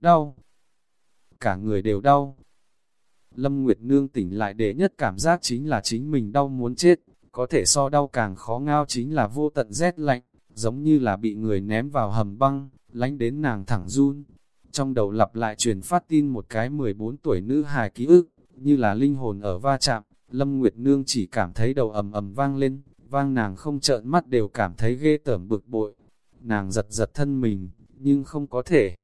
đau, cả người đều đau. Lâm Nguyệt Nương tỉnh lại để nhất cảm giác chính là chính mình đau muốn chết, có thể so đau càng khó ngao chính là vô tận rét lạnh, giống như là bị người ném vào hầm băng, lánh đến nàng thẳng run. Trong đầu lặp lại truyền phát tin một cái 14 tuổi nữ hài ký ức, như là linh hồn ở va chạm, Lâm Nguyệt Nương chỉ cảm thấy đầu ầm ầm vang lên, vang nàng không trợn mắt đều cảm thấy ghê tởm bực bội. Nàng giật giật thân mình, nhưng không có thể.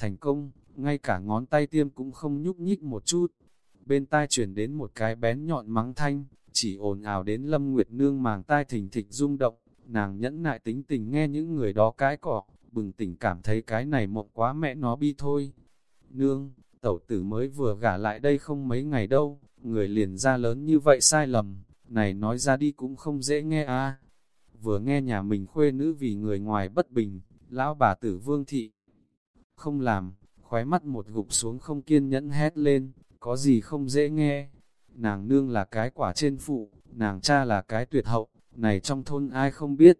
Thành công, ngay cả ngón tay tiêm cũng không nhúc nhích một chút. Bên tai chuyển đến một cái bén nhọn mắng thanh, chỉ ồn ào đến Lâm Nguyệt Nương màng tai thình thịch rung động, nàng nhẫn nại tính tình nghe những người đó cái cỏ, bừng tỉnh cảm thấy cái này mộng quá mẹ nó bi thôi. Nương, tẩu tử mới vừa gả lại đây không mấy ngày đâu, người liền ra lớn như vậy sai lầm, này nói ra đi cũng không dễ nghe a. Vừa nghe nhà mình khuê nữ vì người ngoài bất bình, lão bà tử vương thị. Không làm, khóe mắt một gục xuống không kiên nhẫn hét lên, có gì không dễ nghe. Nàng nương là cái quả trên phụ, nàng cha là cái tuyệt hậu, này trong thôn ai không biết.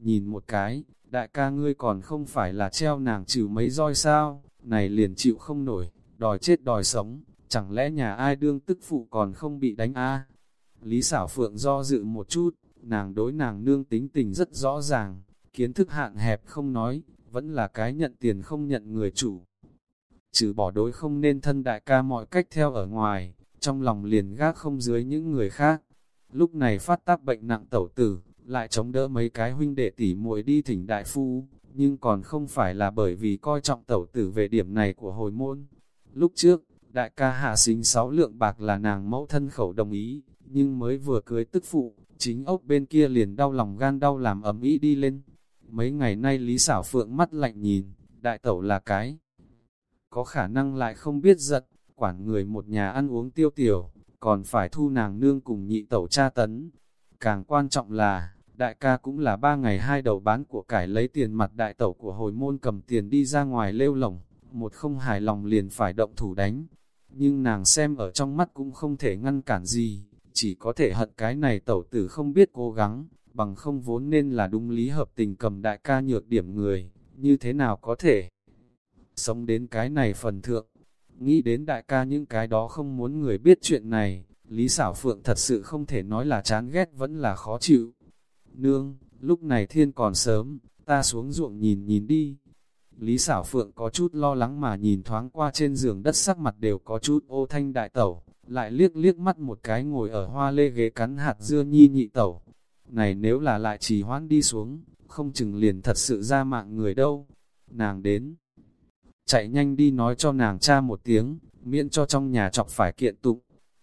Nhìn một cái, đại ca ngươi còn không phải là treo nàng trừ mấy roi sao, này liền chịu không nổi, đòi chết đòi sống, chẳng lẽ nhà ai đương tức phụ còn không bị đánh a Lý xảo phượng do dự một chút, nàng đối nàng nương tính tình rất rõ ràng, kiến thức hạn hẹp không nói, vẫn là cái nhận tiền không nhận người chủ. Trừ bỏ đối không nên thân đại ca mọi cách theo ở ngoài, trong lòng liền gác không dưới những người khác. Lúc này phát tác bệnh nặng tẩu tử, lại chống đỡ mấy cái huynh đệ tỉ muội đi thỉnh đại phu, nhưng còn không phải là bởi vì coi trọng tẩu tử về điểm này của hồi môn. Lúc trước, đại ca hạ sinh sáu lượng bạc là nàng mẫu thân khẩu đồng ý, nhưng mới vừa cưới tức phụ, chính ốc bên kia liền đau lòng gan đau làm ấm ý đi lên. Mấy ngày nay Lý xảo phượng mắt lạnh nhìn, đại tẩu là cái. Có khả năng lại không biết giận, quản người một nhà ăn uống tiêu tiểu, còn phải thu nàng nương cùng nhị tẩu cha tấn. Càng quan trọng là, đại ca cũng là ba ngày hai đầu bán của cải lấy tiền mặt đại tẩu của hồi môn cầm tiền đi ra ngoài lêu lỏng, một không hài lòng liền phải động thủ đánh. Nhưng nàng xem ở trong mắt cũng không thể ngăn cản gì, chỉ có thể hận cái này tẩu tử không biết cố gắng, bằng không vốn nên là đúng lý hợp tình cầm đại ca nhược điểm người, như thế nào có thể sống đến cái này phần thượng. Nghĩ đến đại ca những cái đó không muốn người biết chuyện này, Lý xảo phượng thật sự không thể nói là chán ghét vẫn là khó chịu. Nương, lúc này thiên còn sớm, ta xuống ruộng nhìn nhìn đi. Lý xảo phượng có chút lo lắng mà nhìn thoáng qua trên giường đất sắc mặt đều có chút ô thanh đại tẩu, lại liếc liếc mắt một cái ngồi ở hoa lê ghế cắn hạt dưa nhi nhị tẩu. Này nếu là lại trì hoãn đi xuống, không chừng liền thật sự ra mạng người đâu. Nàng đến, chạy nhanh đi nói cho nàng cha một tiếng, miễn cho trong nhà chọc phải kiện tụng.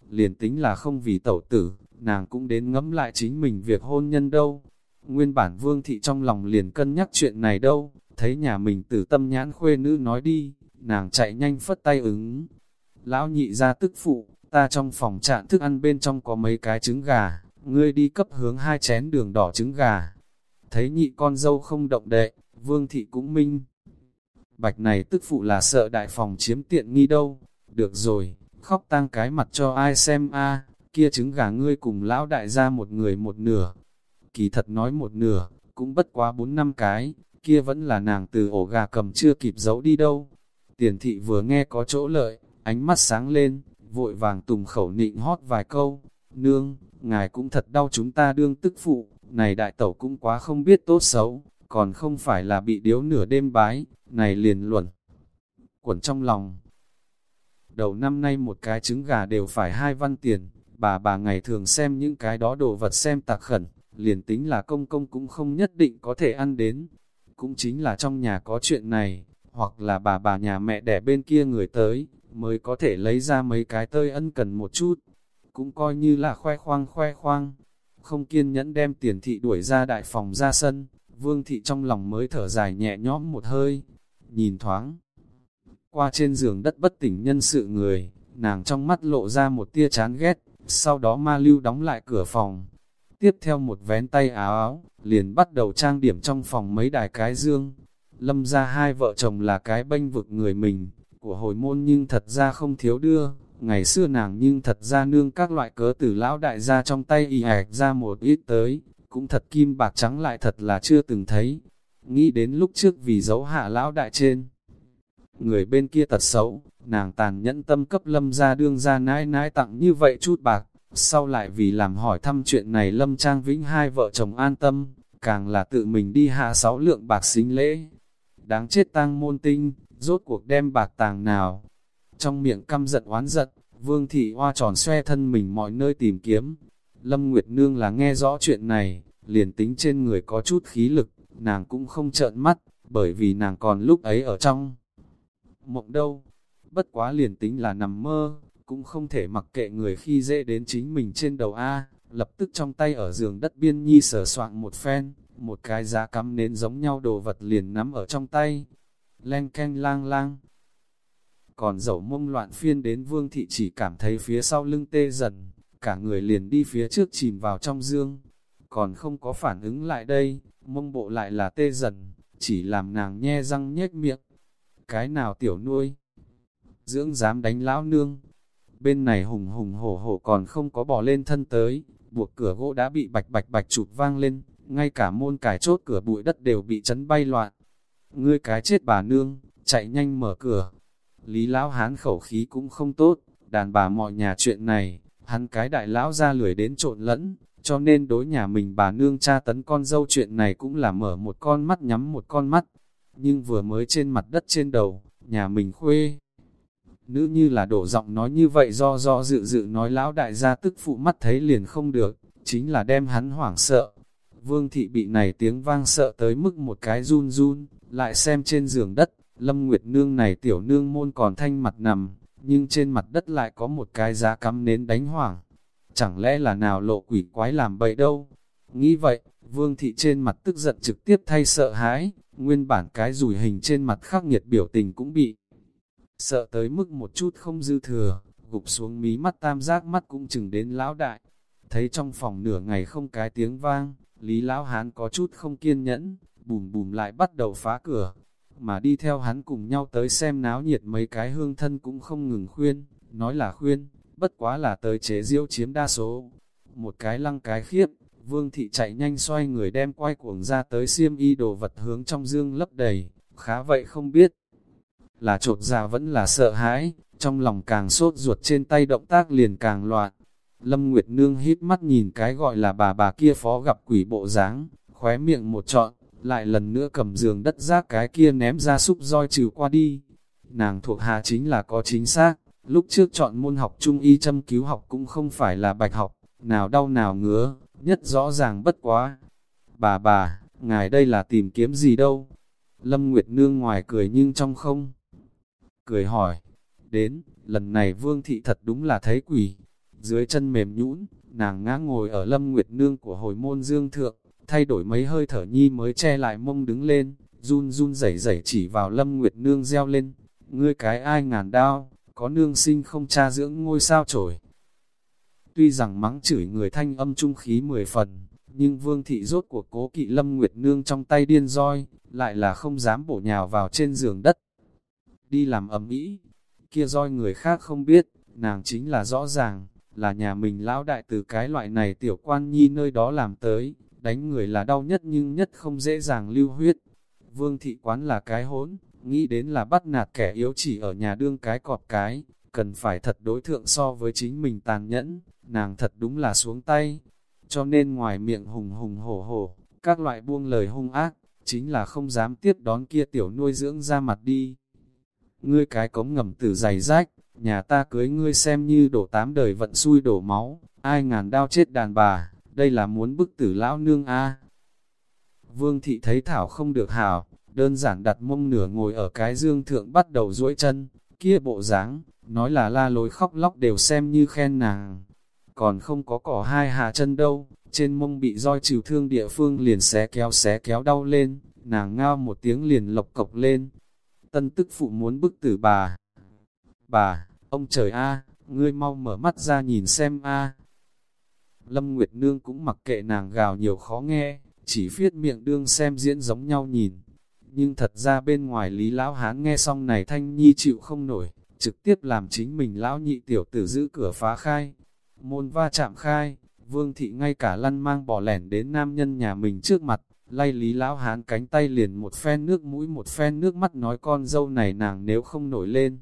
Liền tính là không vì tẩu tử, nàng cũng đến ngẫm lại chính mình việc hôn nhân đâu. Nguyên bản vương thị trong lòng liền cân nhắc chuyện này đâu, thấy nhà mình tử tâm nhãn khuê nữ nói đi, nàng chạy nhanh phất tay ứng. Lão nhị ra tức phụ, ta trong phòng trạng thức ăn bên trong có mấy cái trứng gà, ngươi đi cấp hướng hai chén đường đỏ trứng gà. Thấy nhị con dâu không động đệ, vương thị cũng minh. Bạch này tức phụ là sợ đại phòng chiếm tiện nghi đâu. Được rồi, khóc tang cái mặt cho ai xem a kia trứng gà ngươi cùng lão đại gia một người một nửa. Kỳ thật nói một nửa, cũng bất quá bốn năm cái, kia vẫn là nàng từ ổ gà cầm chưa kịp giấu đi đâu. Tiền thị vừa nghe có chỗ lợi, ánh mắt sáng lên, vội vàng tùng khẩu nịnh hót vài câu. Nương, ngài cũng thật đau chúng ta đương tức phụ, này đại tẩu cũng quá không biết tốt xấu, còn không phải là bị điếu nửa đêm bái, này liền luẩn. Quẩn trong lòng, đầu năm nay một cái trứng gà đều phải hai văn tiền, bà bà ngày thường xem những cái đó đồ vật xem tạc khẩn, liền tính là công công cũng không nhất định có thể ăn đến. Cũng chính là trong nhà có chuyện này, hoặc là bà bà nhà mẹ đẻ bên kia người tới, mới có thể lấy ra mấy cái tơi ân cần một chút. Cũng coi như là khoe khoang khoe khoang, không kiên nhẫn đem tiền thị đuổi ra đại phòng ra sân, vương thị trong lòng mới thở dài nhẹ nhõm một hơi, nhìn thoáng. Qua trên giường đất bất tỉnh nhân sự người, nàng trong mắt lộ ra một tia chán ghét, sau đó ma lưu đóng lại cửa phòng. Tiếp theo một vén tay áo áo, liền bắt đầu trang điểm trong phòng mấy đài cái dương. Lâm ra hai vợ chồng là cái bênh vực người mình, của hồi môn nhưng thật ra không thiếu đưa. Ngày xưa nàng nhưng thật ra nương các loại cớ tử lão đại ra trong tay y hạch ra một ít tới, cũng thật kim bạc trắng lại thật là chưa từng thấy. Nghĩ đến lúc trước vì giấu hạ lão đại trên Người bên kia tật xấu, nàng tàn nhẫn tâm cấp lâm ra đương ra nãi nãi tặng như vậy chút bạc, sau lại vì làm hỏi thăm chuyện này lâm trang vĩnh hai vợ chồng an tâm, càng là tự mình đi hạ sáu lượng bạc xính lễ. Đáng chết tang môn tinh, rốt cuộc đem bạc tàng nào. Trong miệng căm giận oán giận, vương thị hoa tròn xoe thân mình mọi nơi tìm kiếm. Lâm Nguyệt Nương là nghe rõ chuyện này, liền tính trên người có chút khí lực, nàng cũng không trợn mắt, bởi vì nàng còn lúc ấy ở trong mộng đâu. Bất quá liền tính là nằm mơ, cũng không thể mặc kệ người khi dễ đến chính mình trên đầu A, lập tức trong tay ở giường đất biên nhi sờ soạn một phen, một cái giá cắm nến giống nhau đồ vật liền nắm ở trong tay. Len keng lang lang. Còn dẫu mông loạn phiên đến vương thị chỉ cảm thấy phía sau lưng tê dần, cả người liền đi phía trước chìm vào trong dương. Còn không có phản ứng lại đây, mông bộ lại là tê dần, chỉ làm nàng nhe răng nhếch miệng. Cái nào tiểu nuôi? Dưỡng dám đánh lão nương. Bên này hùng hùng hổ hổ còn không có bỏ lên thân tới, buộc cửa gỗ đã bị bạch bạch bạch chụp vang lên, ngay cả môn cải chốt cửa bụi đất đều bị chấn bay loạn. Ngươi cái chết bà nương, chạy nhanh mở cửa. Lý lão hán khẩu khí cũng không tốt, đàn bà mọi nhà chuyện này, hắn cái đại lão ra lười đến trộn lẫn, cho nên đối nhà mình bà nương cha tấn con dâu chuyện này cũng là mở một con mắt nhắm một con mắt. Nhưng vừa mới trên mặt đất trên đầu, nhà mình khuê. Nữ như là đổ giọng nói như vậy do do dự dự nói lão đại gia tức phụ mắt thấy liền không được, chính là đem hắn hoảng sợ. Vương thị bị này tiếng vang sợ tới mức một cái run run, lại xem trên giường đất, Lâm Nguyệt Nương này tiểu nương môn còn thanh mặt nằm, nhưng trên mặt đất lại có một cái giá cắm nến đánh hoảng. Chẳng lẽ là nào lộ quỷ quái làm bậy đâu? Nghĩ vậy, Vương thị trên mặt tức giận trực tiếp thay sợ hãi, nguyên bản cái rủi hình trên mặt khắc nghiệt biểu tình cũng bị sợ tới mức một chút không dư thừa, gục xuống mí mắt tam giác mắt cũng chừng đến lão đại. Thấy trong phòng nửa ngày không cái tiếng vang, Lý Lão Hán có chút không kiên nhẫn, bùm bùm lại bắt đầu phá cửa, mà đi theo hắn cùng nhau tới xem náo nhiệt mấy cái hương thân cũng không ngừng khuyên, nói là khuyên, bất quá là tới chế diêu chiếm đa số. Một cái lăng cái khiếp, vương thị chạy nhanh xoay người đem quay cuồng ra tới xiêm y đồ vật hướng trong dương lấp đầy, khá vậy không biết. Là trột già vẫn là sợ hãi, trong lòng càng sốt ruột trên tay động tác liền càng loạn. Lâm Nguyệt Nương hít mắt nhìn cái gọi là bà bà kia phó gặp quỷ bộ dáng, khóe miệng một trọn, lại lần nữa cầm giường đất rác cái kia ném ra súc roi trừ qua đi. Nàng thuộc hạ chính là có chính xác, lúc trước chọn môn học trung y châm cứu học cũng không phải là bạch học, nào đau nào ngứa, nhất rõ ràng bất quá. Bà bà, ngài đây là tìm kiếm gì đâu? Lâm Nguyệt Nương ngoài cười nhưng trong không. Cười hỏi, đến, lần này Vương Thị thật đúng là thấy quỷ. Dưới chân mềm nhũn, nàng ngã ngồi ở Lâm Nguyệt Nương của hồi môn dương thượng, thay đổi mấy hơi thở nhi mới che lại mông đứng lên, run run rẩy rẩy chỉ vào Lâm Nguyệt Nương reo lên, ngươi cái ai ngàn đao, có nương sinh không cha dưỡng ngôi sao trổi. Tuy rằng mắng chửi người thanh âm trung khí mười phần, nhưng vương thị rốt cuộc cố kỵ Lâm Nguyệt Nương trong tay điên roi, lại là không dám bổ nhào vào trên giường đất. Đi làm ầm ĩ kia roi người khác không biết, nàng chính là rõ ràng, là nhà mình lão đại từ cái loại này tiểu quan nhi nơi đó làm tới, đánh người là đau nhất nhưng nhất không dễ dàng lưu huyết. Vương thị quán là cái hốn, nghĩ đến là bắt nạt kẻ yếu chỉ ở nhà đương cái cọp cái, cần phải thật đối thượng so với chính mình tàn nhẫn, nàng thật đúng là xuống tay. Cho nên ngoài miệng hùng hùng hổ hổ, các loại buông lời hung ác, chính là không dám tiếp đón kia tiểu nuôi dưỡng ra mặt đi. Ngươi cái cống ngầm tử dày rách, nhà ta cưới ngươi xem như đổ tám đời vận xui đổ máu, ai ngàn đao chết đàn bà, đây là muốn bức tử lão nương a. Vương thị thấy Thảo không được hảo, đơn giản đặt mông nửa ngồi ở cái dương thượng bắt đầu duỗi chân, kia bộ dáng nói là la lối khóc lóc đều xem như khen nàng. Còn không có cỏ hai hạ chân đâu, trên mông bị roi trừ thương địa phương liền xé kéo xé kéo đau lên, nàng ngao một tiếng liền lộc cộc lên. Tân tức phụ muốn bức tử bà. Bà, ông trời a ngươi mau mở mắt ra nhìn xem a Lâm Nguyệt Nương cũng mặc kệ nàng gào nhiều khó nghe, chỉ phiết miệng đương xem diễn giống nhau nhìn. Nhưng thật ra bên ngoài Lý Lão Hán nghe xong này Thanh Nhi chịu không nổi, trực tiếp làm chính mình Lão Nhị tiểu tử giữ cửa phá khai. Môn va chạm khai, Vương Thị ngay cả lăn mang bỏ lẻn đến nam nhân nhà mình trước mặt, lay lý lão hán cánh tay liền một phen nước mũi một phen nước mắt nói con dâu này nàng nếu không nổi lên.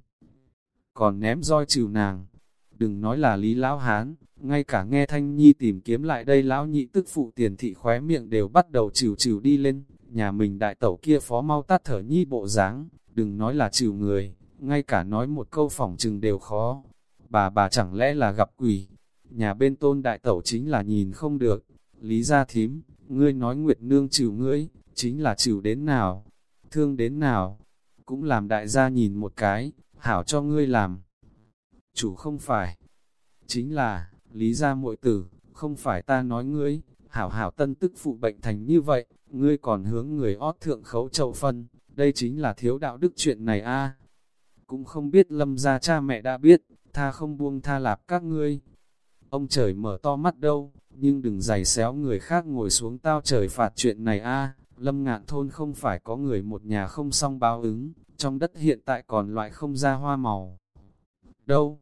Còn ném roi trừ nàng, đừng nói là lý lão hán, ngay cả nghe thanh nhi tìm kiếm lại đây lão nhị tức phụ tiền thị khóe miệng đều bắt đầu chịu chịu đi lên, nhà mình đại tẩu kia phó mau tắt thở nhi bộ dáng đừng nói là chịu người, ngay cả nói một câu phỏng chừng đều khó. Bà bà chẳng lẽ là gặp quỷ, nhà bên tôn đại tẩu chính là nhìn không được, lý gia thím, ngươi nói Nguyệt Nương chịu ngươi, chính là chịu đến nào, thương đến nào, cũng làm đại gia nhìn một cái, hảo cho ngươi làm. Chủ không phải, chính là, lý gia muội tử, không phải ta nói ngươi, hảo hảo tân tức phụ bệnh thành như vậy, ngươi còn hướng người ót thượng khấu chậu phân, đây chính là thiếu đạo đức chuyện này a Cũng không biết lâm gia cha mẹ đã biết, tha không buông tha lạp các ngươi. Ông trời mở to mắt đâu, nhưng đừng giày xéo người khác ngồi xuống tao trời phạt chuyện này a Lâm ngạn thôn không phải có người một nhà không xong báo ứng, trong đất hiện tại còn loại không ra hoa màu. Đâu?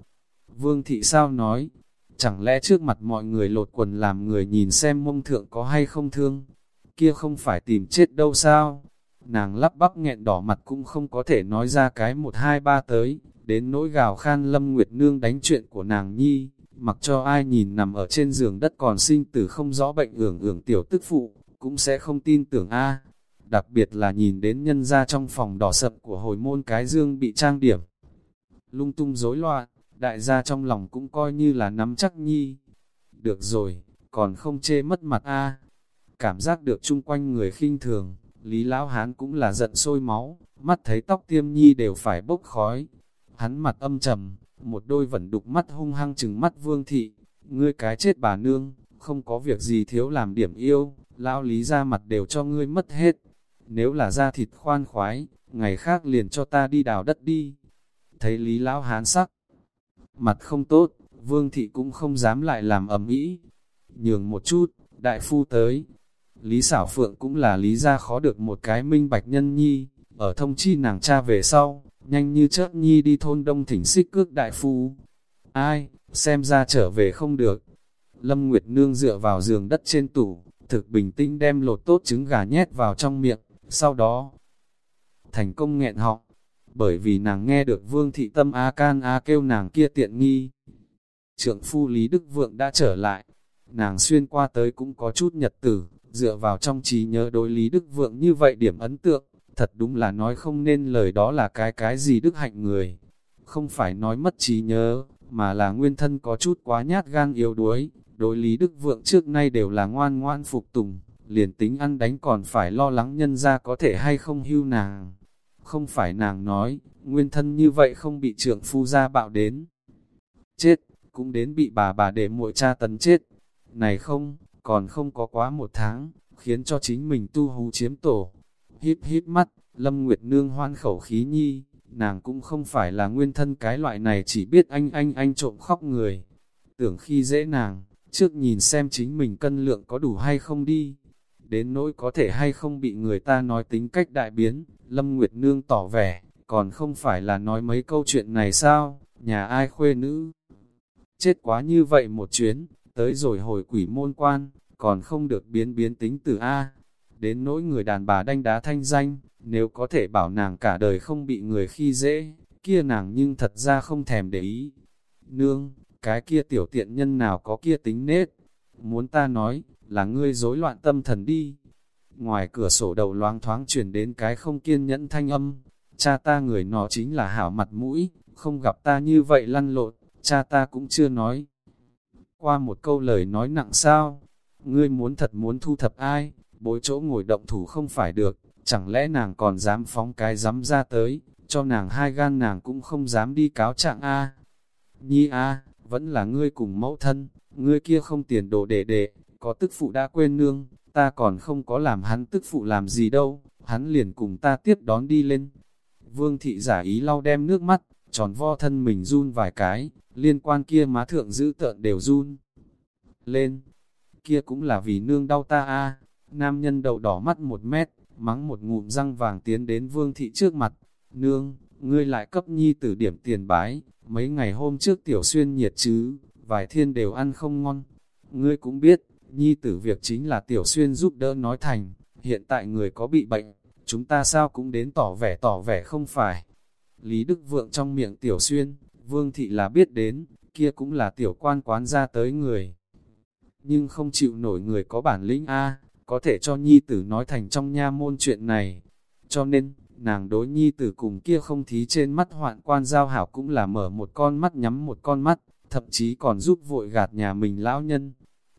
Vương thị sao nói? Chẳng lẽ trước mặt mọi người lột quần làm người nhìn xem mông thượng có hay không thương? Kia không phải tìm chết đâu sao? Nàng lắp bắp nghẹn đỏ mặt cũng không có thể nói ra cái một hai ba tới, đến nỗi gào khan Lâm Nguyệt Nương đánh chuyện của nàng nhi, mặc cho ai nhìn nằm ở trên giường đất còn sinh tử không rõ bệnh ưởng ưởng tiểu tức phụ, cũng sẽ không tin tưởng a Đặc biệt là nhìn đến nhân ra trong phòng đỏ sậm của hồi môn cái dương bị trang điểm. Lung tung rối loạn, đại gia trong lòng cũng coi như là nắm chắc nhi. Được rồi, còn không chê mất mặt a Cảm giác được chung quanh người khinh thường, Lý Lão Hán cũng là giận sôi máu, mắt thấy tóc tiêm nhi đều phải bốc khói. Hắn mặt âm trầm, một đôi vẫn đục mắt hung hăng chừng mắt vương thị, ngươi cái chết bà nương, không có việc gì thiếu làm điểm yêu, lão lý ra mặt đều cho ngươi mất hết. Nếu là da thịt khoan khoái, ngày khác liền cho ta đi đào đất đi. Thấy lý lão hán sắc, mặt không tốt, vương thị cũng không dám lại làm ầm ĩ Nhường một chút, đại phu tới. Lý xảo phượng cũng là lý ra khó được một cái minh bạch nhân nhi, ở thông chi nàng cha về sau, nhanh như chớp nhi đi thôn đông thỉnh xích cước đại phu. Ai, xem ra trở về không được. Lâm Nguyệt Nương dựa vào giường đất trên tủ, thực bình tĩnh đem lột tốt trứng gà nhét vào trong miệng, sau đó thành công nghẹn họng, bởi vì nàng nghe được Vương Thị Tâm A Can A kêu nàng kia tiện nghi. Trượng phu Lý Đức Vượng đã trở lại, nàng xuyên qua tới cũng có chút nhật tử, dựa vào trong trí nhớ đối Lý Đức Vượng như vậy điểm ấn tượng, thật đúng là nói không nên lời đó là cái cái gì đức hạnh người. Không phải nói mất trí nhớ, mà là nguyên thân có chút quá nhát gan yếu đuối, đối Lý Đức Vượng trước nay đều là ngoan ngoan phục tùng, liền tính ăn đánh còn phải lo lắng nhân ra có thể hay không hưu nàng. Không phải nàng nói, nguyên thân như vậy không bị trưởng phu gia bạo đến. Chết, cũng đến bị bà bà để muội cha tấn chết. Này không, còn không có quá một tháng, khiến cho chính mình tu hú chiếm tổ, híp híp mắt, Lâm Nguyệt Nương hoan khẩu khí nhi, nàng cũng không phải là nguyên thân cái loại này chỉ biết anh anh anh trộm khóc người. Tưởng khi dễ nàng, trước nhìn xem chính mình cân lượng có đủ hay không đi. Đến nỗi có thể hay không bị người ta nói tính cách đại biến, Lâm Nguyệt Nương tỏ vẻ, còn không phải là nói mấy câu chuyện này sao, nhà ai khuê nữ. Chết quá như vậy một chuyến, tới rồi hồi quỷ môn quan, còn không được biến biến tính từ A, đến nỗi người đàn bà đanh đá thanh danh, nếu có thể bảo nàng cả đời không bị người khi dễ, kia nàng nhưng thật ra không thèm để ý. Nương, cái kia tiểu tiện nhân nào có kia tính nết, muốn ta nói, là ngươi rối loạn tâm thần đi. Ngoài cửa sổ đầu loáng thoáng chuyển đến cái không kiên nhẫn thanh âm, cha ta người nó chính là hảo mặt mũi, không gặp ta như vậy lăn lộn, cha ta cũng chưa nói. Qua một câu lời nói nặng sao, ngươi muốn thật muốn thu thập ai, bối chỗ ngồi động thủ không phải được, chẳng lẽ nàng còn dám phóng cái dám ra tới, cho nàng hai gan nàng cũng không dám đi cáo trạng A. Nhi A, vẫn là ngươi cùng mẫu thân, ngươi kia không tiền đồ để đệ, có tức phụ đã quên nương, ta còn không có làm hắn tức phụ làm gì đâu, hắn liền cùng ta tiếp đón đi lên. Vương thị giả ý lau đem nước mắt, tròn vo thân mình run vài cái, liên quan kia má thượng giữ tợn đều run. Lên, kia cũng là vì nương đau ta a Nam nhân đầu đỏ mắt một mét, mắng một ngụm răng vàng tiến đến vương thị trước mặt. Nương, ngươi lại cấp nhi tử điểm tiền bái, mấy ngày hôm trước tiểu xuyên nhiệt chứ, vài thiên đều ăn không ngon. Ngươi cũng biết, nhi tử việc chính là tiểu xuyên giúp đỡ nói thành, hiện tại người có bị bệnh, chúng ta sao cũng đến tỏ vẻ tỏ vẻ không phải. Lý Đức Vượng trong miệng tiểu xuyên, Vương Thị là biết đến, kia cũng là tiểu quan quán ra tới người. Nhưng không chịu nổi người có bản lĩnh A, có thể cho nhi tử nói thành trong nha môn chuyện này. Cho nên, nàng đối nhi tử cùng kia không thí trên mắt hoạn quan giao hảo cũng là mở một con mắt nhắm một con mắt, thậm chí còn giúp vội gạt nhà mình lão nhân.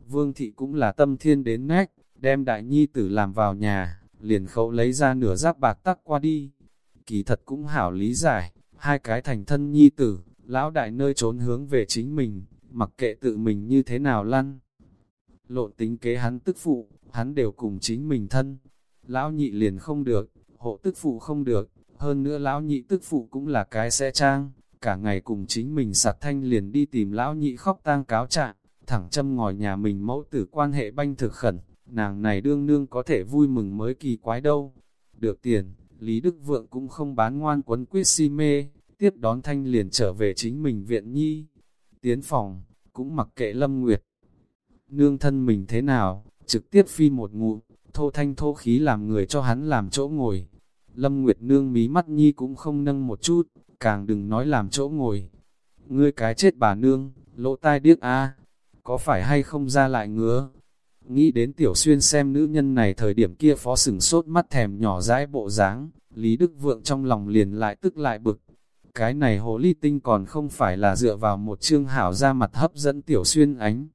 Vương thị cũng là tâm thiên đến nách, đem đại nhi tử làm vào nhà, liền khẩu lấy ra nửa giáp bạc tắc qua đi. Kỳ thật cũng hảo lý giải, hai cái thành thân nhi tử, lão đại nơi trốn hướng về chính mình, mặc kệ tự mình như thế nào lăn. Lộn tính kế hắn tức phụ, hắn đều cùng chính mình thân. Lão nhị liền không được, hộ tức phụ không được, hơn nữa lão nhị tức phụ cũng là cái xe trang, cả ngày cùng chính mình sạt thanh liền đi tìm lão nhị khóc tang cáo trạng, thẳng châm ngòi nhà mình mẫu tử quan hệ banh thực khẩn, nàng này đương nương có thể vui mừng mới kỳ quái đâu. Được tiền, Lý Đức Vượng cũng không bán ngoan quấn quyết si mê, tiếp đón thanh liền trở về chính mình viện nhi. Tiến phòng, cũng mặc kệ Lâm Nguyệt. Nương thân mình thế nào, trực tiếp phi một ngụ, thô thanh thô khí làm người cho hắn làm chỗ ngồi. Lâm Nguyệt nương mí mắt nhi cũng không nâng một chút, càng đừng nói làm chỗ ngồi. Ngươi cái chết bà nương, lỗ tai điếc a có phải hay không ra lại ngứa? Nghĩ đến tiểu xuyên xem nữ nhân này thời điểm kia phó sừng sốt mắt thèm nhỏ dãi bộ dáng, Lý Đức Vượng trong lòng liền lại tức lại bực. Cái này hồ ly tinh còn không phải là dựa vào một chương hảo ra mặt hấp dẫn tiểu xuyên ánh.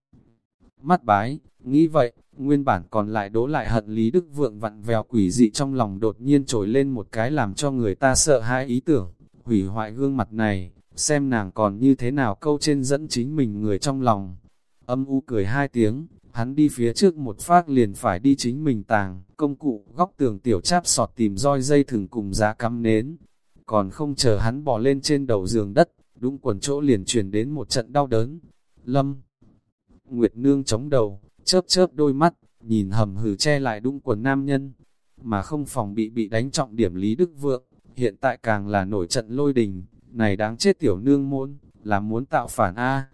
Mắt bái, nghĩ vậy, nguyên bản còn lại đố lại hận Lý Đức Vượng vặn vèo quỷ dị trong lòng đột nhiên trồi lên một cái làm cho người ta sợ hãi ý tưởng, hủy hoại gương mặt này, xem nàng còn như thế nào câu trên dẫn chính mình người trong lòng. Âm u cười hai tiếng, hắn đi phía trước một phát liền phải đi chính mình tàng, công cụ, góc tường tiểu cháp sọt tìm roi dây thừng cùng giá cắm nến. Còn không chờ hắn bỏ lên trên đầu giường đất, đúng quần chỗ liền truyền đến một trận đau đớn. Lâm Nguyệt Nương chống đầu, chớp chớp đôi mắt, nhìn hầm hừ che lại đúng quần nam nhân, mà không phòng bị bị đánh trọng điểm Lý Đức Vượng, hiện tại càng là nổi trận lôi đình, này đáng chết tiểu nương môn, là muốn tạo phản A.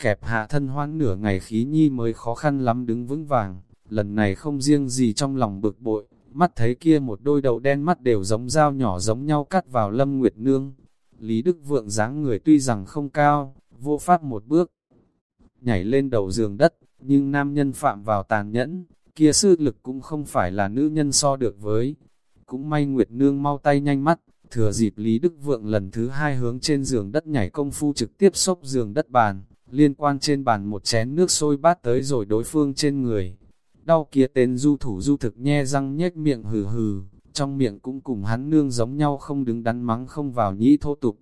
Kẹp hạ thân hoãn nửa ngày khí nhi mới khó khăn lắm đứng vững vàng, lần này không riêng gì trong lòng bực bội, mắt thấy kia một đôi đầu đen mắt đều giống dao nhỏ giống nhau cắt vào lâm nguyệt nương. Lý Đức Vượng dáng người tuy rằng không cao, vô pháp một bước, nhảy lên đầu giường đất, nhưng nam nhân phạm vào tàn nhẫn, kia sư lực cũng không phải là nữ nhân so được với. Cũng may Nguyệt Nương mau tay nhanh mắt, thừa dịp Lý Đức Vượng lần thứ hai hướng trên giường đất nhảy công phu trực tiếp xốc giường đất bàn, liên quan trên bàn một chén nước sôi bát tới rồi đối phương trên người. Đau kia tên du thủ du thực nhe răng nhếch miệng hừ hừ, trong miệng cũng cùng hắn nương giống nhau không đứng đắn mắng không vào nhĩ thô tục.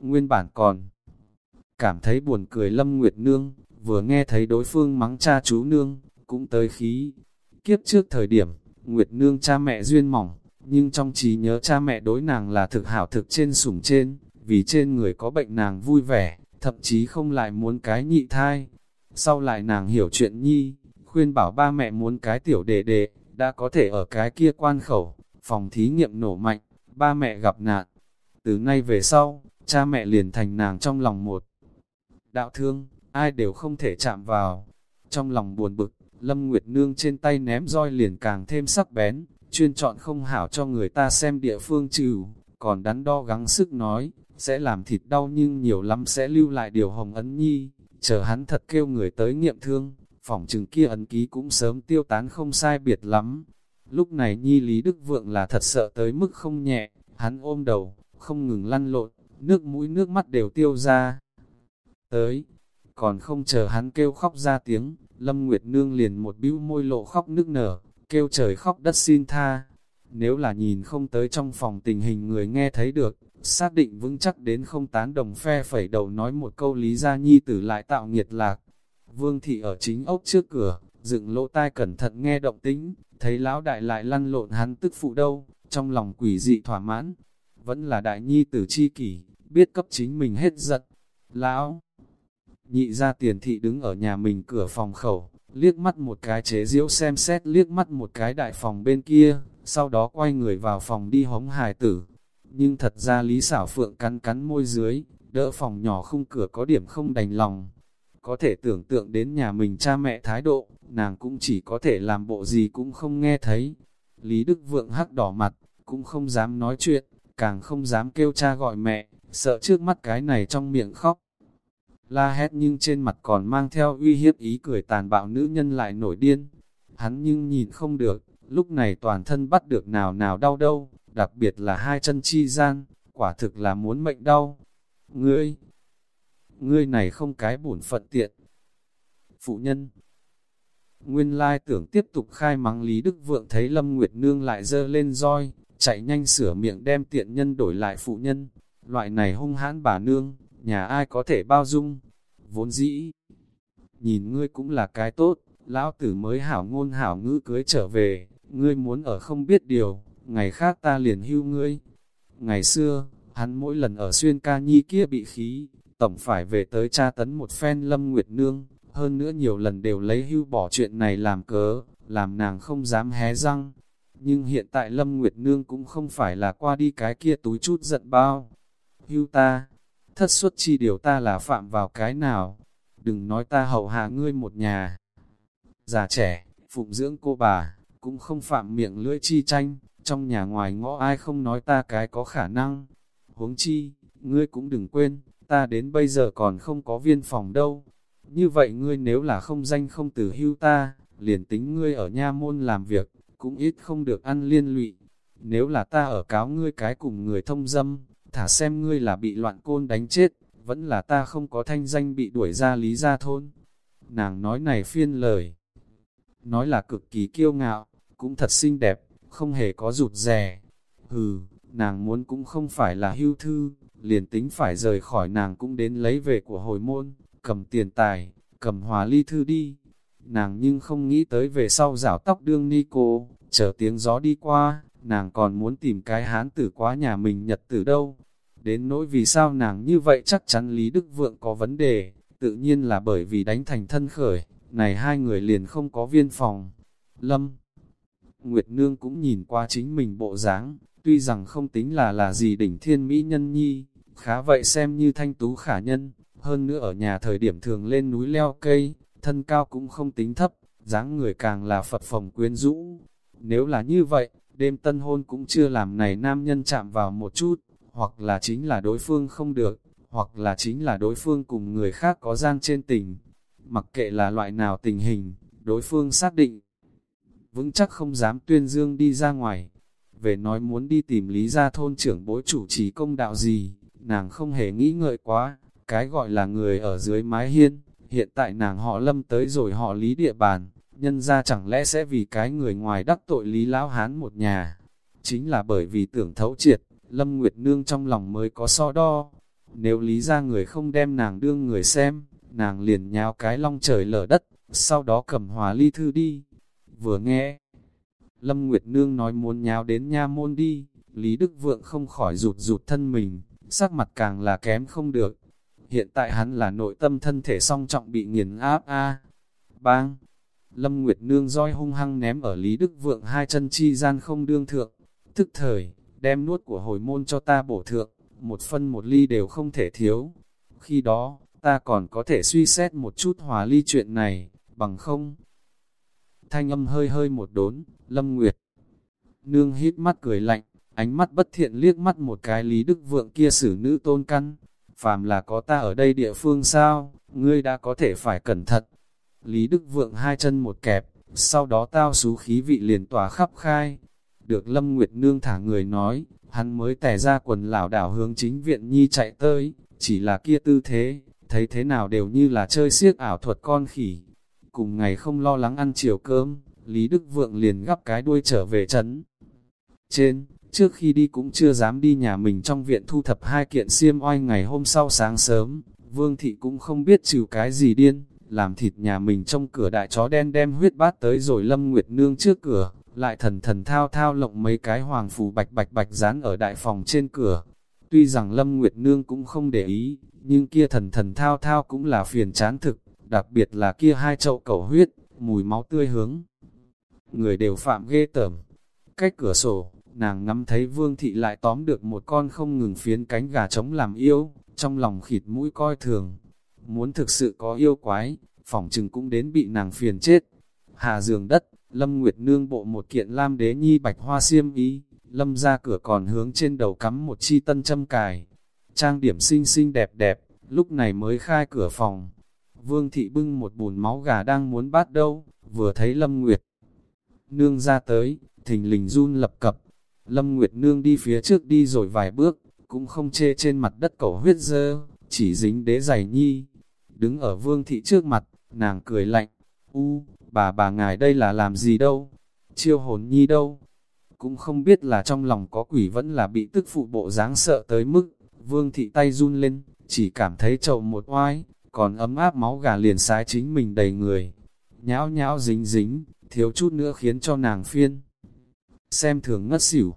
Nguyên bản còn cảm thấy buồn cười Lâm Nguyệt Nương, vừa nghe thấy đối phương mắng cha chú nương, cũng tới khí. Kiếp trước thời điểm, Nguyệt Nương cha mẹ duyên mỏng, nhưng trong trí nhớ cha mẹ đối nàng là thực hảo thực trên sủng trên, vì trên người có bệnh nàng vui vẻ, thậm chí không lại muốn cái nhị thai. Sau lại nàng hiểu chuyện nhi, khuyên bảo ba mẹ muốn cái tiểu đệ đệ, đã có thể ở cái kia quan khẩu, phòng thí nghiệm nổ mạnh, ba mẹ gặp nạn. Từ nay về sau, cha mẹ liền thành nàng trong lòng một đạo thương, ai đều không thể chạm vào. Trong lòng buồn bực, Lâm Nguyệt Nương trên tay ném roi liền càng thêm sắc bén, chuyên chọn không hảo cho người ta xem địa phương trừ, còn đắn đo gắng sức nói, sẽ làm thịt đau nhưng nhiều lắm sẽ lưu lại điều hồng ấn nhi, chờ hắn thật kêu người tới nghiệm thương, phỏng chừng kia ấn ký cũng sớm tiêu tán không sai biệt lắm. Lúc này nhi Lý Đức Vượng là thật sợ tới mức không nhẹ, hắn ôm đầu, không ngừng lăn lộn, nước mũi nước mắt đều tiêu ra. Tới, còn không chờ hắn kêu khóc ra tiếng, Lâm Nguyệt Nương liền một bĩu môi lộ khóc nức nở, kêu trời khóc đất xin tha. Nếu là nhìn không tới trong phòng tình hình người nghe thấy được, xác định vững chắc đến không tán đồng phe phẩy đầu nói một câu lý gia nhi tử lại tạo nghiệt lạc. Vương thị ở chính ốc trước cửa, dựng lỗ tai cẩn thận nghe động tính, thấy lão đại lại lăn lộn hắn tức phụ đâu, trong lòng quỷ dị thỏa mãn. Vẫn là đại nhi tử chi kỷ, biết cấp chính mình hết giận. Lão! Nhị ra tiền thị đứng ở nhà mình cửa phòng khẩu, liếc mắt một cái chế diễu xem xét liếc mắt một cái đại phòng bên kia, sau đó quay người vào phòng đi hống hài tử. Nhưng thật ra Lý xảo Phượng cắn cắn môi dưới, đỡ phòng nhỏ khung cửa có điểm không đành lòng. Có thể tưởng tượng đến nhà mình cha mẹ thái độ, nàng cũng chỉ có thể làm bộ gì cũng không nghe thấy. Lý Đức Vượng hắc đỏ mặt, cũng không dám nói chuyện, càng không dám kêu cha gọi mẹ, sợ trước mắt cái này trong miệng khóc. La hét nhưng trên mặt còn mang theo uy hiếp ý cười tàn bạo nữ nhân lại nổi điên. Hắn nhưng nhìn không được, lúc này toàn thân bắt được nào nào đau đâu, đặc biệt là hai chân chi gian, quả thực là muốn mệnh đau. Ngươi, ngươi này không cái bổn phận tiện. Phụ nhân, nguyên lai tưởng tiếp tục khai mắng Lý Đức Vượng thấy Lâm Nguyệt Nương lại dơ lên roi, chạy nhanh sửa miệng đem tiện nhân đổi lại phụ nhân. Loại này hung hãn bà nương, nhà ai có thể bao dung, vốn dĩ. Nhìn ngươi cũng là cái tốt, lão tử mới hảo ngôn hảo ngữ cưới trở về, ngươi muốn ở không biết điều, ngày khác ta liền hưu ngươi. Ngày xưa, hắn mỗi lần ở xuyên ca nhi kia bị khí, tổng phải về tới tra tấn một phen lâm nguyệt nương, hơn nữa nhiều lần đều lấy hưu bỏ chuyện này làm cớ, làm nàng không dám hé răng. Nhưng hiện tại Lâm Nguyệt Nương cũng không phải là qua đi cái kia túi chút giận bao. Hưu ta, thất suất chi điều ta là phạm vào cái nào, đừng nói ta hậu hạ ngươi một nhà. Già trẻ, phụng dưỡng cô bà, cũng không phạm miệng lưỡi chi tranh, trong nhà ngoài ngõ ai không nói ta cái có khả năng. Huống chi, ngươi cũng đừng quên, ta đến bây giờ còn không có viên phòng đâu. Như vậy ngươi nếu là không danh không tử hưu ta, liền tính ngươi ở nha môn làm việc, cũng ít không được ăn liên lụy. Nếu là ta ở cáo ngươi cái cùng người thông dâm, thả xem ngươi là bị loạn côn đánh chết, vẫn là ta không có thanh danh bị đuổi ra lý gia thôn. Nàng nói này phiên lời, nói là cực kỳ kiêu ngạo, cũng thật xinh đẹp, không hề có rụt rè. Hừ, nàng muốn cũng không phải là hưu thư, liền tính phải rời khỏi nàng cũng đến lấy về của hồi môn, cầm tiền tài, cầm hòa ly thư đi. Nàng nhưng không nghĩ tới về sau rảo tóc đương ni cô, chờ tiếng gió đi qua, nàng còn muốn tìm cái hán tử quá nhà mình nhật tử đâu. Đến nỗi vì sao nàng như vậy chắc chắn Lý Đức Vượng có vấn đề, tự nhiên là bởi vì đánh thành thân khởi, này hai người liền không có viên phòng. Lâm Nguyệt Nương cũng nhìn qua chính mình bộ dáng, tuy rằng không tính là là gì đỉnh thiên mỹ nhân nhi, khá vậy xem như thanh tú khả nhân, hơn nữa ở nhà thời điểm thường lên núi leo cây, thân cao cũng không tính thấp, dáng người càng là Phật phòng quyến rũ. Nếu là như vậy, đêm tân hôn cũng chưa làm này nam nhân chạm vào một chút, hoặc là chính là đối phương không được, hoặc là chính là đối phương cùng người khác có gian trên tình. Mặc kệ là loại nào tình hình, đối phương xác định, vững chắc không dám tuyên dương đi ra ngoài. Về nói muốn đi tìm lý gia thôn trưởng bối chủ trì công đạo gì, nàng không hề nghĩ ngợi quá, cái gọi là người ở dưới mái hiên, hiện tại nàng họ lâm tới rồi họ lý địa bàn, nhân ra chẳng lẽ sẽ vì cái người ngoài đắc tội lý lão hán một nhà. Chính là bởi vì tưởng thấu triệt, Lâm Nguyệt Nương trong lòng mới có so đo. Nếu lý ra người không đem nàng đương người xem, nàng liền nháo cái long trời lở đất, sau đó cầm hòa ly thư đi. Vừa nghe, Lâm Nguyệt Nương nói muốn nháo đến nha môn đi, Lý Đức Vượng không khỏi rụt rụt thân mình, sắc mặt càng là kém không được. Hiện tại hắn là nội tâm thân thể song trọng bị nghiền áp a Bang! Lâm Nguyệt Nương roi hung hăng ném ở Lý Đức Vượng hai chân chi gian không đương thượng. Thức thời, đem nuốt của hồi môn cho ta bổ thượng, một phân một ly đều không thể thiếu. Khi đó, ta còn có thể suy xét một chút hòa ly chuyện này, bằng không. Thanh âm hơi hơi một đốn, Lâm Nguyệt. Nương hít mắt cười lạnh, ánh mắt bất thiện liếc mắt một cái Lý Đức Vượng kia xử nữ tôn căn. Phàm là có ta ở đây địa phương sao, ngươi đã có thể phải cẩn thận. Lý Đức Vượng hai chân một kẹp, sau đó tao xú khí vị liền tỏa khắp khai, được Lâm Nguyệt Nương thả người nói, hắn mới tẻ ra quần lảo đảo hướng chính viện nhi chạy tới, chỉ là kia tư thế, thấy thế nào đều như là chơi siếc ảo thuật con khỉ. Cùng ngày không lo lắng ăn chiều cơm, Lý Đức Vượng liền gắp cái đuôi trở về trấn. Trên, trước khi đi cũng chưa dám đi nhà mình trong viện thu thập hai kiện xiêm oai ngày hôm sau sáng sớm, Vương Thị cũng không biết trừ cái gì điên, làm thịt nhà mình trong cửa đại chó đen đem huyết bát tới rồi Lâm Nguyệt Nương trước cửa, lại thần thần thao thao lộng mấy cái hoàng phù bạch bạch bạch dán ở đại phòng trên cửa. Tuy rằng Lâm Nguyệt Nương cũng không để ý, nhưng kia thần thần thao thao cũng là phiền chán thực, đặc biệt là kia hai chậu cầu huyết, mùi máu tươi hướng. Người đều phạm ghê tởm. Cách cửa sổ, nàng ngắm thấy vương thị lại tóm được một con không ngừng phiến cánh gà trống làm yêu, trong lòng khịt mũi coi thường. Muốn thực sự có yêu quái, phỏng chừng cũng đến bị nàng phiền chết. Hà giường đất, Lâm Nguyệt Nương bộ một kiện lam đế nhi bạch hoa xiêm ý, Lâm ra cửa còn hướng trên đầu cắm một chi tân châm cài. Trang điểm xinh xinh đẹp đẹp, lúc này mới khai cửa phòng. Vương thị bưng một bùn máu gà đang muốn bắt đâu, vừa thấy Lâm Nguyệt. Nương ra tới, thình lình run lập cập. Lâm Nguyệt Nương đi phía trước đi rồi vài bước, cũng không chê trên mặt đất cẩu huyết dơ, chỉ dính đế giày nhi. Đứng ở vương thị trước mặt, nàng cười lạnh, u, bà bà ngài đây là làm gì đâu, chiêu hồn nhi đâu. Cũng không biết là trong lòng có quỷ vẫn là bị tức phụ bộ dáng sợ tới mức, vương thị tay run lên, chỉ cảm thấy trầu một oai, còn ấm áp máu gà liền sái chính mình đầy người. Nhão nhão dính dính, thiếu chút nữa khiến cho nàng phiên. Xem thường ngất xỉu,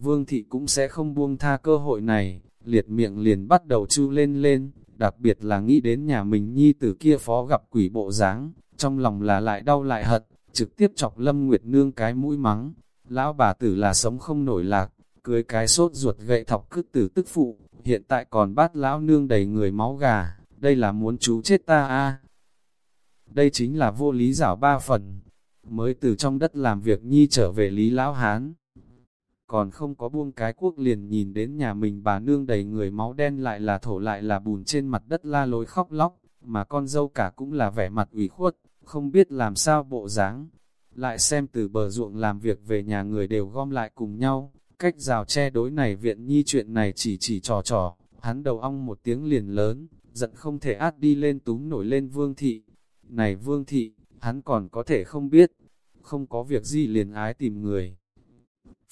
vương thị cũng sẽ không buông tha cơ hội này, liệt miệng liền bắt đầu chu lên lên, đặc biệt là nghĩ đến nhà mình nhi tử kia phó gặp quỷ bộ dáng trong lòng là lại đau lại hận, trực tiếp chọc Lâm Nguyệt Nương cái mũi mắng. Lão bà tử là sống không nổi lạc, cưới cái sốt ruột gậy thọc cứt tử tức phụ, hiện tại còn bắt lão nương đầy người máu gà, đây là muốn chú chết ta a Đây chính là vô lý giảo ba phần, mới từ trong đất làm việc nhi trở về lý lão hán. Còn không có buông cái quốc liền nhìn đến nhà mình bà nương đầy người máu đen lại là thổ lại là bùn trên mặt đất la lối khóc lóc, mà con dâu cả cũng là vẻ mặt ủy khuất, không biết làm sao bộ dáng. Lại xem từ bờ ruộng làm việc về nhà người đều gom lại cùng nhau, cách rào che đối này viện nhi chuyện này chỉ chỉ trò trò, hắn đầu ong một tiếng liền lớn, giận không thể át đi lên túm nổi lên vương thị. Này vương thị, hắn còn có thể không biết, không có việc gì liền ái tìm người.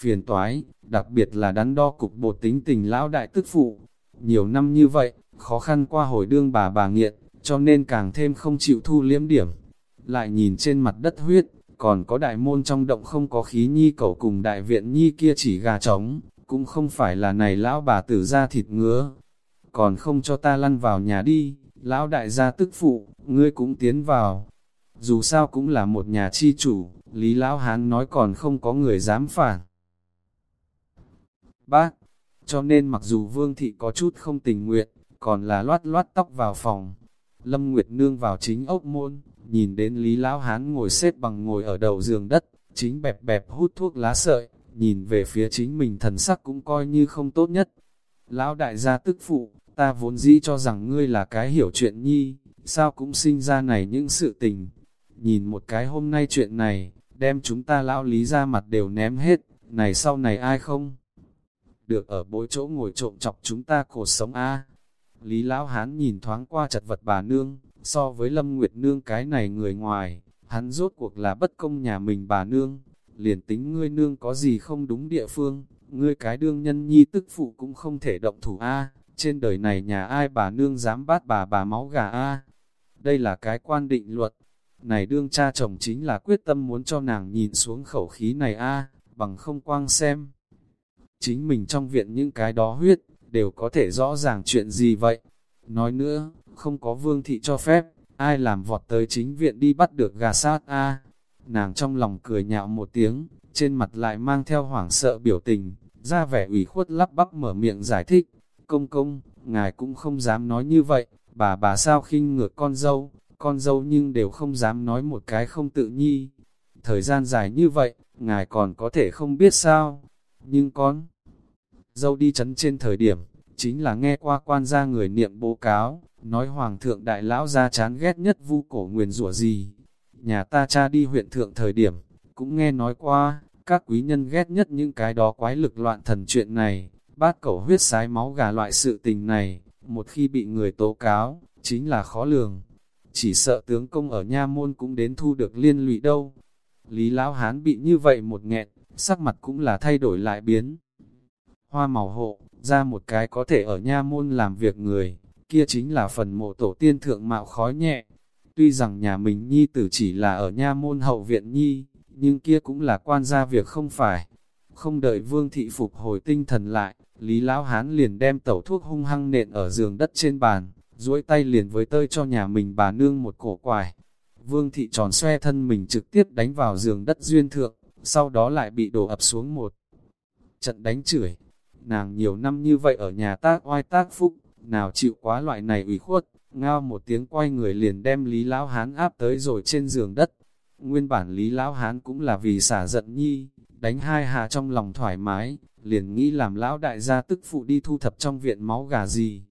Phiền toái, đặc biệt là đắn đo cục bột tính tình lão đại tức phụ. Nhiều năm như vậy, khó khăn qua hồi đương bà bà nghiện, cho nên càng thêm không chịu thu liếm điểm. Lại nhìn trên mặt đất huyết, còn có đại môn trong động không có khí nhi cầu cùng đại viện nhi kia chỉ gà trống, cũng không phải là này lão bà tử ra thịt ngứa. Còn không cho ta lăn vào nhà đi, lão đại gia tức phụ, ngươi cũng tiến vào. Dù sao cũng là một nhà chi chủ, Lý Lão Hán nói còn không có người dám phản. Bác, cho nên mặc dù Vương Thị có chút không tình nguyện, còn là loát loát tóc vào phòng, Lâm Nguyệt Nương vào chính ốc môn, nhìn đến Lý Lão Hán ngồi xếp bằng ngồi ở đầu giường đất, chính bẹp bẹp hút thuốc lá sợi, nhìn về phía chính mình thần sắc cũng coi như không tốt nhất. Lão đại gia tức phụ, ta vốn dĩ cho rằng ngươi là cái hiểu chuyện nhi, sao cũng sinh ra này những sự tình. Nhìn một cái hôm nay chuyện này, đem chúng ta lão lý ra mặt đều ném hết, này sau này ai không? Được ở bối chỗ ngồi trộm chọc chúng ta khổ sống a Lý Lão Hán nhìn thoáng qua chật vật bà nương, so với Lâm Nguyệt Nương cái này người ngoài, hắn rốt cuộc là bất công nhà mình bà nương, liền tính ngươi nương có gì không đúng địa phương, ngươi cái đương nhân nhi tức phụ cũng không thể động thủ A, trên đời này nhà ai bà nương dám bắt bà bà máu gà A. Đây là cái quan định luật, này đương cha chồng chính là quyết tâm muốn cho nàng nhìn xuống khẩu khí này A, bằng không quang xem. Chính mình trong viện những cái đó huyết, đều có thể rõ ràng chuyện gì vậy. Nói nữa, không có vương thị cho phép, ai làm vọt tới chính viện đi bắt được gà sát a Nàng trong lòng cười nhạo một tiếng, trên mặt lại mang theo hoảng sợ biểu tình, ra vẻ ủy khuất lắp bắp mở miệng giải thích. Công công, ngài cũng không dám nói như vậy, bà bà sao khinh ngược con dâu, con dâu nhưng đều không dám nói một cái không tự nhi. Thời gian dài như vậy, ngài còn có thể không biết sao, nhưng con dâu đi chấn trên thời điểm, chính là nghe qua quan gia người niệm bố cáo, nói hoàng thượng đại lão ra chán ghét nhất vu cổ nguyền rủa gì. Nhà ta cha đi huyện thượng thời điểm, cũng nghe nói qua, các quý nhân ghét nhất những cái đó quái lực loạn thần chuyện này, bát cẩu huyết sái máu gà loại sự tình này, một khi bị người tố cáo, chính là khó lường. Chỉ sợ tướng công ở nha môn cũng đến thu được liên lụy đâu. Lý Lão Hán bị như vậy một nghẹn, sắc mặt cũng là thay đổi lại biến hoa màu hộ, ra một cái có thể ở nha môn làm việc người, kia chính là phần mộ tổ tiên thượng mạo khói nhẹ. Tuy rằng nhà mình nhi tử chỉ là ở nha môn hậu viện nhi, nhưng kia cũng là quan gia việc không phải. Không đợi vương thị phục hồi tinh thần lại, Lý Lão Hán liền đem tẩu thuốc hung hăng nện ở giường đất trên bàn, duỗi tay liền với tơi cho nhà mình bà nương một cổ quài. Vương thị tròn xoe thân mình trực tiếp đánh vào giường đất duyên thượng, sau đó lại bị đổ ập xuống một trận đánh chửi, Nàng nhiều năm như vậy ở nhà tác oai tác phúc, nào chịu quá loại này ủy khuất, ngao một tiếng quay người liền đem Lý Lão Hán áp tới rồi trên giường đất. Nguyên bản Lý Lão Hán cũng là vì xả giận nhi, đánh hai hạ trong lòng thoải mái, liền nghĩ làm lão đại gia tức phụ đi thu thập trong viện máu gà gì.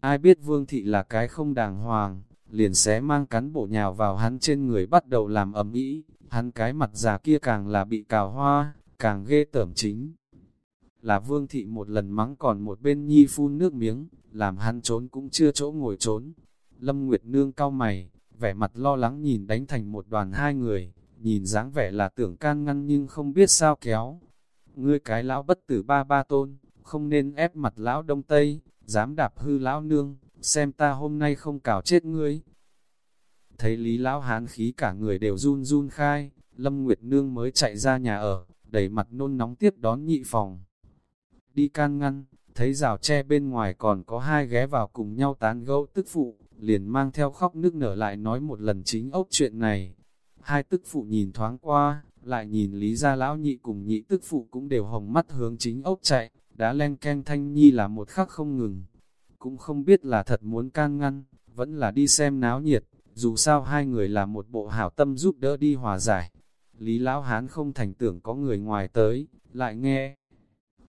Ai biết vương thị là cái không đàng hoàng, liền xé mang cắn bộ nhào vào hắn trên người bắt đầu làm ầm ĩ, hắn cái mặt già kia càng là bị cào hoa, càng ghê tởm chính. Là vương thị một lần mắng còn một bên nhi phun nước miếng, làm hắn trốn cũng chưa chỗ ngồi trốn. Lâm Nguyệt Nương cao mày, vẻ mặt lo lắng nhìn đánh thành một đoàn hai người, nhìn dáng vẻ là tưởng can ngăn nhưng không biết sao kéo. Ngươi cái lão bất tử ba ba tôn, không nên ép mặt lão đông tây, dám đạp hư lão nương, xem ta hôm nay không cào chết ngươi. Thấy lý lão hán khí cả người đều run run khai, Lâm Nguyệt Nương mới chạy ra nhà ở, đẩy mặt nôn nóng tiếp đón nhị phòng. Đi can ngăn, thấy rào tre bên ngoài còn có hai ghé vào cùng nhau tán gẫu tức phụ, liền mang theo khóc nước nở lại nói một lần chính ốc chuyện này. Hai tức phụ nhìn thoáng qua, lại nhìn lý gia lão nhị cùng nhị tức phụ cũng đều hồng mắt hướng chính ốc chạy, đã len ken thanh nhi là một khắc không ngừng. Cũng không biết là thật muốn can ngăn, vẫn là đi xem náo nhiệt, dù sao hai người là một bộ hảo tâm giúp đỡ đi hòa giải. Lý lão hán không thành tưởng có người ngoài tới, lại nghe.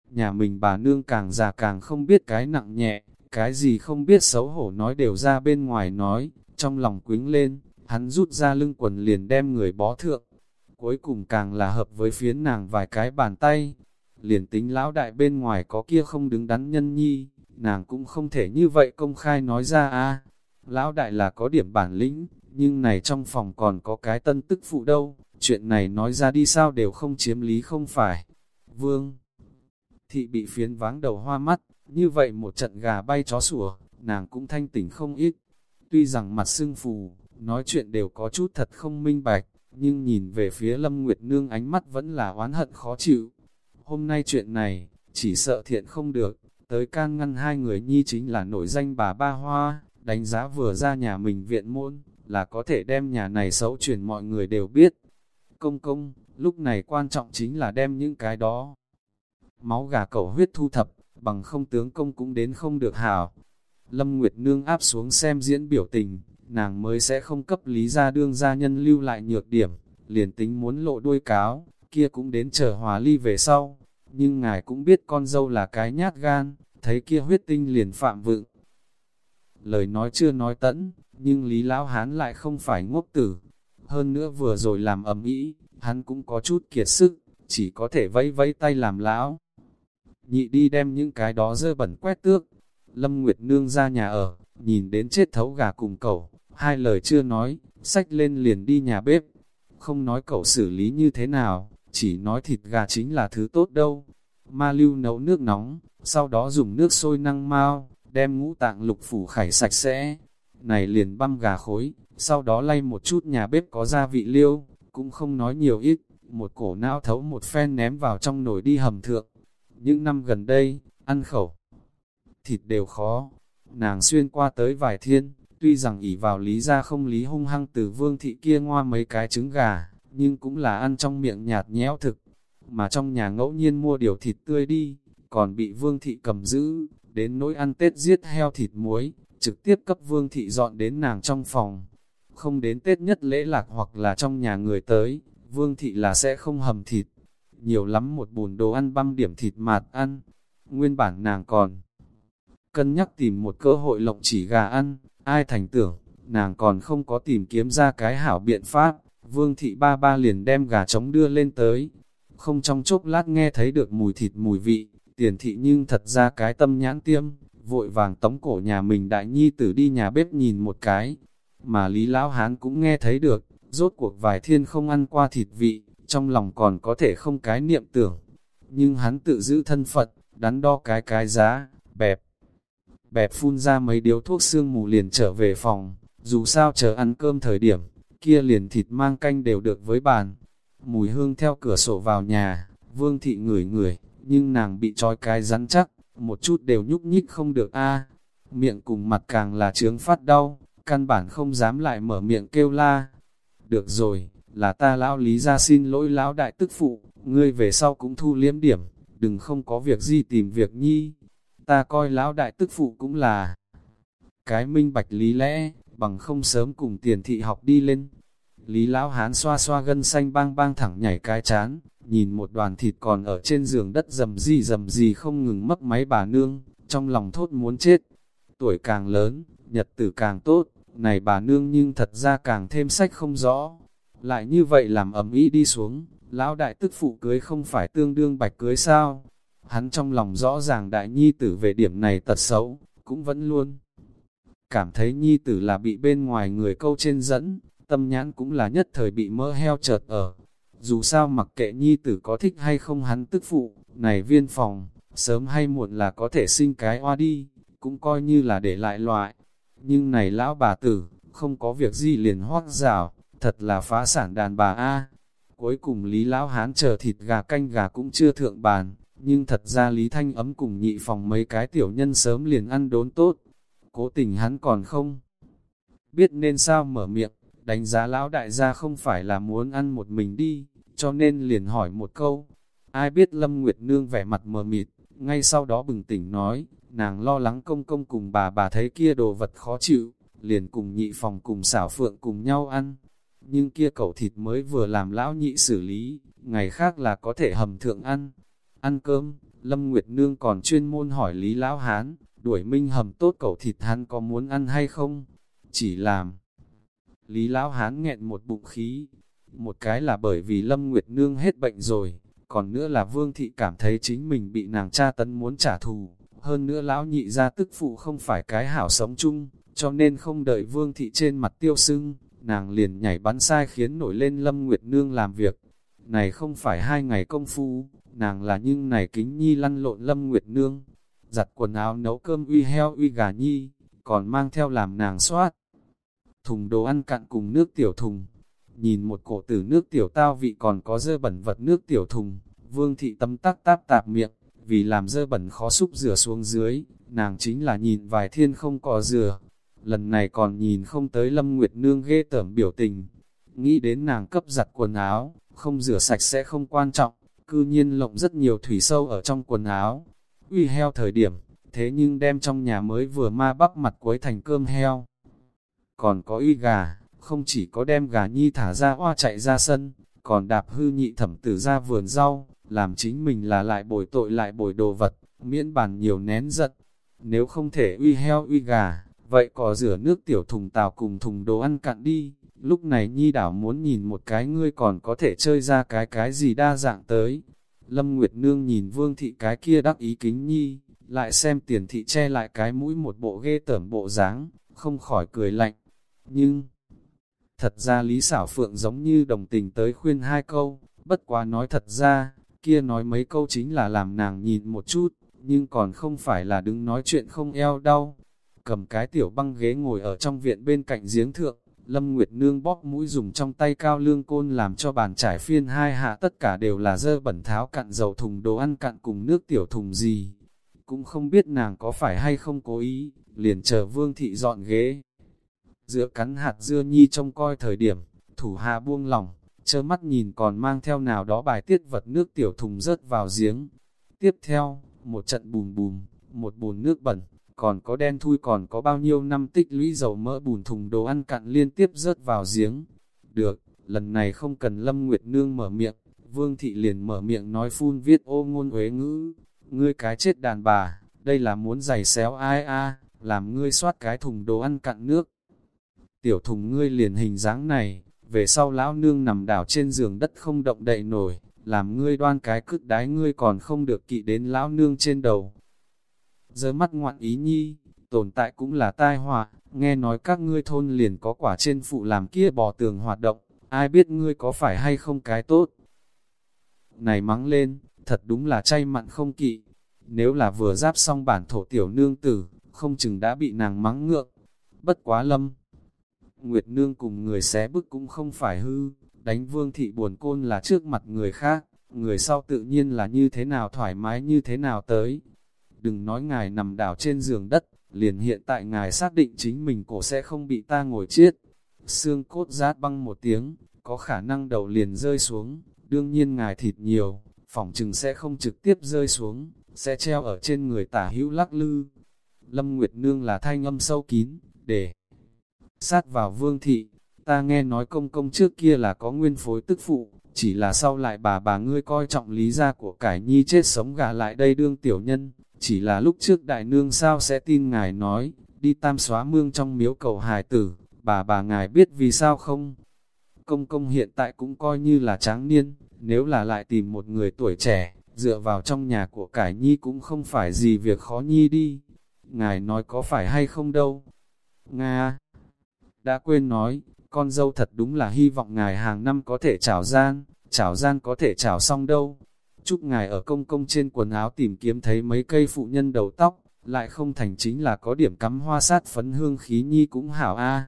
Nhà mình bà nương càng già càng không biết cái nặng nhẹ, cái gì không biết xấu hổ nói đều ra bên ngoài nói, trong lòng quính lên, hắn rút ra lưng quần liền đem người bó thượng. Cuối cùng càng là hợp với phiến nàng vài cái bàn tay, liền tính lão đại bên ngoài có kia không đứng đắn nhân nhi, nàng cũng không thể như vậy công khai nói ra a Lão đại là có điểm bản lĩnh, nhưng này trong phòng còn có cái tân tức phụ đâu, chuyện này nói ra đi sao đều không chiếm lý không phải. Vương thị bị phiến váng đầu hoa mắt, như vậy một trận gà bay chó sủa, nàng cũng thanh tỉnh không ít. Tuy rằng mặt sưng phù, nói chuyện đều có chút thật không minh bạch, nhưng nhìn về phía Lâm Nguyệt Nương ánh mắt vẫn là oán hận khó chịu. Hôm nay chuyện này, chỉ sợ thiện không được, tới can ngăn hai người nhi chính là nổi danh bà Ba Hoa, đánh giá vừa ra nhà mình viện môn, là có thể đem nhà này xấu chuyển mọi người đều biết. Công công, lúc này quan trọng chính là đem những cái đó. Máu gà cẩu huyết thu thập, bằng không tướng công cũng đến không được hảo. Lâm Nguyệt Nương áp xuống xem diễn biểu tình, nàng mới sẽ không cấp lý gia đương gia nhân lưu lại nhược điểm, liền tính muốn lộ đuôi cáo, kia cũng đến chờ hòa ly về sau. Nhưng ngài cũng biết con dâu là cái nhát gan, thấy kia huyết tinh liền phạm vựng. Lời nói chưa nói tẫn, nhưng Lý Lão Hán lại không phải ngốc tử. Hơn nữa vừa rồi làm ầm ĩ, hắn cũng có chút kiệt sức, chỉ có thể vẫy vẫy tay làm lão. Nhị đi đem những cái đó dơ bẩn quét tước. Lâm Nguyệt Nương ra nhà ở, nhìn đến chết thấu gà cùng cẩu hai lời chưa nói, sách lên liền đi nhà bếp. Không nói cậu xử lý như thế nào, chỉ nói thịt gà chính là thứ tốt đâu. Ma lưu nấu nước nóng, sau đó dùng nước sôi năng mau, đem ngũ tạng lục phủ khải sạch sẽ. Này liền băm gà khối, sau đó lay một chút nhà bếp có gia vị liêu, cũng không nói nhiều ít, một cổ não thấu một phen ném vào trong nồi đi hầm thượng. Những năm gần đây, ăn khẩu, thịt đều khó. Nàng xuyên qua tới vài thiên, tuy rằng ỉ vào lý ra không lý hung hăng từ vương thị kia ngoa mấy cái trứng gà, nhưng cũng là ăn trong miệng nhạt nhẽo thực. Mà trong nhà ngẫu nhiên mua điều thịt tươi đi, còn bị vương thị cầm giữ, đến nỗi ăn Tết giết heo thịt muối, trực tiếp cấp vương thị dọn đến nàng trong phòng. Không đến Tết nhất lễ lạc hoặc là trong nhà người tới, vương thị là sẽ không hầm thịt. Nhiều lắm một bùn đồ ăn băm điểm thịt mạt ăn. Nguyên bản nàng còn cân nhắc tìm một cơ hội lộng chỉ gà ăn, ai thành tưởng, nàng còn không có tìm kiếm ra cái hảo biện pháp. Vương thị ba ba liền đem gà trống đưa lên tới. Không trong chốc lát nghe thấy được mùi thịt mùi vị, tiền thị nhưng thật ra cái tâm nhãn tiêm, vội vàng tống cổ nhà mình đại nhi tử đi nhà bếp nhìn một cái. Mà Lý Lão Hán cũng nghe thấy được, rốt cuộc vài thiên không ăn qua thịt vị, trong lòng còn có thể không cái niệm tưởng. Nhưng hắn tự giữ thân phận, đắn đo cái cái giá, bẹp. Bẹp phun ra mấy điếu thuốc xương mù liền trở về phòng, dù sao chờ ăn cơm thời điểm, kia liền thịt mang canh đều được với bàn. Mùi hương theo cửa sổ vào nhà, vương thị ngửi ngửi, nhưng nàng bị trói cái rắn chắc, một chút đều nhúc nhích không được a Miệng cùng mặt càng là trướng phát đau, căn bản không dám lại mở miệng kêu la. Được rồi, là ta lão lý ra xin lỗi lão đại tức phụ, ngươi về sau cũng thu liếm điểm, đừng không có việc gì tìm việc nhi. Ta coi lão đại tức phụ cũng là cái minh bạch lý lẽ, bằng không sớm cùng tiền thị học đi lên. Lý Lão Hán xoa xoa gân xanh bang bang thẳng nhảy cái chán, nhìn một đoàn thịt còn ở trên giường đất dầm gì dầm gì không ngừng mấp máy bà nương, trong lòng thốt muốn chết. Tuổi càng lớn, nhật tử càng tốt, này bà nương nhưng thật ra càng thêm sách không rõ. Lại như vậy làm ấm ý đi xuống, lão đại tức phụ cưới không phải tương đương bạch cưới sao? Hắn trong lòng rõ ràng đại nhi tử về điểm này tật xấu, cũng vẫn luôn. Cảm thấy nhi tử là bị bên ngoài người câu trên dẫn, tâm nhãn cũng là nhất thời bị mỡ heo chợt ở. Dù sao mặc kệ nhi tử có thích hay không hắn tức phụ, này viên phòng, sớm hay muộn là có thể sinh cái oa đi, cũng coi như là để lại loại. Nhưng này lão bà tử, không có việc gì liền hoác rào, thật là phá sản đàn bà A. Cuối cùng Lý Lão Hán chờ thịt gà canh gà cũng chưa thượng bàn, nhưng thật ra Lý Thanh ấm cùng nhị phòng mấy cái tiểu nhân sớm liền ăn đốn tốt. Cố tình hắn còn không biết nên sao mở miệng, đánh giá lão đại gia không phải là muốn ăn một mình đi, cho nên liền hỏi một câu. Ai biết Lâm Nguyệt Nương vẻ mặt mờ mịt, ngay sau đó bừng tỉnh nói, nàng lo lắng công công cùng bà bà thấy kia đồ vật khó chịu, liền cùng nhị phòng cùng xảo phượng cùng nhau ăn. Nhưng kia cẩu thịt mới vừa làm lão nhị xử lý, ngày khác là có thể hầm thượng ăn. Ăn cơm, Lâm Nguyệt Nương còn chuyên môn hỏi Lý Lão Hán, đuổi minh hầm tốt cẩu thịt hắn có muốn ăn hay không? Chỉ làm. Lý Lão Hán nghẹn một bụng khí. Một cái là bởi vì Lâm Nguyệt Nương hết bệnh rồi, còn nữa là Vương Thị cảm thấy chính mình bị nàng cha tấn muốn trả thù. Hơn nữa Lão nhị ra tức phụ không phải cái hảo sống chung, cho nên không đợi Vương Thị trên mặt tiêu sưng, nàng liền nhảy bắn sai khiến nổi lên Lâm Nguyệt Nương làm việc. Này không phải hai ngày công phu, nàng là nhưng này kính nhi lăn lộn Lâm Nguyệt Nương, giặt quần áo nấu cơm uy heo uy gà nhi, còn mang theo làm nàng soát. Thùng đồ ăn cặn cùng nước tiểu thùng, nhìn một cổ tử nước tiểu tao vị còn có dơ bẩn vật nước tiểu thùng, vương thị tâm tắc táp tạp miệng, vì làm dơ bẩn khó xúc rửa xuống dưới, nàng chính là nhìn vài thiên không có rửa, lần này còn nhìn không tới Lâm Nguyệt Nương ghê tởm biểu tình, nghĩ đến nàng cấp giặt quần áo, không rửa sạch sẽ không quan trọng, cư nhiên lộng rất nhiều thủy sâu ở trong quần áo, uy heo thời điểm, thế nhưng đem trong nhà mới vừa ma bắp mặt cuối thành cơm heo. Còn có uy gà, không chỉ có đem gà nhi thả ra hoa chạy ra sân, còn đạp hư nhị thẩm tử ra vườn rau, làm chính mình là lại bồi tội lại bồi đồ vật, miễn bàn nhiều nén giận. Nếu không thể uy heo uy gà, vậy có rửa nước tiểu thùng tàu cùng thùng đồ ăn cạn đi. Lúc này nhi đảo muốn nhìn một cái ngươi còn có thể chơi ra cái cái gì đa dạng tới. Lâm Nguyệt Nương nhìn vương thị cái kia đắc ý kính nhi, lại xem tiền thị che lại cái mũi một bộ ghê tởm bộ dáng, không khỏi cười lạnh. Nhưng, thật ra Lý Xảo Phượng giống như đồng tình tới khuyên hai câu, bất quá nói thật ra, kia nói mấy câu chính là làm nàng nhìn một chút, nhưng còn không phải là đứng nói chuyện không eo đau. Cầm cái tiểu băng ghế ngồi ở trong viện bên cạnh giếng thượng, Lâm Nguyệt Nương bóp mũi dùng trong tay cao lương côn làm cho bàn trải phiên hai hạ tất cả đều là dơ bẩn tháo cặn dầu thùng đồ ăn cặn cùng nước tiểu thùng gì. Cũng không biết nàng có phải hay không cố ý, liền chờ vương thị dọn ghế. Giữa cắn hạt dưa nhi trông coi thời điểm, thủ hạ buông lòng, chơ mắt nhìn còn mang theo nào đó bài tiết vật nước tiểu thùng rớt vào giếng. Tiếp theo, một trận bùm bùm, một bùn nước bẩn, còn có đen thui còn có bao nhiêu năm tích lũy dầu mỡ bùn thùng đồ ăn cặn liên tiếp rớt vào giếng. Được, lần này không cần Lâm Nguyệt Nương mở miệng, Vương Thị liền mở miệng nói phun viết ô ngôn huế ngữ, ngươi cái chết đàn bà, đây là muốn giày xéo ai a làm ngươi soát cái thùng đồ ăn cặn nước. Tiểu thùng ngươi liền hình dáng này, về sau lão nương nằm đảo trên giường đất không động đậy nổi, làm ngươi đoan cái cứt đái ngươi còn không được kỵ đến lão nương trên đầu, Giờ mắt ngoạn ý nhi, tồn tại cũng là tai họa, nghe nói các ngươi thôn liền có quả trên phụ làm kia bò tường hoạt động, ai biết ngươi có phải hay không cái tốt. Này mắng lên, thật đúng là chay mặn không kỵ, nếu là vừa giáp xong bản thổ tiểu nương tử, không chừng đã bị nàng mắng ngượng, bất quá lâm. Nguyệt nương cùng người xé bức cũng không phải hư, đánh vương thị buồn côn là trước mặt người khác, người sau tự nhiên là như thế nào thoải mái như thế nào tới, Đừng nói ngài nằm đảo trên giường đất, liền hiện tại ngài xác định chính mình cổ sẽ không bị ta ngồi chết. Xương cốt rát băng một tiếng, có khả năng đầu liền rơi xuống, đương nhiên ngài thịt nhiều, phỏng chừng sẽ không trực tiếp rơi xuống, sẽ treo ở trên người tả hữu lắc lư. Lâm Nguyệt Nương là thanh âm sâu kín, để sát vào vương thị, ta nghe nói công công trước kia là có nguyên phối tức phụ, chỉ là sau lại bà bà ngươi coi trọng lý gia của cải nhi chết sống gà lại đây đương tiểu nhân, chỉ là lúc trước đại nương sao sẽ tin ngài nói, đi tam xóa mương trong miếu cầu hài tử, bà bà ngài biết vì sao không? Công công hiện tại cũng coi như là tráng niên, nếu là lại tìm một người tuổi trẻ, dựa vào trong nhà của cải nhi cũng không phải gì việc khó nhi đi. Ngài nói có phải hay không đâu? Nga! Đã quên nói, con dâu thật đúng là hy vọng ngài hàng năm có thể trảo gian, trảo gian có thể trảo xong đâu. Chúc ngài ở công công trên quần áo tìm kiếm thấy mấy cây phụ nhân đầu tóc, lại không thành chính là có điểm cắm hoa sát phấn hương khí nhi cũng hảo a.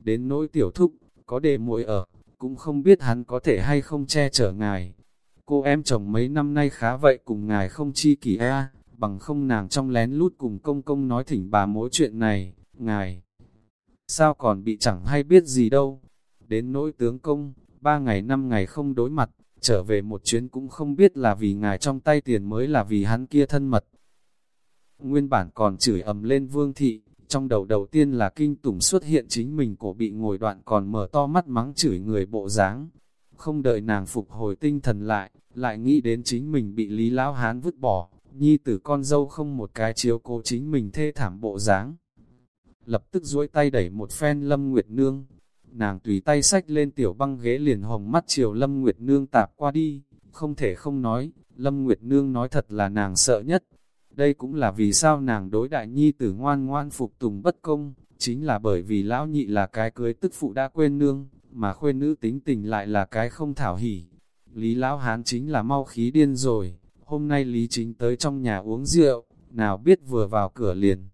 Đến nỗi tiểu thúc, có đề muội ở, cũng không biết hắn có thể hay không che chở ngài. Cô em chồng mấy năm nay khá vậy cùng ngài không chi kỷ a, bằng không nàng trong lén lút cùng công công nói thỉnh bà mối chuyện này, ngài. Sao còn bị chẳng hay biết gì đâu. Đến nỗi tướng công, ba ngày năm ngày không đối mặt, trở về một chuyến cũng không biết là vì ngài trong tay tiền mới là vì hắn kia thân mật. Nguyên bản còn chửi ầm lên vương thị, trong đầu đầu tiên là kinh tủng xuất hiện chính mình cổ bị ngồi đoạn còn mở to mắt mắng chửi người bộ dáng. Không đợi nàng phục hồi tinh thần lại, lại nghĩ đến chính mình bị Lý Lão Hán vứt bỏ, nhi tử con dâu không một cái chiếu cố chính mình thê thảm bộ dáng. Lập tức duỗi tay đẩy một phen Lâm Nguyệt Nương, nàng tùy tay sách lên tiểu băng ghế liền hồng mắt chiều Lâm Nguyệt Nương tạp qua đi, không thể không nói, Lâm Nguyệt Nương nói thật là nàng sợ nhất. Đây cũng là vì sao nàng đối đại nhi tử ngoan ngoan phục tùng bất công, chính là bởi vì lão nhị là cái cưới tức phụ đã quên nương, mà khuê nữ tính tình lại là cái không thảo hỉ. Lý lão hán chính là mau khí điên rồi, hôm nay Lý chính tới trong nhà uống rượu, nào biết vừa vào cửa liền.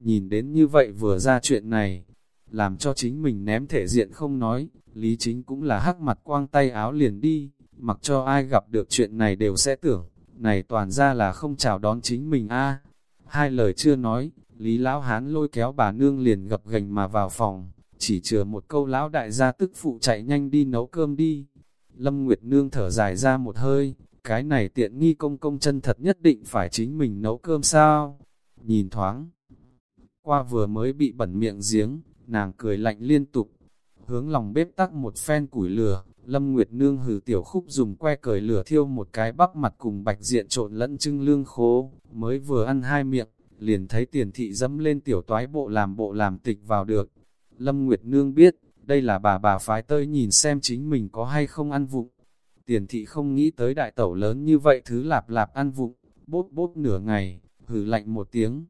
Nhìn đến như vậy vừa ra chuyện này, làm cho chính mình ném thể diện không nói, Lý Chính cũng là hắc mặt quang tay áo liền đi, mặc cho ai gặp được chuyện này đều sẽ tưởng, này toàn ra là không chào đón chính mình a Hai lời chưa nói, Lý Lão Hán lôi kéo bà nương liền gập gành mà vào phòng, chỉ chừa một câu lão đại gia tức phụ chạy nhanh đi nấu cơm đi. Lâm Nguyệt Nương thở dài ra một hơi, cái này tiện nghi công công chân thật nhất định phải chính mình nấu cơm sao? Nhìn thoáng, qua vừa mới bị bẩn miệng giếng, nàng cười lạnh liên tục, hướng lòng bếp tắc một phen củi lửa, Lâm Nguyệt Nương hừ tiểu khúc dùng que cởi lửa thiêu một cái bắp mặt cùng bạch diện trộn lẫn trưng lương khố, mới vừa ăn hai miệng, liền thấy tiền thị dẫm lên tiểu toái bộ làm bộ làm tịch vào được. Lâm Nguyệt Nương biết, đây là bà bà phái tơi nhìn xem chính mình có hay không ăn vụng. Tiền thị không nghĩ tới đại tẩu lớn như vậy thứ lạp lạp ăn vụng, bốt bốt nửa ngày, hừ lạnh một tiếng.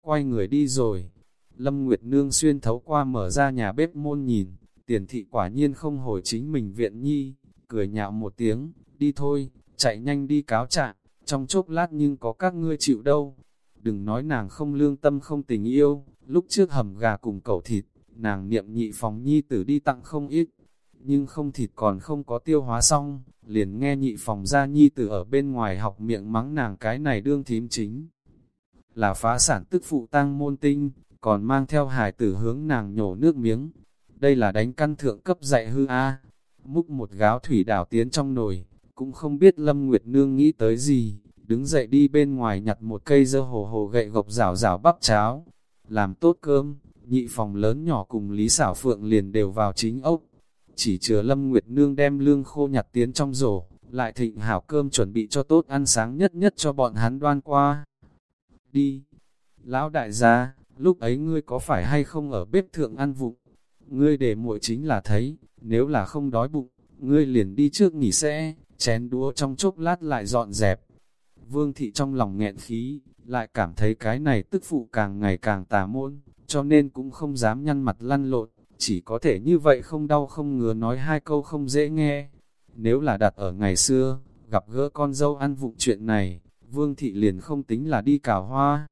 Quay người đi rồi, Lâm Nguyệt Nương xuyên thấu qua mở ra nhà bếp môn nhìn, tiền thị quả nhiên không hồi chính mình viện nhi, cười nhạo một tiếng, đi thôi, chạy nhanh đi cáo trạng, trong chốc lát nhưng có các ngươi chịu đâu. Đừng nói nàng không lương tâm không tình yêu, lúc trước hầm gà cùng cẩu thịt, nàng niệm nhị phòng nhi tử đi tặng không ít, nhưng không thịt còn không có tiêu hóa xong, liền nghe nhị phòng ra nhi tử ở bên ngoài học miệng mắng nàng cái này đương thím chính. Là phá sản tức phụ tăng môn tinh, còn mang theo hài tử hướng nàng nhổ nước miếng. Đây là đánh căn thượng cấp dạy hư A. Múc một gáo thủy đảo tiến trong nồi, cũng không biết Lâm Nguyệt Nương nghĩ tới gì, đứng dậy đi bên ngoài nhặt một cây dơ hồ hồ gậy gộc rào rào bắp cháo. Làm tốt cơm, nhị phòng lớn nhỏ cùng Lý Xảo Phượng liền đều vào chính ốc. Chỉ chứa Lâm Nguyệt Nương đem lương khô nhặt tiến trong rổ, lại thịnh hảo cơm chuẩn bị cho tốt ăn sáng nhất nhất cho bọn hắn đoan qua. Đi! Lão đại gia, lúc ấy ngươi có phải hay không ở bếp thượng ăn vụng? Ngươi để muội chính là thấy, nếu là không đói bụng, ngươi liền đi trước nghỉ sẽ, chén đũa trong chốc lát lại dọn dẹp. Vương thị trong lòng nghẹn khí, lại cảm thấy cái này tức phụ càng ngày càng tà môn, cho nên cũng không dám nhăn mặt lăn lộn, chỉ có thể như vậy không đau không ngừa nói hai câu không dễ nghe. Nếu là đặt ở ngày xưa, gặp gỡ con dâu ăn vụng chuyện này, Vương thị liền không tính là đi cào hoa.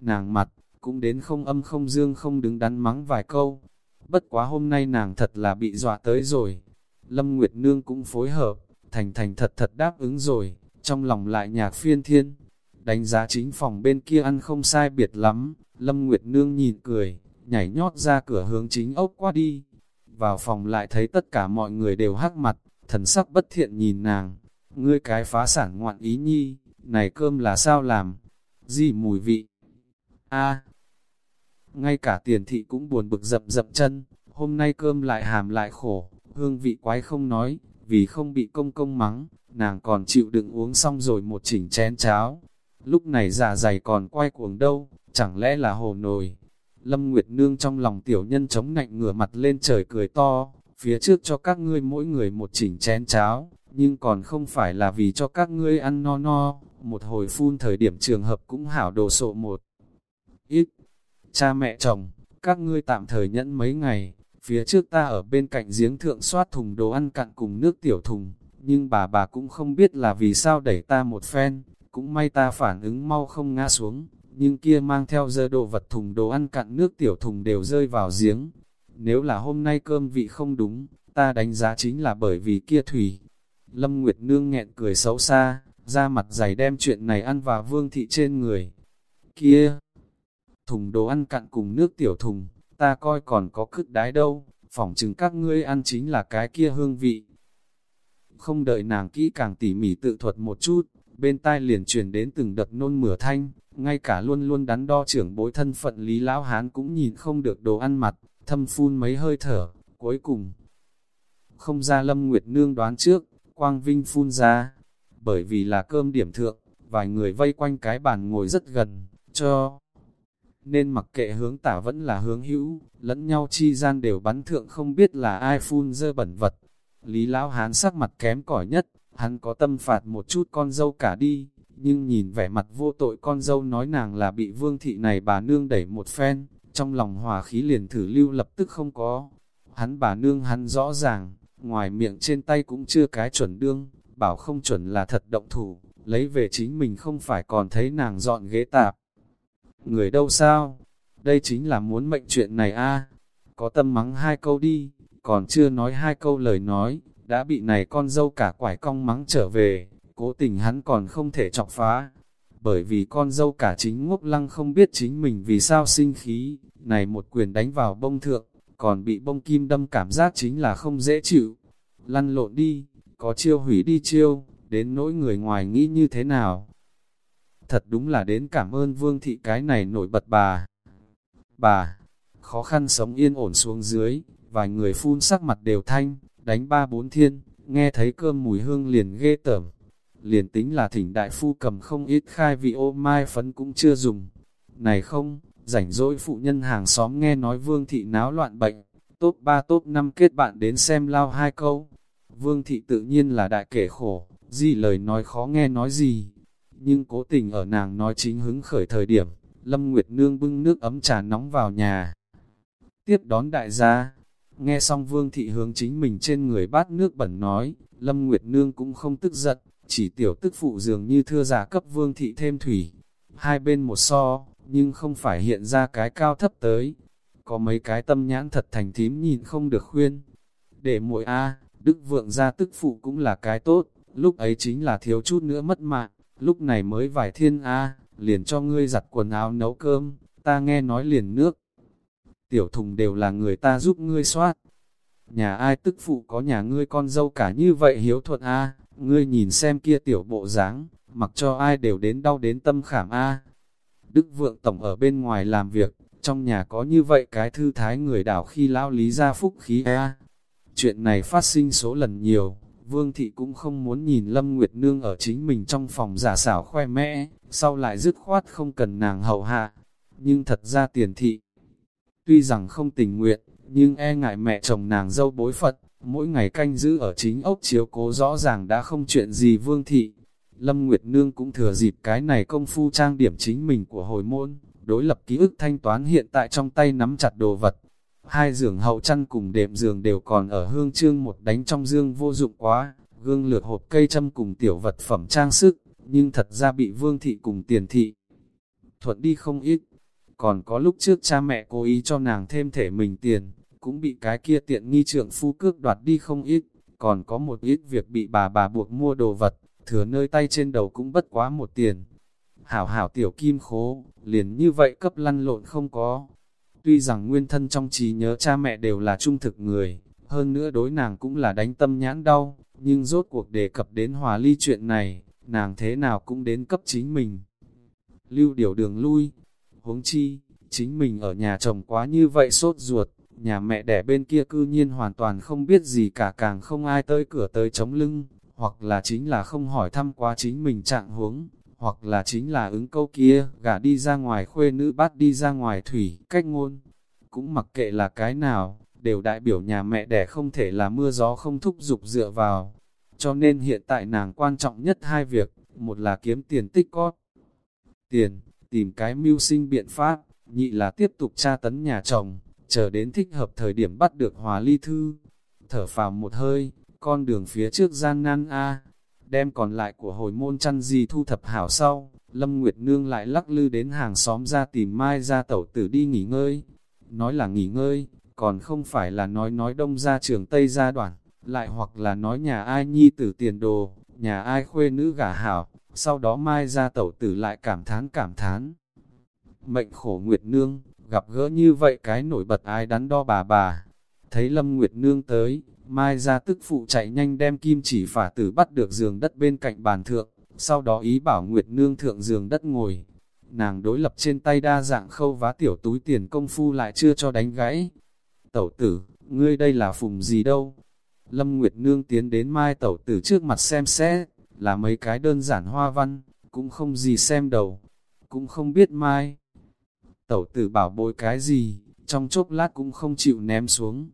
Nàng mặt, cũng đến không âm không dương không đứng đắn mắng vài câu. Bất quá hôm nay nàng thật là bị dọa tới rồi. Lâm Nguyệt Nương cũng phối hợp, thành thành thật thật đáp ứng rồi, trong lòng lại nhạc phiên thiên. Đánh giá chính phòng bên kia ăn không sai biệt lắm, Lâm Nguyệt Nương nhìn cười, nhảy nhót ra cửa hướng chính ốc qua đi. Vào phòng lại thấy tất cả mọi người đều hắc mặt, thần sắc bất thiện nhìn nàng. Ngươi cái phá sản ngoạn ý nhi, này cơm là sao làm? Gì mùi vị? a ngay cả tiền thị cũng buồn bực dập dập chân, hôm nay cơm lại hàm lại khổ, hương vị quái không nói, vì không bị công công mắng, nàng còn chịu đựng uống xong rồi một chỉnh chén cháo. Lúc này già dày còn quay cuồng đâu, chẳng lẽ là hồ nồi. Lâm Nguyệt Nương trong lòng tiểu nhân chống nạnh ngửa mặt lên trời cười to, phía trước cho các ngươi mỗi người một chỉnh chén cháo, nhưng còn không phải là vì cho các ngươi ăn no no, một hồi phun thời điểm trường hợp cũng hảo đồ sộ một. Ít, cha mẹ chồng, các ngươi tạm thời nhẫn mấy ngày, phía trước ta ở bên cạnh giếng thượng soát thùng đồ ăn cặn cùng nước tiểu thùng, nhưng bà bà cũng không biết là vì sao đẩy ta một phen, cũng may ta phản ứng mau không ngã xuống, nhưng kia mang theo dơ đồ vật thùng đồ ăn cặn nước tiểu thùng đều rơi vào giếng. Nếu là hôm nay cơm vị không đúng, ta đánh giá chính là bởi vì kia thủy. Lâm Nguyệt Nương nghẹn cười xấu xa, ra mặt dày đem chuyện này ăn vào vương thị trên người. Kia! Thùng đồ ăn cặn cùng nước tiểu thùng, ta coi còn có cứt đái đâu, phỏng chừng các ngươi ăn chính là cái kia hương vị. Không đợi nàng kỹ càng tỉ mỉ tự thuật một chút, bên tai liền truyền đến từng đợt nôn mửa thanh, ngay cả luôn luôn đắn đo trưởng bối thân phận Lý Lão Hán cũng nhìn không được đồ ăn mặt, thâm phun mấy hơi thở, cuối cùng. Không ra Lâm Nguyệt Nương đoán trước, Quang Vinh phun ra, bởi vì là cơm điểm thượng, vài người vây quanh cái bàn ngồi rất gần, cho. Nên mặc kệ hướng tả vẫn là hướng hữu, lẫn nhau chi gian đều bắn thượng không biết là ai phun dơ bẩn vật. Lý Lão Hán sắc mặt kém cỏi nhất, hắn có tâm phạt một chút con dâu cả đi, nhưng nhìn vẻ mặt vô tội con dâu nói nàng là bị vương thị này bà nương đẩy một phen, trong lòng hòa khí liền thử lưu lập tức không có. Hắn bà nương hắn rõ ràng, ngoài miệng trên tay cũng chưa cái chuẩn đương, bảo không chuẩn là thật động thủ, lấy về chính mình không phải còn thấy nàng dọn ghế tạp. Người đâu sao? Đây chính là muốn mệnh chuyện này a Có tâm mắng hai câu đi, còn chưa nói hai câu lời nói, đã bị này con dâu cả quải cong mắng trở về, cố tình hắn còn không thể chọc phá. Bởi vì con dâu cả chính ngốc lăng không biết chính mình vì sao sinh khí, này một quyền đánh vào bông thượng, còn bị bông kim đâm cảm giác chính là không dễ chịu. Lăn lộn đi, có chiêu hủy đi chiêu, đến nỗi người ngoài nghĩ như thế nào. Thật đúng là đến cảm ơn vương thị cái này nổi bật bà. Bà, khó khăn sống yên ổn xuống dưới, vài người phun sắc mặt đều thanh, đánh ba bốn thiên, nghe thấy cơm mùi hương liền ghê tởm. Liền tính là thỉnh đại phu cầm không ít khai vị ô mai phấn cũng chưa dùng. Này không, rảnh rỗi phụ nhân hàng xóm nghe nói vương thị náo loạn bệnh, top 3 top 5 kết bạn đến xem lao hai câu. Vương thị tự nhiên là đại kể khổ, gì lời nói khó nghe nói gì. Nhưng cố tình ở nàng nói chính hứng khởi thời điểm, Lâm Nguyệt Nương bưng nước ấm trà nóng vào nhà. Tiếp đón đại gia, nghe xong Vương thị hướng chính mình trên người bát nước bẩn nói, Lâm Nguyệt Nương cũng không tức giận, chỉ tiểu tức phụ dường như thưa giả cấp Vương thị thêm thủy. Hai bên một so, nhưng không phải hiện ra cái cao thấp tới. Có mấy cái tâm nhãn thật thành thím nhìn không được khuyên. Để muội A, Đức Vượng ra tức phụ cũng là cái tốt, lúc ấy chính là thiếu chút nữa mất mạng, lúc này mới vài thiên A, liền cho ngươi giặt quần áo nấu cơm, ta nghe nói liền nước. Tiểu thùng đều là người ta giúp ngươi soát. Nhà ai tức phụ có nhà ngươi con dâu cả như vậy hiếu thuận A, ngươi nhìn xem kia tiểu bộ dáng mặc cho ai đều đến đau đến tâm khảm A. Đức Vượng Tổng ở bên ngoài làm việc, trong nhà có như vậy cái thư thái người đảo khi lão lý ra phúc khí A. Chuyện này phát sinh số lần nhiều, Vương Thị cũng không muốn nhìn Lâm Nguyệt Nương ở chính mình trong phòng giả xảo khoe mẽ, sau lại dứt khoát không cần nàng hậu hạ. Nhưng thật ra tiền thị, tuy rằng không tình nguyện, nhưng e ngại mẹ chồng nàng dâu bối Phật, mỗi ngày canh giữ ở chính ốc chiếu cố rõ ràng đã không chuyện gì Vương Thị. Lâm Nguyệt Nương cũng thừa dịp cái này công phu trang điểm chính mình của hồi môn, đối lập ký ức thanh toán hiện tại trong tay nắm chặt đồ vật, Hai giường hậu chăn cùng đệm giường đều còn ở hương trương một đánh trong dương vô dụng quá, gương lược hộp cây châm cùng tiểu vật phẩm trang sức, nhưng thật ra bị vương thị cùng tiền thị. Thuận đi không ít, còn có lúc trước cha mẹ cố ý cho nàng thêm thể mình tiền, cũng bị cái kia tiện nghi trưởng phu cước đoạt đi không ít, còn có một ít việc bị bà bà buộc mua đồ vật, thừa nơi tay trên đầu cũng bất quá một tiền. Hảo hảo tiểu kim khố, liền như vậy cấp lăn lộn không có, Tuy rằng nguyên thân trong trí nhớ cha mẹ đều là trung thực người, hơn nữa đối nàng cũng là đánh tâm nhãn đau, nhưng rốt cuộc đề cập đến hòa ly chuyện này, nàng thế nào cũng đến cấp chính mình. Lưu điều đường lui, huống chi, chính mình ở nhà chồng quá như vậy sốt ruột, nhà mẹ đẻ bên kia cư nhiên hoàn toàn không biết gì cả càng không ai tới cửa tới chống lưng, hoặc là chính là không hỏi thăm quá chính mình trạng huống, hoặc là chính là ứng câu kia, gả đi ra ngoài khuê nữ bắt đi ra ngoài thủy, cách ngôn. Cũng mặc kệ là cái nào, đều đại biểu nhà mẹ đẻ không thể là mưa gió không thúc dục dựa vào. Cho nên hiện tại nàng quan trọng nhất hai việc, một là kiếm tiền tích cót, Tiền, tìm cái mưu sinh biện pháp, nhị là tiếp tục tra tấn nhà chồng, chờ đến thích hợp thời điểm bắt được hòa ly thư. Thở phào một hơi, con đường phía trước gian nan a đem còn lại của hồi môn chăn gì thu thập hảo sau, Lâm Nguyệt Nương lại lắc lư đến hàng xóm ra tìm Mai ra tẩu tử đi nghỉ ngơi. Nói là nghỉ ngơi, còn không phải là nói nói đông ra trường Tây gia đoạn, lại hoặc là nói nhà ai nhi tử tiền đồ, nhà ai khuê nữ gả hảo, sau đó Mai ra tẩu tử lại cảm thán cảm thán. Mệnh khổ Nguyệt Nương, gặp gỡ như vậy cái nổi bật ai đắn đo bà bà. Thấy Lâm Nguyệt Nương tới, Mai ra tức phụ chạy nhanh đem kim chỉ phả tử bắt được giường đất bên cạnh bàn thượng, sau đó ý bảo Nguyệt Nương thượng giường đất ngồi. Nàng đối lập trên tay đa dạng khâu vá tiểu túi tiền công phu lại chưa cho đánh gãy. Tẩu tử, ngươi đây là phùng gì đâu? Lâm Nguyệt Nương tiến đến Mai tẩu tử trước mặt xem xét, là mấy cái đơn giản hoa văn, cũng không gì xem đầu, cũng không biết Mai. Tẩu tử bảo bối cái gì, trong chốc lát cũng không chịu ném xuống,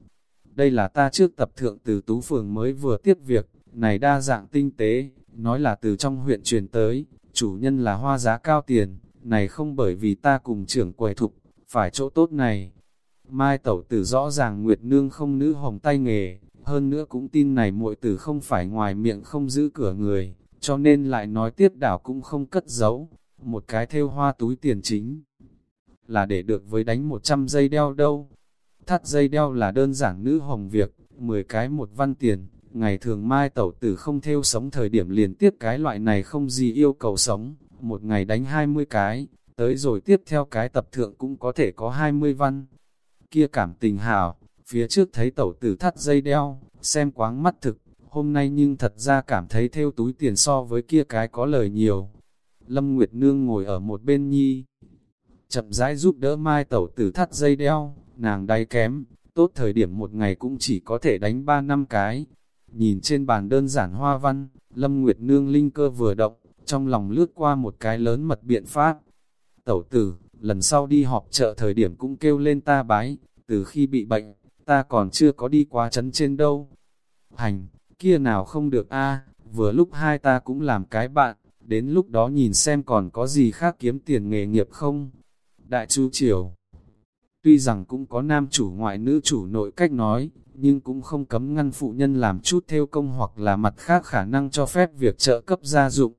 đây là ta trước tập thượng từ Tú Phường mới vừa tiếp việc, này đa dạng tinh tế, nói là từ trong huyện truyền tới, chủ nhân là hoa giá cao tiền, này không bởi vì ta cùng trưởng quầy thục, phải chỗ tốt này. Mai tẩu tử rõ ràng Nguyệt Nương không nữ hồng tay nghề, hơn nữa cũng tin này muội tử không phải ngoài miệng không giữ cửa người, cho nên lại nói tiếp đảo cũng không cất giấu, một cái theo hoa túi tiền chính. Là để được với đánh 100 giây đeo đâu, Thắt dây đeo là đơn giản nữ hồng việc, 10 cái một văn tiền, ngày thường mai tẩu tử không theo sống thời điểm liền tiếp cái loại này không gì yêu cầu sống, một ngày đánh 20 cái, tới rồi tiếp theo cái tập thượng cũng có thể có 20 văn. Kia cảm tình hào, phía trước thấy tẩu tử thắt dây đeo, xem quáng mắt thực, hôm nay nhưng thật ra cảm thấy theo túi tiền so với kia cái có lời nhiều. Lâm Nguyệt Nương ngồi ở một bên nhi, chậm rãi giúp đỡ mai tẩu tử thắt dây đeo, nàng đáy kém, tốt thời điểm một ngày cũng chỉ có thể đánh ba năm cái. Nhìn trên bàn đơn giản hoa văn, Lâm Nguyệt Nương linh cơ vừa động, trong lòng lướt qua một cái lớn mật biện pháp. Tẩu tử, lần sau đi họp chợ thời điểm cũng kêu lên ta bái, từ khi bị bệnh, ta còn chưa có đi qua chấn trên đâu. Hành, kia nào không được a vừa lúc hai ta cũng làm cái bạn, đến lúc đó nhìn xem còn có gì khác kiếm tiền nghề nghiệp không. Đại chú Triều Tuy rằng cũng có nam chủ ngoại nữ chủ nội cách nói, nhưng cũng không cấm ngăn phụ nhân làm chút theo công hoặc là mặt khác khả năng cho phép việc trợ cấp gia dụng.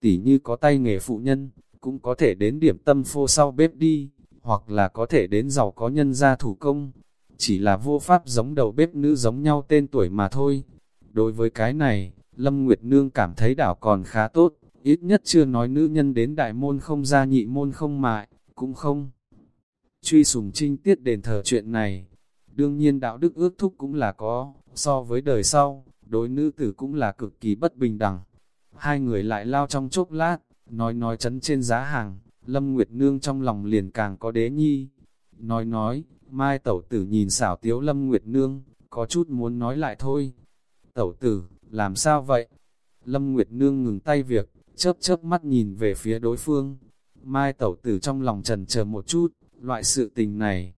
Tỉ như có tay nghề phụ nhân, cũng có thể đến điểm tâm phô sau bếp đi, hoặc là có thể đến giàu có nhân gia thủ công. Chỉ là vô pháp giống đầu bếp nữ giống nhau tên tuổi mà thôi. Đối với cái này, Lâm Nguyệt Nương cảm thấy đảo còn khá tốt, ít nhất chưa nói nữ nhân đến đại môn không ra nhị môn không mại, cũng không truy sùng trinh tiết đền thờ chuyện này. Đương nhiên đạo đức ước thúc cũng là có, so với đời sau, đối nữ tử cũng là cực kỳ bất bình đẳng. Hai người lại lao trong chốc lát, nói nói chấn trên giá hàng, Lâm Nguyệt Nương trong lòng liền càng có đế nhi. Nói nói, mai tẩu tử nhìn xảo tiếu Lâm Nguyệt Nương, có chút muốn nói lại thôi. Tẩu tử, làm sao vậy? Lâm Nguyệt Nương ngừng tay việc, chớp chớp mắt nhìn về phía đối phương. Mai tẩu tử trong lòng trần chờ một chút, Loại sự tình này,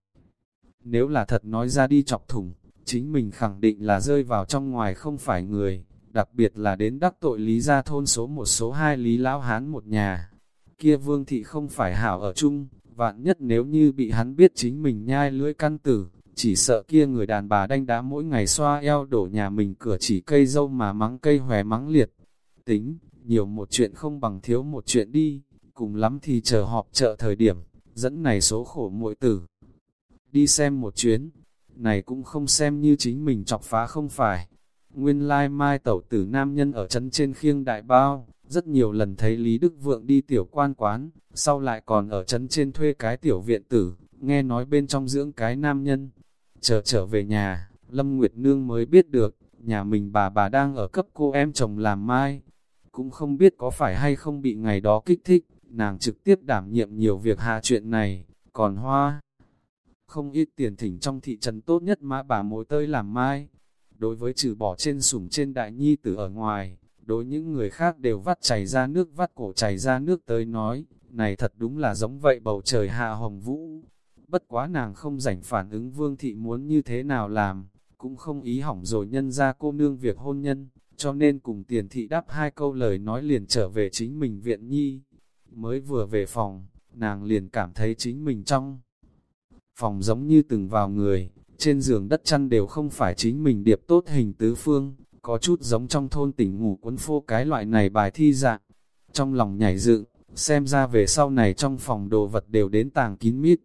nếu là thật nói ra đi chọc thủng, chính mình khẳng định là rơi vào trong ngoài không phải người, đặc biệt là đến đắc tội lý gia thôn số một số hai lý lão hán một nhà. Kia vương thị không phải hảo ở chung, vạn nhất nếu như bị hắn biết chính mình nhai lưỡi căn tử, chỉ sợ kia người đàn bà đanh đá mỗi ngày xoa eo đổ nhà mình cửa chỉ cây dâu mà mắng cây hòe mắng liệt. Tính, nhiều một chuyện không bằng thiếu một chuyện đi, cùng lắm thì chờ họp chợ thời điểm, dẫn này số khổ muội tử. Đi xem một chuyến, này cũng không xem như chính mình chọc phá không phải. Nguyên lai mai tẩu tử nam nhân ở chân trên khiêng đại bao, rất nhiều lần thấy Lý Đức Vượng đi tiểu quan quán, sau lại còn ở chân trên thuê cái tiểu viện tử, nghe nói bên trong dưỡng cái nam nhân. Trở trở về nhà, Lâm Nguyệt Nương mới biết được, nhà mình bà bà đang ở cấp cô em chồng làm mai. Cũng không biết có phải hay không bị ngày đó kích thích, nàng trực tiếp đảm nhiệm nhiều việc hạ chuyện này, còn hoa. Không ít tiền thỉnh trong thị trấn tốt nhất mã bà mối tơi làm mai. Đối với trừ bỏ trên sủng trên đại nhi tử ở ngoài, đối những người khác đều vắt chảy ra nước vắt cổ chảy ra nước tới nói, này thật đúng là giống vậy bầu trời hạ hồng vũ. Bất quá nàng không rảnh phản ứng vương thị muốn như thế nào làm, cũng không ý hỏng rồi nhân ra cô nương việc hôn nhân, cho nên cùng tiền thị đáp hai câu lời nói liền trở về chính mình viện nhi. Mới vừa về phòng, nàng liền cảm thấy chính mình trong phòng giống như từng vào người, trên giường đất chăn đều không phải chính mình điệp tốt hình tứ phương, có chút giống trong thôn tỉnh ngủ cuốn phô cái loại này bài thi dạng. Trong lòng nhảy dựng, xem ra về sau này trong phòng đồ vật đều đến tàng kín mít.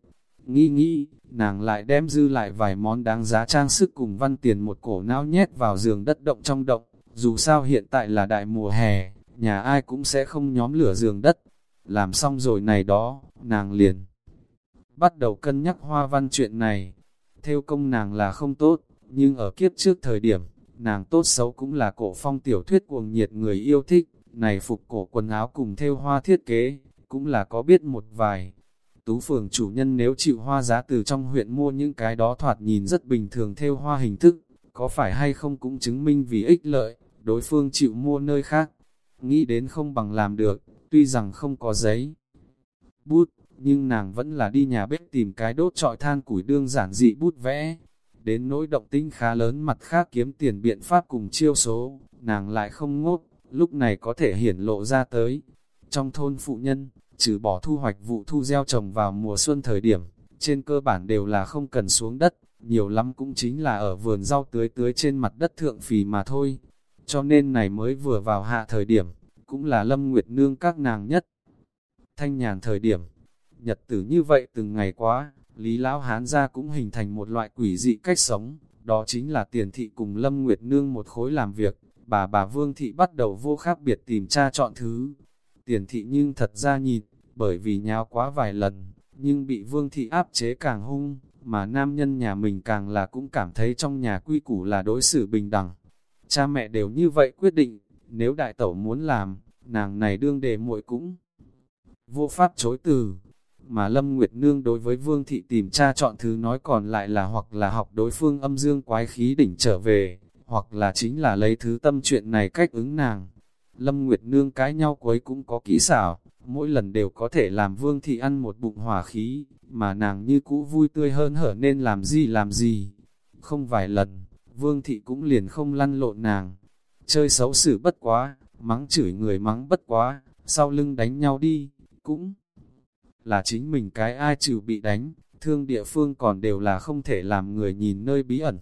Nghĩ nghĩ, nàng lại đem dư lại vài món đáng giá trang sức cùng văn tiền một cổ não nhét vào giường đất động trong động. Dù sao hiện tại là đại mùa hè, nhà ai cũng sẽ không nhóm lửa giường đất. Làm xong rồi này đó, nàng liền. Bắt đầu cân nhắc hoa văn chuyện này. Theo công nàng là không tốt, nhưng ở kiếp trước thời điểm, nàng tốt xấu cũng là cổ phong tiểu thuyết cuồng nhiệt người yêu thích. Này phục cổ quần áo cùng theo hoa thiết kế, cũng là có biết một vài. Tú phường chủ nhân nếu chịu hoa giá từ trong huyện mua những cái đó thoạt nhìn rất bình thường theo hoa hình thức, có phải hay không cũng chứng minh vì ích lợi, đối phương chịu mua nơi khác. Nghĩ đến không bằng làm được, tuy rằng không có giấy. Bút, nhưng nàng vẫn là đi nhà bếp tìm cái đốt trọi than củi đương giản dị bút vẽ. Đến nỗi động tinh khá lớn mặt khác kiếm tiền biện pháp cùng chiêu số, nàng lại không ngốc, lúc này có thể hiển lộ ra tới. Trong thôn phụ nhân, trừ bỏ thu hoạch vụ thu gieo trồng vào mùa xuân thời điểm, trên cơ bản đều là không cần xuống đất, nhiều lắm cũng chính là ở vườn rau tưới tưới trên mặt đất thượng phì mà thôi. Cho nên này mới vừa vào hạ thời điểm, cũng là lâm nguyệt nương các nàng nhất. Thanh nhàn thời điểm, nhật tử như vậy từng ngày quá, Lý Lão Hán ra cũng hình thành một loại quỷ dị cách sống, đó chính là tiền thị cùng Lâm Nguyệt Nương một khối làm việc, bà bà Vương Thị bắt đầu vô khác biệt tìm tra chọn thứ. Tiền thị nhưng thật ra nhìn, bởi vì nháo quá vài lần, nhưng bị Vương Thị áp chế càng hung, mà nam nhân nhà mình càng là cũng cảm thấy trong nhà quy củ là đối xử bình đẳng. Cha mẹ đều như vậy quyết định, nếu đại tẩu muốn làm, nàng này đương đề muội cũng vô pháp chối từ. Mà Lâm Nguyệt Nương đối với Vương Thị tìm tra chọn thứ nói còn lại là hoặc là học đối phương âm dương quái khí đỉnh trở về, hoặc là chính là lấy thứ tâm chuyện này cách ứng nàng. Lâm Nguyệt Nương cái nhau quấy cũng có kỹ xảo, mỗi lần đều có thể làm Vương Thị ăn một bụng hỏa khí, mà nàng như cũ vui tươi hơn hở nên làm gì làm gì. Không vài lần, Vương Thị cũng liền không lăn lộn nàng. Chơi xấu xử bất quá, mắng chửi người mắng bất quá, sau lưng đánh nhau đi, cũng là chính mình cái ai trừ bị đánh, thương địa phương còn đều là không thể làm người nhìn nơi bí ẩn,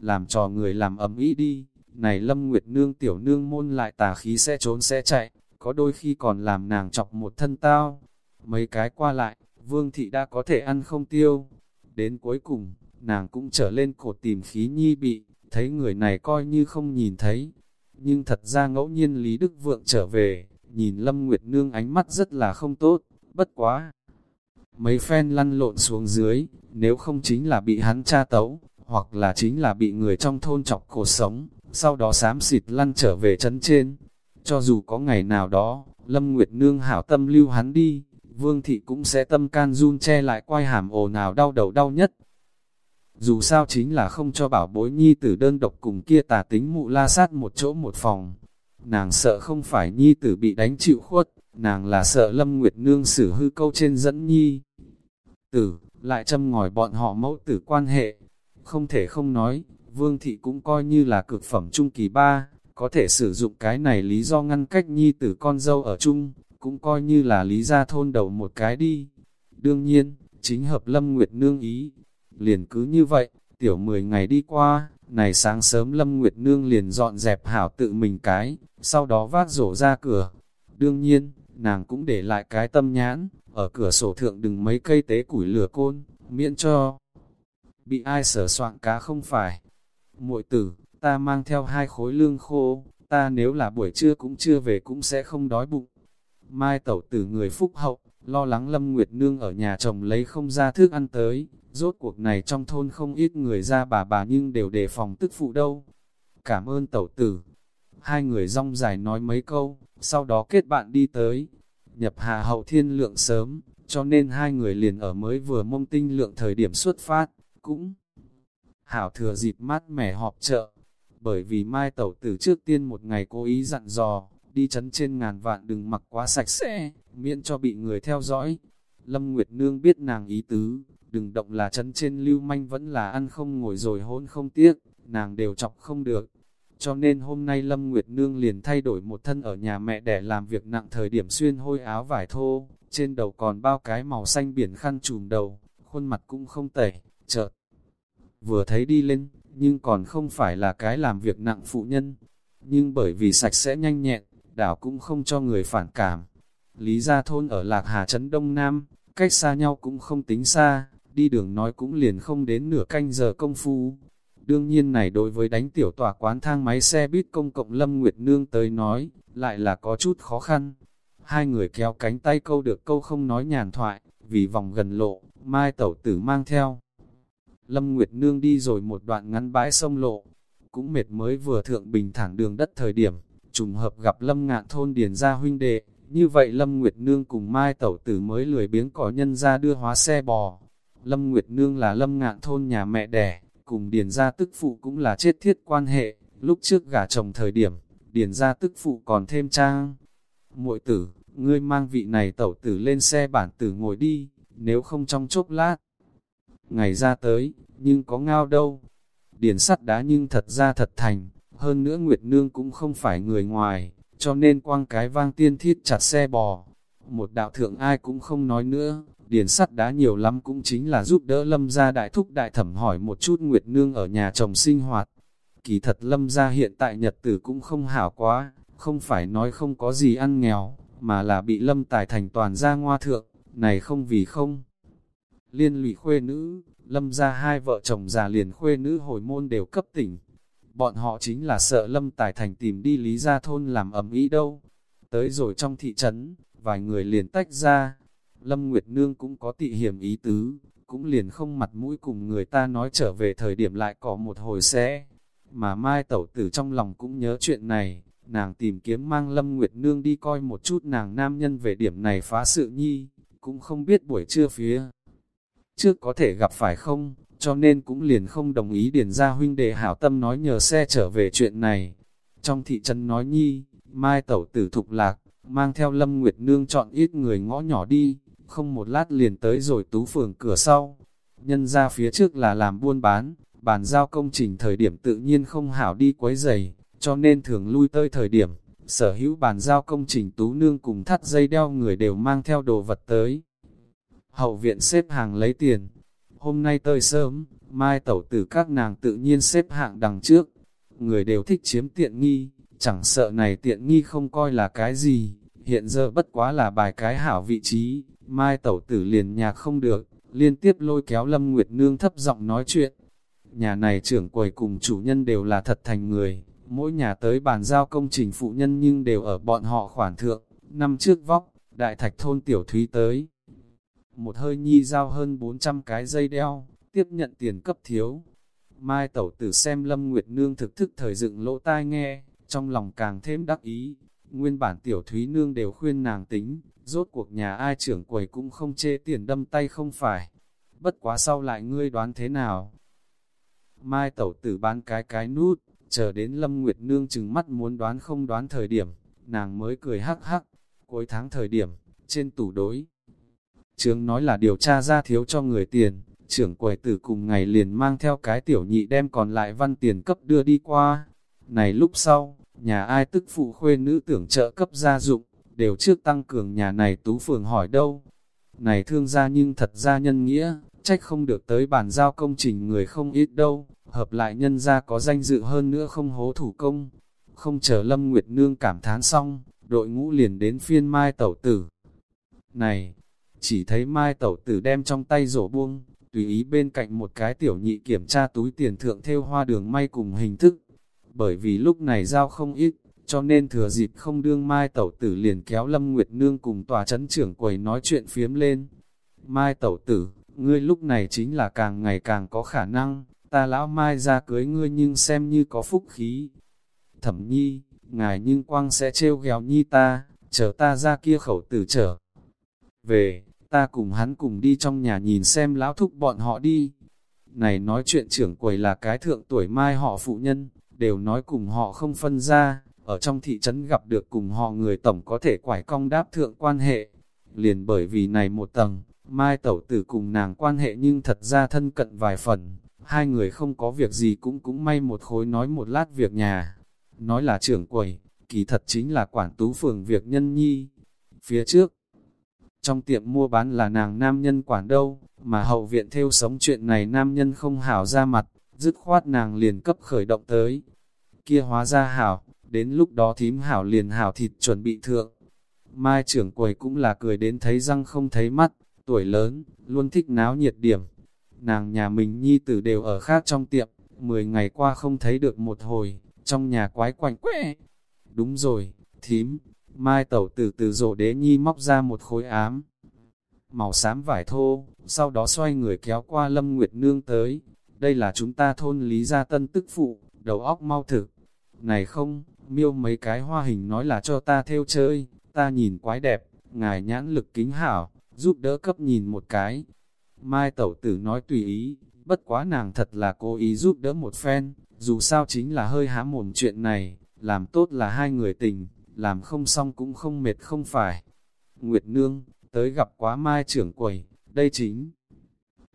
làm trò người làm ấm ý đi, này Lâm Nguyệt Nương tiểu nương môn lại tà khí sẽ trốn sẽ chạy, có đôi khi còn làm nàng chọc một thân tao, mấy cái qua lại, vương thị đã có thể ăn không tiêu, đến cuối cùng, nàng cũng trở lên cột tìm khí nhi bị, thấy người này coi như không nhìn thấy, nhưng thật ra ngẫu nhiên Lý Đức Vượng trở về, nhìn Lâm Nguyệt Nương ánh mắt rất là không tốt, bất quá. Mấy phen lăn lộn xuống dưới, nếu không chính là bị hắn tra tấu, hoặc là chính là bị người trong thôn chọc cổ sống, sau đó xám xịt lăn trở về chân trên. Cho dù có ngày nào đó, Lâm Nguyệt Nương hảo tâm lưu hắn đi, Vương Thị cũng sẽ tâm can run che lại quay hàm ồ nào đau đầu đau nhất. Dù sao chính là không cho bảo bối nhi tử đơn độc cùng kia tà tính mụ la sát một chỗ một phòng. Nàng sợ không phải nhi tử bị đánh chịu khuất, nàng là sợ Lâm Nguyệt Nương xử hư câu trên dẫn nhi. Tử, lại châm ngòi bọn họ mẫu tử quan hệ. Không thể không nói, Vương Thị cũng coi như là cực phẩm trung kỳ ba, có thể sử dụng cái này lý do ngăn cách nhi tử con dâu ở chung, cũng coi như là lý gia thôn đầu một cái đi. Đương nhiên, chính hợp Lâm Nguyệt Nương ý. Liền cứ như vậy, tiểu 10 ngày đi qua, này sáng sớm Lâm Nguyệt Nương liền dọn dẹp hảo tự mình cái, sau đó vác rổ ra cửa. Đương nhiên, nàng cũng để lại cái tâm nhãn, ở cửa sổ thượng đừng mấy cây tế củi lửa côn, miễn cho bị ai sở soạn cá không phải. muội tử, ta mang theo hai khối lương khô, ta nếu là buổi trưa cũng chưa về cũng sẽ không đói bụng. Mai tẩu tử người phúc hậu, lo lắng Lâm Nguyệt Nương ở nhà chồng lấy không ra thức ăn tới, rốt cuộc này trong thôn không ít người ra bà bà nhưng đều đề phòng tức phụ đâu. Cảm ơn tẩu tử. Hai người rong dài nói mấy câu, sau đó kết bạn đi tới. Nhập hà hậu thiên lượng sớm, cho nên hai người liền ở mới vừa mông tinh lượng thời điểm xuất phát, cũng hảo thừa dịp mát mẻ họp chợ, bởi vì mai tẩu tử trước tiên một ngày cố ý dặn dò, đi chấn trên ngàn vạn đừng mặc quá sạch sẽ, miễn cho bị người theo dõi. Lâm Nguyệt Nương biết nàng ý tứ, đừng động là chấn trên lưu manh vẫn là ăn không ngồi rồi hôn không tiếc, nàng đều chọc không được. Cho nên hôm nay Lâm Nguyệt Nương liền thay đổi một thân ở nhà mẹ để làm việc nặng thời điểm xuyên hôi áo vải thô, trên đầu còn bao cái màu xanh biển khăn trùm đầu, khuôn mặt cũng không tẩy, chợt. Vừa thấy đi lên, nhưng còn không phải là cái làm việc nặng phụ nhân, nhưng bởi vì sạch sẽ nhanh nhẹn, đảo cũng không cho người phản cảm. Lý Gia Thôn ở Lạc Hà Trấn Đông Nam, cách xa nhau cũng không tính xa, đi đường nói cũng liền không đến nửa canh giờ công phu. Đương nhiên này đối với đánh tiểu tòa quán thang máy xe buýt công cộng Lâm Nguyệt Nương tới nói, lại là có chút khó khăn. Hai người kéo cánh tay câu được câu không nói nhàn thoại, vì vòng gần lộ, Mai Tẩu Tử mang theo. Lâm Nguyệt Nương đi rồi một đoạn ngắn bãi sông lộ, cũng mệt mới vừa thượng bình thẳng đường đất thời điểm, trùng hợp gặp Lâm Ngạn thôn điền gia huynh đệ, như vậy Lâm Nguyệt Nương cùng Mai Tẩu Tử mới lười biếng cỏ nhân ra đưa hóa xe bò. Lâm Nguyệt Nương là Lâm Ngạn thôn nhà mẹ đẻ, cùng điền gia tức phụ cũng là chết thiết quan hệ, lúc trước gả chồng thời điểm, điền gia tức phụ còn thêm trang. muội tử, ngươi mang vị này tẩu tử lên xe bản tử ngồi đi, nếu không trong chốc lát. Ngày ra tới, nhưng có ngao đâu. Điền sắt đá nhưng thật ra thật thành, hơn nữa Nguyệt Nương cũng không phải người ngoài, cho nên quang cái vang tiên thiết chặt xe bò. Một đạo thượng ai cũng không nói nữa, điền sắt đá nhiều lắm cũng chính là giúp đỡ lâm gia đại thúc đại thẩm hỏi một chút Nguyệt Nương ở nhà chồng sinh hoạt. Kỳ thật lâm gia hiện tại nhật tử cũng không hảo quá, không phải nói không có gì ăn nghèo, mà là bị lâm tài thành toàn gia ngoa thượng, này không vì không. Liên lụy khuê nữ, lâm gia hai vợ chồng già liền khuê nữ hồi môn đều cấp tỉnh, bọn họ chính là sợ Lâm Tài Thành tìm đi Lý Gia Thôn làm ẩm ý đâu. Tới rồi trong thị trấn, vài người liền tách ra. Lâm Nguyệt Nương cũng có tị hiểm ý tứ, cũng liền không mặt mũi cùng người ta nói trở về thời điểm lại có một hồi sẽ. Mà Mai Tẩu Tử trong lòng cũng nhớ chuyện này, nàng tìm kiếm mang Lâm Nguyệt Nương đi coi một chút nàng nam nhân về điểm này phá sự nhi, cũng không biết buổi trưa phía. Trước có thể gặp phải không, cho nên cũng liền không đồng ý điền ra huynh đệ hảo tâm nói nhờ xe trở về chuyện này. Trong thị trấn nói nhi, mai tẩu tử thục lạc, mang theo Lâm Nguyệt Nương chọn ít người ngõ nhỏ đi, không một lát liền tới rồi tú phường cửa sau. Nhân ra phía trước là làm buôn bán, bàn giao công trình thời điểm tự nhiên không hảo đi quấy giày, cho nên thường lui tới thời điểm, sở hữu bàn giao công trình tú nương cùng thắt dây đeo người đều mang theo đồ vật tới. Hậu viện xếp hàng lấy tiền, Hôm nay tơi sớm, mai tẩu tử các nàng tự nhiên xếp hạng đằng trước. Người đều thích chiếm tiện nghi, chẳng sợ này tiện nghi không coi là cái gì, hiện giờ bất quá là bài cái hảo vị trí, mai tẩu tử liền nhạc không được, liên tiếp lôi kéo Lâm Nguyệt Nương thấp giọng nói chuyện. Nhà này trưởng quầy cùng chủ nhân đều là thật thành người, mỗi nhà tới bàn giao công trình phụ nhân nhưng đều ở bọn họ khoản thượng, năm trước vóc, đại thạch thôn tiểu thúy tới, một hơi nhi giao hơn 400 cái dây đeo, tiếp nhận tiền cấp thiếu. Mai tẩu tử xem Lâm Nguyệt Nương thực thức thời dựng lỗ tai nghe, trong lòng càng thêm đắc ý. Nguyên bản tiểu thúy nương đều khuyên nàng tính, rốt cuộc nhà ai trưởng quầy cũng không chê tiền đâm tay không phải. Bất quá sau lại ngươi đoán thế nào? Mai tẩu tử bán cái cái nút, chờ đến Lâm Nguyệt Nương chừng mắt muốn đoán không đoán thời điểm, nàng mới cười hắc hắc. Cuối tháng thời điểm, trên tủ đối, Trướng nói là điều tra ra thiếu cho người tiền, trưởng quầy tử cùng ngày liền mang theo cái tiểu nhị đem còn lại văn tiền cấp đưa đi qua. Này lúc sau, nhà ai tức phụ khuê nữ tưởng trợ cấp gia dụng, đều trước tăng cường nhà này tú phường hỏi đâu. Này thương gia nhưng thật ra nhân nghĩa, trách không được tới bàn giao công trình người không ít đâu, hợp lại nhân gia có danh dự hơn nữa không hố thủ công. Không chờ Lâm Nguyệt Nương cảm thán xong, đội ngũ liền đến phiên mai tẩu tử. Này, chỉ thấy mai tẩu tử đem trong tay rổ buông, tùy ý bên cạnh một cái tiểu nhị kiểm tra túi tiền thượng theo hoa đường may cùng hình thức. Bởi vì lúc này giao không ít, cho nên thừa dịp không đương mai tẩu tử liền kéo Lâm Nguyệt Nương cùng tòa chấn trưởng quầy nói chuyện phiếm lên. Mai tẩu tử, ngươi lúc này chính là càng ngày càng có khả năng, ta lão mai ra cưới ngươi nhưng xem như có phúc khí. Thẩm nhi, ngài nhưng quang sẽ trêu ghèo nhi ta, chờ ta ra kia khẩu tử trở. Về, ta cùng hắn cùng đi trong nhà nhìn xem lão thúc bọn họ đi. Này nói chuyện trưởng quầy là cái thượng tuổi mai họ phụ nhân, đều nói cùng họ không phân ra, ở trong thị trấn gặp được cùng họ người tổng có thể quải cong đáp thượng quan hệ. Liền bởi vì này một tầng, mai tẩu tử cùng nàng quan hệ nhưng thật ra thân cận vài phần, hai người không có việc gì cũng cũng may một khối nói một lát việc nhà. Nói là trưởng quầy, kỳ thật chính là quản tú phường việc nhân nhi. Phía trước, trong tiệm mua bán là nàng nam nhân quản đâu, mà hậu viện theo sống chuyện này nam nhân không hảo ra mặt, dứt khoát nàng liền cấp khởi động tới. Kia hóa ra hảo, đến lúc đó thím hảo liền hảo thịt chuẩn bị thượng. Mai trưởng quầy cũng là cười đến thấy răng không thấy mắt, tuổi lớn, luôn thích náo nhiệt điểm. Nàng nhà mình nhi tử đều ở khác trong tiệm, 10 ngày qua không thấy được một hồi, trong nhà quái quạnh quẹ. Đúng rồi, thím, mai tẩu từ từ rổ đế nhi móc ra một khối ám. Màu xám vải thô, sau đó xoay người kéo qua Lâm Nguyệt Nương tới. Đây là chúng ta thôn Lý Gia Tân tức phụ, đầu óc mau thực. Này không, miêu mấy cái hoa hình nói là cho ta theo chơi, ta nhìn quái đẹp, ngài nhãn lực kính hảo, giúp đỡ cấp nhìn một cái. Mai tẩu tử nói tùy ý, bất quá nàng thật là cố ý giúp đỡ một phen, dù sao chính là hơi há mồm chuyện này, làm tốt là hai người tình, làm không xong cũng không mệt không phải. Nguyệt Nương, tới gặp quá Mai trưởng quầy, đây chính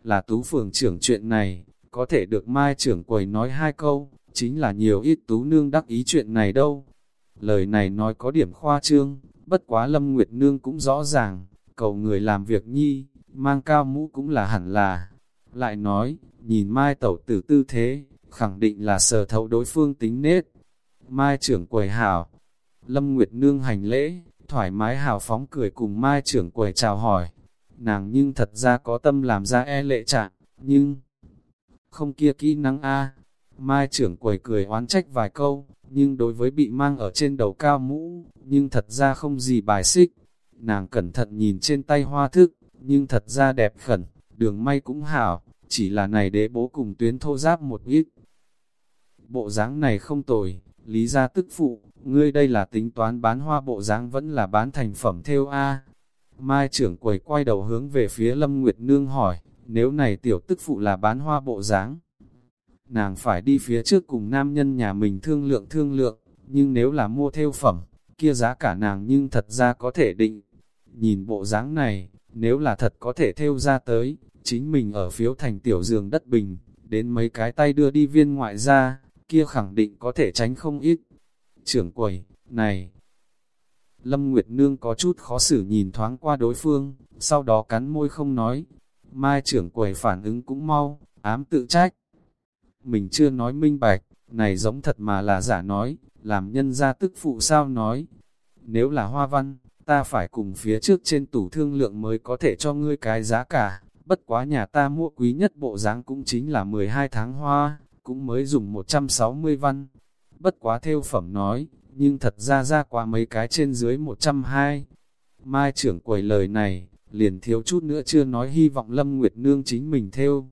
là tú phường trưởng chuyện này, có thể được Mai trưởng quầy nói hai câu, chính là nhiều ít tú nương đắc ý chuyện này đâu. Lời này nói có điểm khoa trương, bất quá Lâm Nguyệt Nương cũng rõ ràng, cầu người làm việc nhi, mang cao mũ cũng là hẳn là. Lại nói, nhìn Mai tẩu tử tư thế, khẳng định là sờ thấu đối phương tính nết. Mai trưởng quầy hảo, Lâm Nguyệt Nương hành lễ, thoải mái hào phóng cười cùng Mai trưởng quầy chào hỏi. Nàng nhưng thật ra có tâm làm ra e lệ trạng, nhưng không kia kỹ năng a Mai trưởng quầy cười oán trách vài câu, nhưng đối với bị mang ở trên đầu cao mũ, nhưng thật ra không gì bài xích. Nàng cẩn thận nhìn trên tay hoa thức, nhưng thật ra đẹp khẩn, đường may cũng hảo, chỉ là này đế bố cùng tuyến thô giáp một ít. Bộ dáng này không tồi, lý ra tức phụ, ngươi đây là tính toán bán hoa bộ dáng vẫn là bán thành phẩm theo A. Mai trưởng quầy quay đầu hướng về phía Lâm Nguyệt Nương hỏi, nếu này tiểu tức phụ là bán hoa bộ dáng nàng phải đi phía trước cùng nam nhân nhà mình thương lượng thương lượng, nhưng nếu là mua theo phẩm, kia giá cả nàng nhưng thật ra có thể định. Nhìn bộ dáng này, nếu là thật có thể theo ra tới, chính mình ở phiếu thành tiểu giường đất bình, đến mấy cái tay đưa đi viên ngoại ra, kia khẳng định có thể tránh không ít. Trưởng quầy, này, Lâm Nguyệt Nương có chút khó xử nhìn thoáng qua đối phương, sau đó cắn môi không nói. Mai trưởng quầy phản ứng cũng mau, ám tự trách mình chưa nói minh bạch, này giống thật mà là giả nói, làm nhân ra tức phụ sao nói. Nếu là hoa văn, ta phải cùng phía trước trên tủ thương lượng mới có thể cho ngươi cái giá cả, bất quá nhà ta mua quý nhất bộ dáng cũng chính là 12 tháng hoa, cũng mới dùng 160 văn. Bất quá theo phẩm nói, nhưng thật ra ra qua mấy cái trên dưới 120. Mai trưởng quầy lời này, liền thiếu chút nữa chưa nói hy vọng Lâm Nguyệt Nương chính mình theo,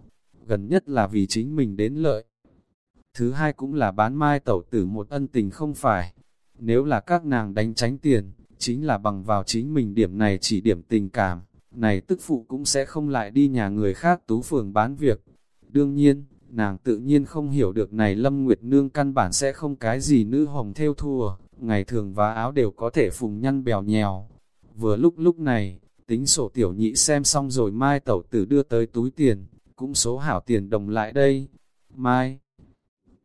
gần nhất là vì chính mình đến lợi. Thứ hai cũng là bán mai tẩu tử một ân tình không phải. Nếu là các nàng đánh tránh tiền, chính là bằng vào chính mình điểm này chỉ điểm tình cảm, này tức phụ cũng sẽ không lại đi nhà người khác tú phường bán việc. Đương nhiên, nàng tự nhiên không hiểu được này Lâm Nguyệt Nương căn bản sẽ không cái gì nữ hồng theo thua, ngày thường vá áo đều có thể phùng nhăn bèo nhèo. Vừa lúc lúc này, tính sổ tiểu nhị xem xong rồi mai tẩu tử đưa tới túi tiền, cũng số hảo tiền đồng lại đây. Mai,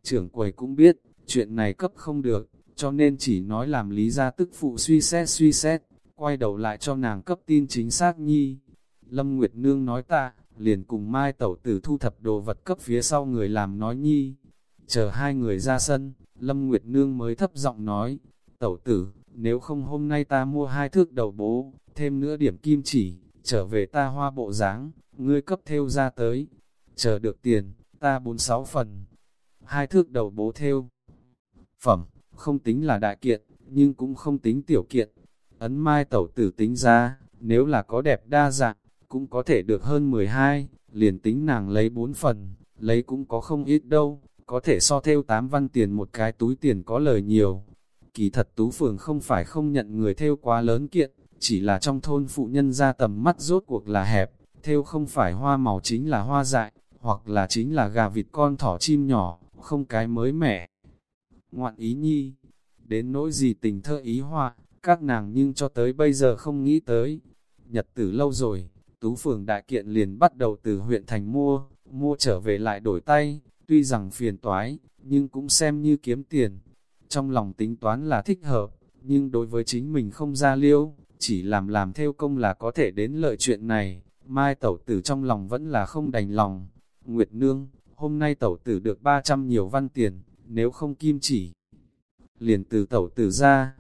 trưởng quầy cũng biết, chuyện này cấp không được, cho nên chỉ nói làm lý ra tức phụ suy xét suy xét, quay đầu lại cho nàng cấp tin chính xác nhi. Lâm Nguyệt Nương nói ta, liền cùng Mai Tẩu Tử thu thập đồ vật cấp phía sau người làm nói nhi. Chờ hai người ra sân, Lâm Nguyệt Nương mới thấp giọng nói, Tẩu Tử, nếu không hôm nay ta mua hai thước đầu bố, thêm nữa điểm kim chỉ, trở về ta hoa bộ dáng ngươi cấp theo ra tới, chờ được tiền, ta bốn sáu phần, hai thước đầu bố theo. Phẩm, không tính là đại kiện, nhưng cũng không tính tiểu kiện. Ấn mai tẩu tử tính ra, nếu là có đẹp đa dạng, cũng có thể được hơn 12, liền tính nàng lấy 4 phần, lấy cũng có không ít đâu, có thể so theo 8 văn tiền một cái túi tiền có lời nhiều. Kỳ thật tú phường không phải không nhận người theo quá lớn kiện, chỉ là trong thôn phụ nhân ra tầm mắt rốt cuộc là hẹp, theo không phải hoa màu chính là hoa dại, hoặc là chính là gà vịt con thỏ chim nhỏ, không cái mới mẻ. Ngoạn ý nhi, đến nỗi gì tình thơ ý hoa, các nàng nhưng cho tới bây giờ không nghĩ tới. Nhật tử lâu rồi, Tú Phường Đại Kiện liền bắt đầu từ huyện thành mua, mua trở về lại đổi tay, tuy rằng phiền toái, nhưng cũng xem như kiếm tiền. Trong lòng tính toán là thích hợp, nhưng đối với chính mình không ra liêu, chỉ làm làm theo công là có thể đến lợi chuyện này. Mai tẩu tử trong lòng vẫn là không đành lòng. Nguyệt Nương, hôm nay tẩu tử được 300 nhiều văn tiền, nếu không kim chỉ. Liền từ tẩu tử ra,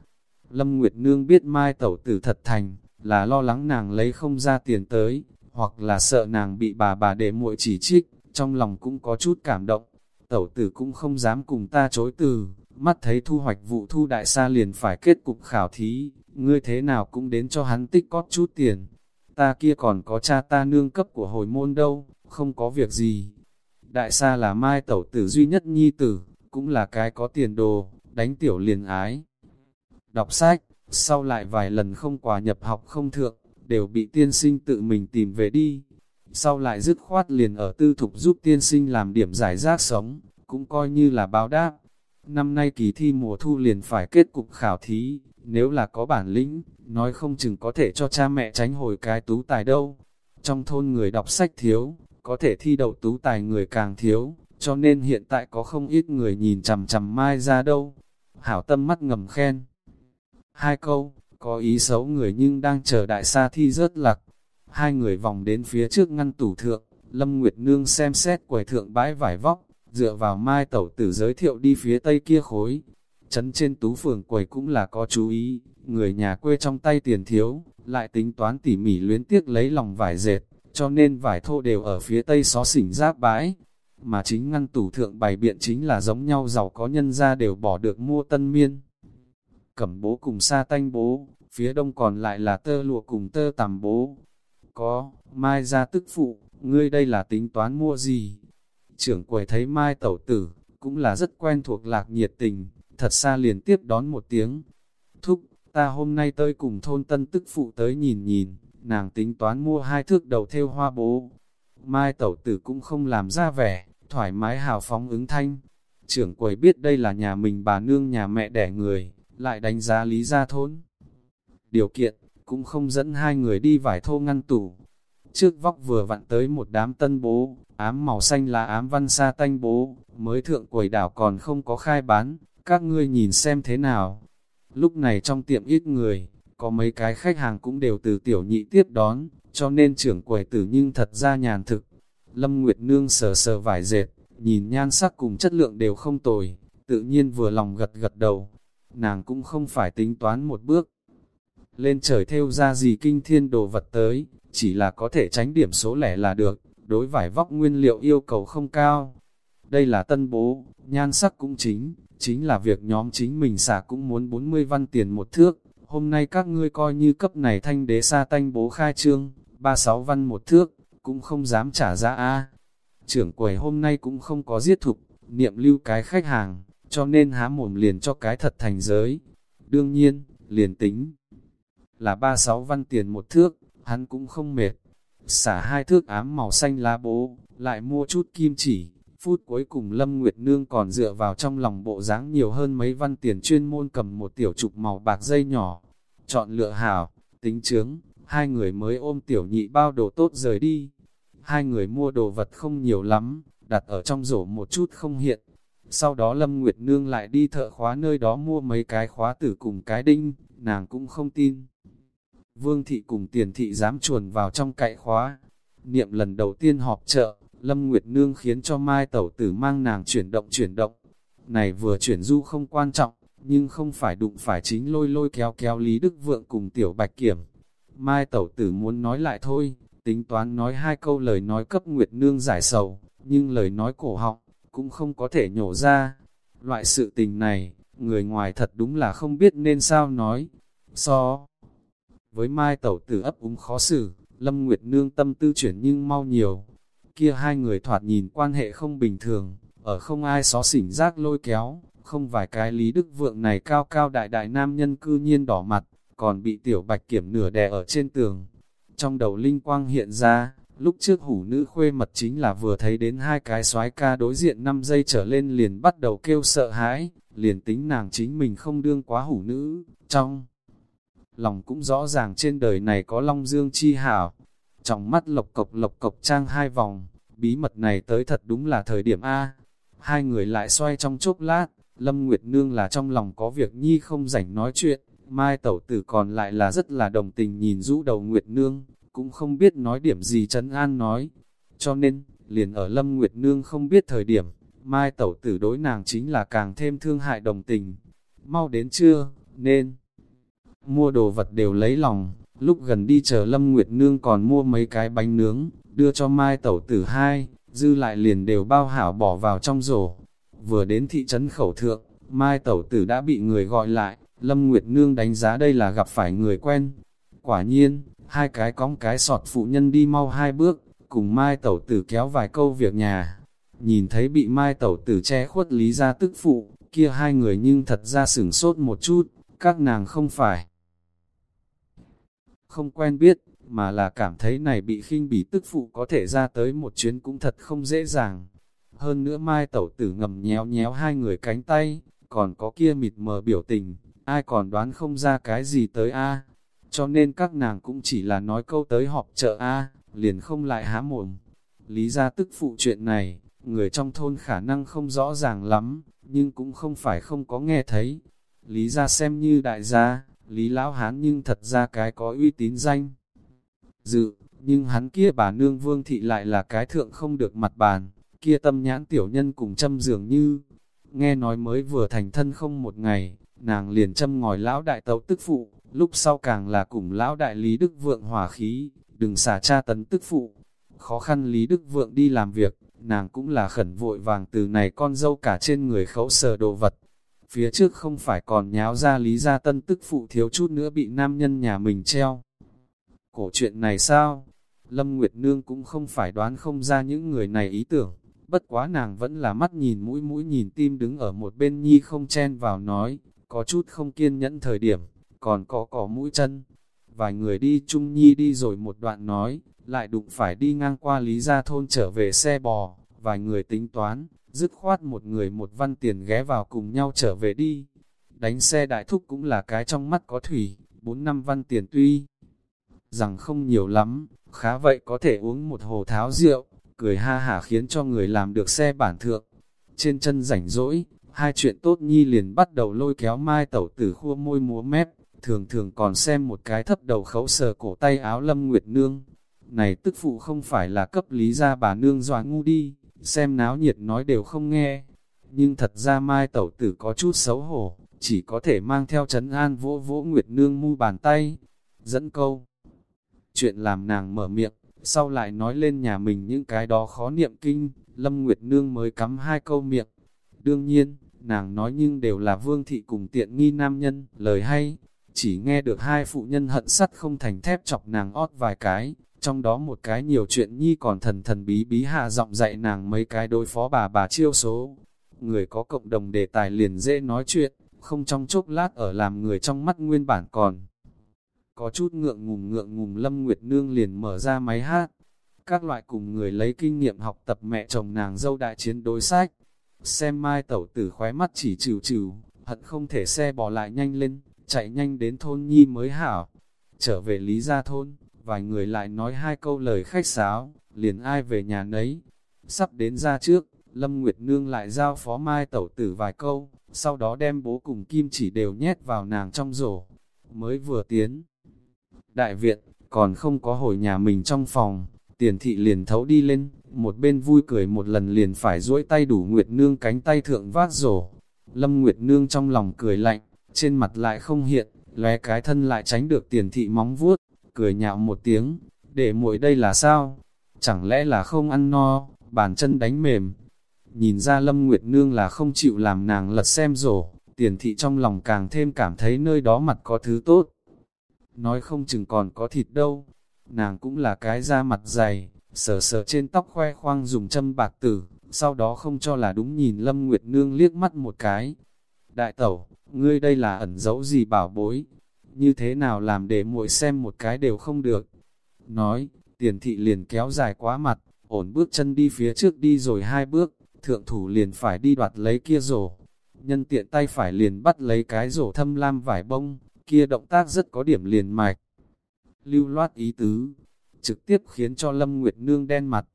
Lâm Nguyệt Nương biết Mai tẩu tử thật thành, là lo lắng nàng lấy không ra tiền tới, hoặc là sợ nàng bị bà bà để muội chỉ trích, trong lòng cũng có chút cảm động. Tẩu tử cũng không dám cùng ta chối từ, mắt thấy thu hoạch vụ thu đại sa liền phải kết cục khảo thí, ngươi thế nào cũng đến cho hắn tích cót chút tiền. Ta kia còn có cha ta nương cấp của hồi môn đâu, không có việc gì. Đại sa là mai tẩu tử duy nhất nhi tử, cũng là cái có tiền đồ, đánh tiểu liền ái. Đọc sách, sau lại vài lần không quà nhập học không thượng, đều bị tiên sinh tự mình tìm về đi. Sau lại dứt khoát liền ở tư thục giúp tiên sinh làm điểm giải rác sống, cũng coi như là báo đáp. Năm nay kỳ thi mùa thu liền phải kết cục khảo thí, nếu là có bản lĩnh, nói không chừng có thể cho cha mẹ tránh hồi cái tú tài đâu. Trong thôn người đọc sách thiếu, có thể thi đậu tú tài người càng thiếu, cho nên hiện tại có không ít người nhìn chằm chằm mai ra đâu. Hảo tâm mắt ngầm khen. Hai câu, có ý xấu người nhưng đang chờ đại sa thi rớt lạc. Hai người vòng đến phía trước ngăn tủ thượng, Lâm Nguyệt Nương xem xét quầy thượng bãi vải vóc, dựa vào mai tẩu tử giới thiệu đi phía tây kia khối. Chấn trên tú phường quầy cũng là có chú ý, người nhà quê trong tay tiền thiếu, lại tính toán tỉ mỉ luyến tiếc lấy lòng vải dệt, cho nên vải thô đều ở phía tây xó xỉnh giáp bãi. Mà chính ngăn tủ thượng bày biện chính là giống nhau giàu có nhân ra đều bỏ được mua tân miên. Cẩm bố cùng sa tanh bố, phía đông còn lại là tơ lụa cùng tơ tằm bố. Có, mai ra tức phụ, ngươi đây là tính toán mua gì? Trưởng quầy thấy mai tẩu tử, cũng là rất quen thuộc lạc nhiệt tình, thật xa liền tiếp đón một tiếng. Thúc, ta hôm nay tới cùng thôn tân tức phụ tới nhìn nhìn, nàng tính toán mua hai thước đầu theo hoa bố. Mai tẩu tử cũng không làm ra vẻ, thoải mái hào phóng ứng thanh. Trưởng quầy biết đây là nhà mình bà nương nhà mẹ đẻ người, lại đánh giá lý gia thốn Điều kiện, cũng không dẫn hai người đi vải thô ngăn tủ. Trước vóc vừa vặn tới một đám tân bố, ám màu xanh là ám văn sa tanh bố, mới thượng quầy đảo còn không có khai bán, các ngươi nhìn xem thế nào. Lúc này trong tiệm ít người, có mấy cái khách hàng cũng đều từ tiểu nhị tiếp đón, cho nên trưởng quầy tử nhưng thật ra nhàn thực. Lâm Nguyệt Nương sờ sờ vải dệt, nhìn nhan sắc cùng chất lượng đều không tồi, tự nhiên vừa lòng gật gật đầu. Nàng cũng không phải tính toán một bước. Lên trời theo ra gì kinh thiên đồ vật tới, chỉ là có thể tránh điểm số lẻ là được, đối vải vóc nguyên liệu yêu cầu không cao. Đây là tân bố, nhan sắc cũng chính, chính là việc nhóm chính mình xả cũng muốn 40 văn tiền một thước. Hôm nay các ngươi coi như cấp này thanh đế sa tanh bố khai trương, 36 văn một thước, cũng không dám trả ra a Trưởng quầy hôm nay cũng không có giết thục, niệm lưu cái khách hàng, cho nên há mồm liền cho cái thật thành giới. Đương nhiên, liền tính là 36 văn tiền một thước, hắn cũng không mệt. Xả hai thước ám màu xanh lá bố, lại mua chút kim chỉ, phút cuối cùng Lâm Nguyệt Nương còn dựa vào trong lòng bộ dáng nhiều hơn mấy văn tiền chuyên môn cầm một tiểu trục màu bạc dây nhỏ. Chọn lựa hảo, tính chướng, hai người mới ôm tiểu nhị bao đồ tốt rời đi. Hai người mua đồ vật không nhiều lắm, đặt ở trong rổ một chút không hiện. Sau đó Lâm Nguyệt Nương lại đi thợ khóa nơi đó mua mấy cái khóa tử cùng cái đinh, nàng cũng không tin. Vương thị cùng tiền thị dám chuồn vào trong cậy khóa. Niệm lần đầu tiên họp chợ, Lâm Nguyệt Nương khiến cho Mai Tẩu Tử mang nàng chuyển động chuyển động. Này vừa chuyển du không quan trọng, nhưng không phải đụng phải chính lôi lôi kéo kéo Lý Đức Vượng cùng Tiểu Bạch Kiểm. Mai Tẩu Tử muốn nói lại thôi, tính toán nói hai câu lời nói cấp Nguyệt Nương giải sầu, nhưng lời nói cổ họng, cũng không có thể nhổ ra. Loại sự tình này, người ngoài thật đúng là không biết nên sao nói. So với Mai Tẩu Tử ấp úng khó xử, Lâm Nguyệt Nương tâm tư chuyển nhưng mau nhiều, kia hai người thoạt nhìn quan hệ không bình thường, ở không ai xó xỉnh rác lôi kéo, không vài cái lý đức vượng này cao cao đại đại nam nhân cư nhiên đỏ mặt, còn bị tiểu bạch kiểm nửa đè ở trên tường. Trong đầu linh quang hiện ra, lúc trước hủ nữ khuê mật chính là vừa thấy đến hai cái soái ca đối diện 5 giây trở lên liền bắt đầu kêu sợ hãi, liền tính nàng chính mình không đương quá hủ nữ, trong lòng cũng rõ ràng trên đời này có long dương chi hảo. Trong mắt lộc cộc lộc cộc trang hai vòng, bí mật này tới thật đúng là thời điểm A. Hai người lại xoay trong chốc lát, Lâm Nguyệt Nương là trong lòng có việc nhi không rảnh nói chuyện, Mai Tẩu Tử còn lại là rất là đồng tình nhìn rũ đầu Nguyệt Nương, cũng không biết nói điểm gì Trấn An nói. Cho nên, liền ở Lâm Nguyệt Nương không biết thời điểm, Mai Tẩu Tử đối nàng chính là càng thêm thương hại đồng tình. Mau đến chưa, nên mua đồ vật đều lấy lòng, lúc gần đi chờ Lâm Nguyệt Nương còn mua mấy cái bánh nướng, đưa cho Mai Tẩu Tử hai, dư lại liền đều bao hảo bỏ vào trong rổ. Vừa đến thị trấn khẩu thượng, Mai Tẩu Tử đã bị người gọi lại, Lâm Nguyệt Nương đánh giá đây là gặp phải người quen. Quả nhiên, hai cái cóng cái sọt phụ nhân đi mau hai bước, cùng Mai Tẩu Tử kéo vài câu việc nhà. Nhìn thấy bị Mai Tẩu Tử che khuất lý ra tức phụ, kia hai người nhưng thật ra sửng sốt một chút, các nàng không phải. Không quen biết, mà là cảm thấy này bị khinh bỉ tức phụ có thể ra tới một chuyến cũng thật không dễ dàng. Hơn nữa Mai Tẩu Tử ngầm nhéo nhéo hai người cánh tay, còn có kia mịt mờ biểu tình, ai còn đoán không ra cái gì tới a Cho nên các nàng cũng chỉ là nói câu tới họp chợ a liền không lại há mồm. Lý ra tức phụ chuyện này, người trong thôn khả năng không rõ ràng lắm, nhưng cũng không phải không có nghe thấy. Lý ra xem như đại gia, Lý Lão Hán nhưng thật ra cái có uy tín danh. Dự, nhưng hắn kia bà nương vương thị lại là cái thượng không được mặt bàn, kia tâm nhãn tiểu nhân cùng châm dường như, nghe nói mới vừa thành thân không một ngày, nàng liền châm ngòi lão đại tấu tức phụ, lúc sau càng là cùng lão đại Lý Đức Vượng hòa khí, đừng xả cha tấn tức phụ. Khó khăn Lý Đức Vượng đi làm việc, nàng cũng là khẩn vội vàng từ này con dâu cả trên người khấu sờ đồ vật. Phía trước không phải còn nháo ra Lý Gia Tân tức phụ thiếu chút nữa bị nam nhân nhà mình treo. Cổ chuyện này sao? Lâm Nguyệt Nương cũng không phải đoán không ra những người này ý tưởng, bất quá nàng vẫn là mắt nhìn mũi mũi nhìn tim đứng ở một bên nhi không chen vào nói, có chút không kiên nhẫn thời điểm, còn có cỏ mũi chân. Vài người đi chung nhi đi rồi một đoạn nói, lại đụng phải đi ngang qua lý gia thôn trở về xe bò, vài người tính toán, dứt khoát một người một văn tiền ghé vào cùng nhau trở về đi. Đánh xe đại thúc cũng là cái trong mắt có thủy, bốn năm văn tiền tuy rằng không nhiều lắm, khá vậy có thể uống một hồ tháo rượu, cười ha hả khiến cho người làm được xe bản thượng. Trên chân rảnh rỗi, hai chuyện tốt nhi liền bắt đầu lôi kéo mai tẩu tử khua môi múa mép, thường thường còn xem một cái thấp đầu khấu sờ cổ tay áo lâm nguyệt nương. Này tức phụ không phải là cấp lý ra bà nương dọa ngu đi, xem náo nhiệt nói đều không nghe. Nhưng thật ra mai tẩu tử có chút xấu hổ, chỉ có thể mang theo chấn an vỗ vỗ nguyệt nương mu bàn tay, dẫn câu. Chuyện làm nàng mở miệng, sau lại nói lên nhà mình những cái đó khó niệm kinh, Lâm Nguyệt Nương mới cắm hai câu miệng. Đương nhiên, nàng nói nhưng đều là vương thị cùng tiện nghi nam nhân, lời hay, chỉ nghe được hai phụ nhân hận sắt không thành thép chọc nàng ót vài cái, trong đó một cái nhiều chuyện nhi còn thần thần bí bí hạ giọng dạy nàng mấy cái đối phó bà bà chiêu số. Người có cộng đồng đề tài liền dễ nói chuyện, không trong chốc lát ở làm người trong mắt nguyên bản còn. Có chút ngượng ngùng ngượng ngùng Lâm Nguyệt Nương liền mở ra máy hát. Các loại cùng người lấy kinh nghiệm học tập mẹ chồng nàng dâu đại chiến đối sách. Xem mai tẩu tử khóe mắt chỉ trừ trừ, hận không thể xe bỏ lại nhanh lên, chạy nhanh đến thôn nhi mới hảo. Trở về Lý Gia Thôn, vài người lại nói hai câu lời khách sáo, liền ai về nhà nấy. Sắp đến ra trước, Lâm Nguyệt Nương lại giao phó mai tẩu tử vài câu, sau đó đem bố cùng kim chỉ đều nhét vào nàng trong rổ. Mới vừa tiến, đại viện, còn không có hồi nhà mình trong phòng, tiền thị liền thấu đi lên, một bên vui cười một lần liền phải duỗi tay đủ Nguyệt Nương cánh tay thượng vát rổ. Lâm Nguyệt Nương trong lòng cười lạnh, trên mặt lại không hiện, lóe cái thân lại tránh được tiền thị móng vuốt, cười nhạo một tiếng, để muội đây là sao? Chẳng lẽ là không ăn no, bàn chân đánh mềm? Nhìn ra Lâm Nguyệt Nương là không chịu làm nàng lật xem rổ, tiền thị trong lòng càng thêm cảm thấy nơi đó mặt có thứ tốt nói không chừng còn có thịt đâu. Nàng cũng là cái da mặt dày, sờ sờ trên tóc khoe khoang dùng châm bạc tử, sau đó không cho là đúng nhìn Lâm Nguyệt Nương liếc mắt một cái. Đại tẩu, ngươi đây là ẩn giấu gì bảo bối? như thế nào làm để muội xem một cái đều không được. Nói, tiền thị liền kéo dài quá mặt, ổn bước chân đi phía trước đi rồi hai bước, thượng thủ liền phải đi đoạt lấy kia rổ. Nhân tiện tay phải liền bắt lấy cái rổ thâm lam vải bông, kia động tác rất có điểm liền mạch. Lưu loát ý tứ, trực tiếp khiến cho Lâm Nguyệt Nương đen mặt.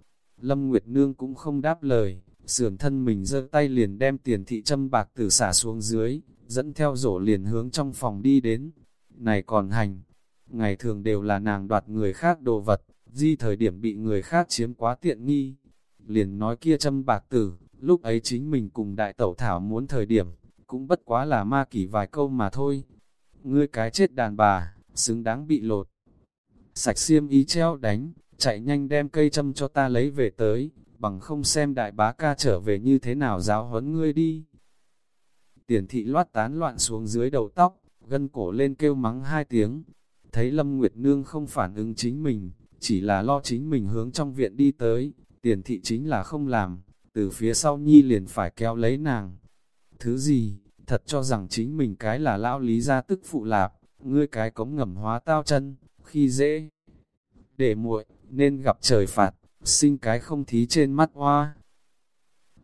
Lâm Nguyệt Nương cũng không đáp lời, sườn thân mình giơ tay liền đem tiền thị châm bạc tử xả xuống dưới, dẫn theo rổ liền hướng trong phòng đi đến. Này còn hành, ngày thường đều là nàng đoạt người khác đồ vật, di thời điểm bị người khác chiếm quá tiện nghi. Liền nói kia châm bạc tử, lúc ấy chính mình cùng đại tẩu thảo muốn thời điểm, cũng bất quá là ma kỷ vài câu mà thôi. Ngươi cái chết đàn bà, xứng đáng bị lột. Sạch xiêm ý treo đánh, chạy nhanh đem cây châm cho ta lấy về tới, bằng không xem đại bá ca trở về như thế nào giáo huấn ngươi đi. Tiền thị loát tán loạn xuống dưới đầu tóc, gân cổ lên kêu mắng hai tiếng. Thấy Lâm Nguyệt Nương không phản ứng chính mình, chỉ là lo chính mình hướng trong viện đi tới, tiền thị chính là không làm, từ phía sau nhi liền phải kéo lấy nàng. Thứ gì, thật cho rằng chính mình cái là lão lý gia tức phụ lạp, ngươi cái cống ngầm hóa tao chân, khi dễ. Để muội, nên gặp trời phạt, sinh cái không thí trên mắt hoa.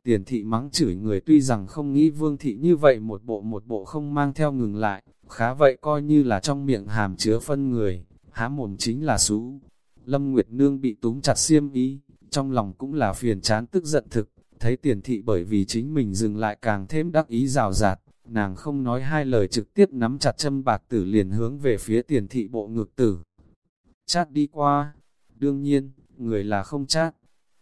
Tiền thị mắng chửi người tuy rằng không nghĩ vương thị như vậy một bộ một bộ không mang theo ngừng lại, khá vậy coi như là trong miệng hàm chứa phân người, há mồm chính là xú. Lâm Nguyệt Nương bị túm chặt xiêm ý, trong lòng cũng là phiền chán tức giận thực, thấy tiền thị bởi vì chính mình dừng lại càng thêm đắc ý rào rạt, nàng không nói hai lời trực tiếp nắm chặt châm bạc tử liền hướng về phía tiền thị bộ ngực tử. Chát đi qua, đương nhiên, người là không chát.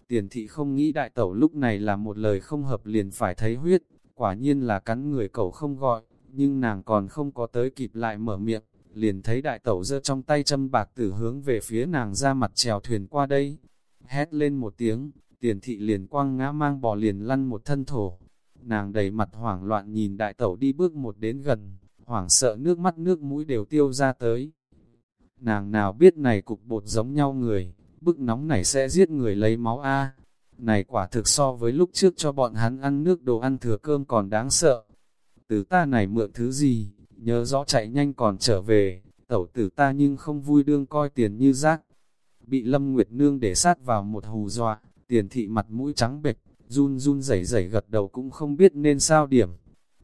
Tiền thị không nghĩ đại tẩu lúc này là một lời không hợp liền phải thấy huyết, quả nhiên là cắn người cậu không gọi, nhưng nàng còn không có tới kịp lại mở miệng, liền thấy đại tẩu giơ trong tay châm bạc tử hướng về phía nàng ra mặt chèo thuyền qua đây. Hét lên một tiếng, tiền thị liền quăng ngã mang bò liền lăn một thân thổ. Nàng đầy mặt hoảng loạn nhìn đại tẩu đi bước một đến gần, hoảng sợ nước mắt nước mũi đều tiêu ra tới. Nàng nào biết này cục bột giống nhau người, bức nóng này sẽ giết người lấy máu A. Này quả thực so với lúc trước cho bọn hắn ăn nước đồ ăn thừa cơm còn đáng sợ. Từ ta này mượn thứ gì, nhớ rõ chạy nhanh còn trở về, tẩu tử ta nhưng không vui đương coi tiền như rác. Bị Lâm Nguyệt Nương để sát vào một hù dọa, tiền thị mặt mũi trắng bệch, run run rẩy rẩy gật đầu cũng không biết nên sao điểm.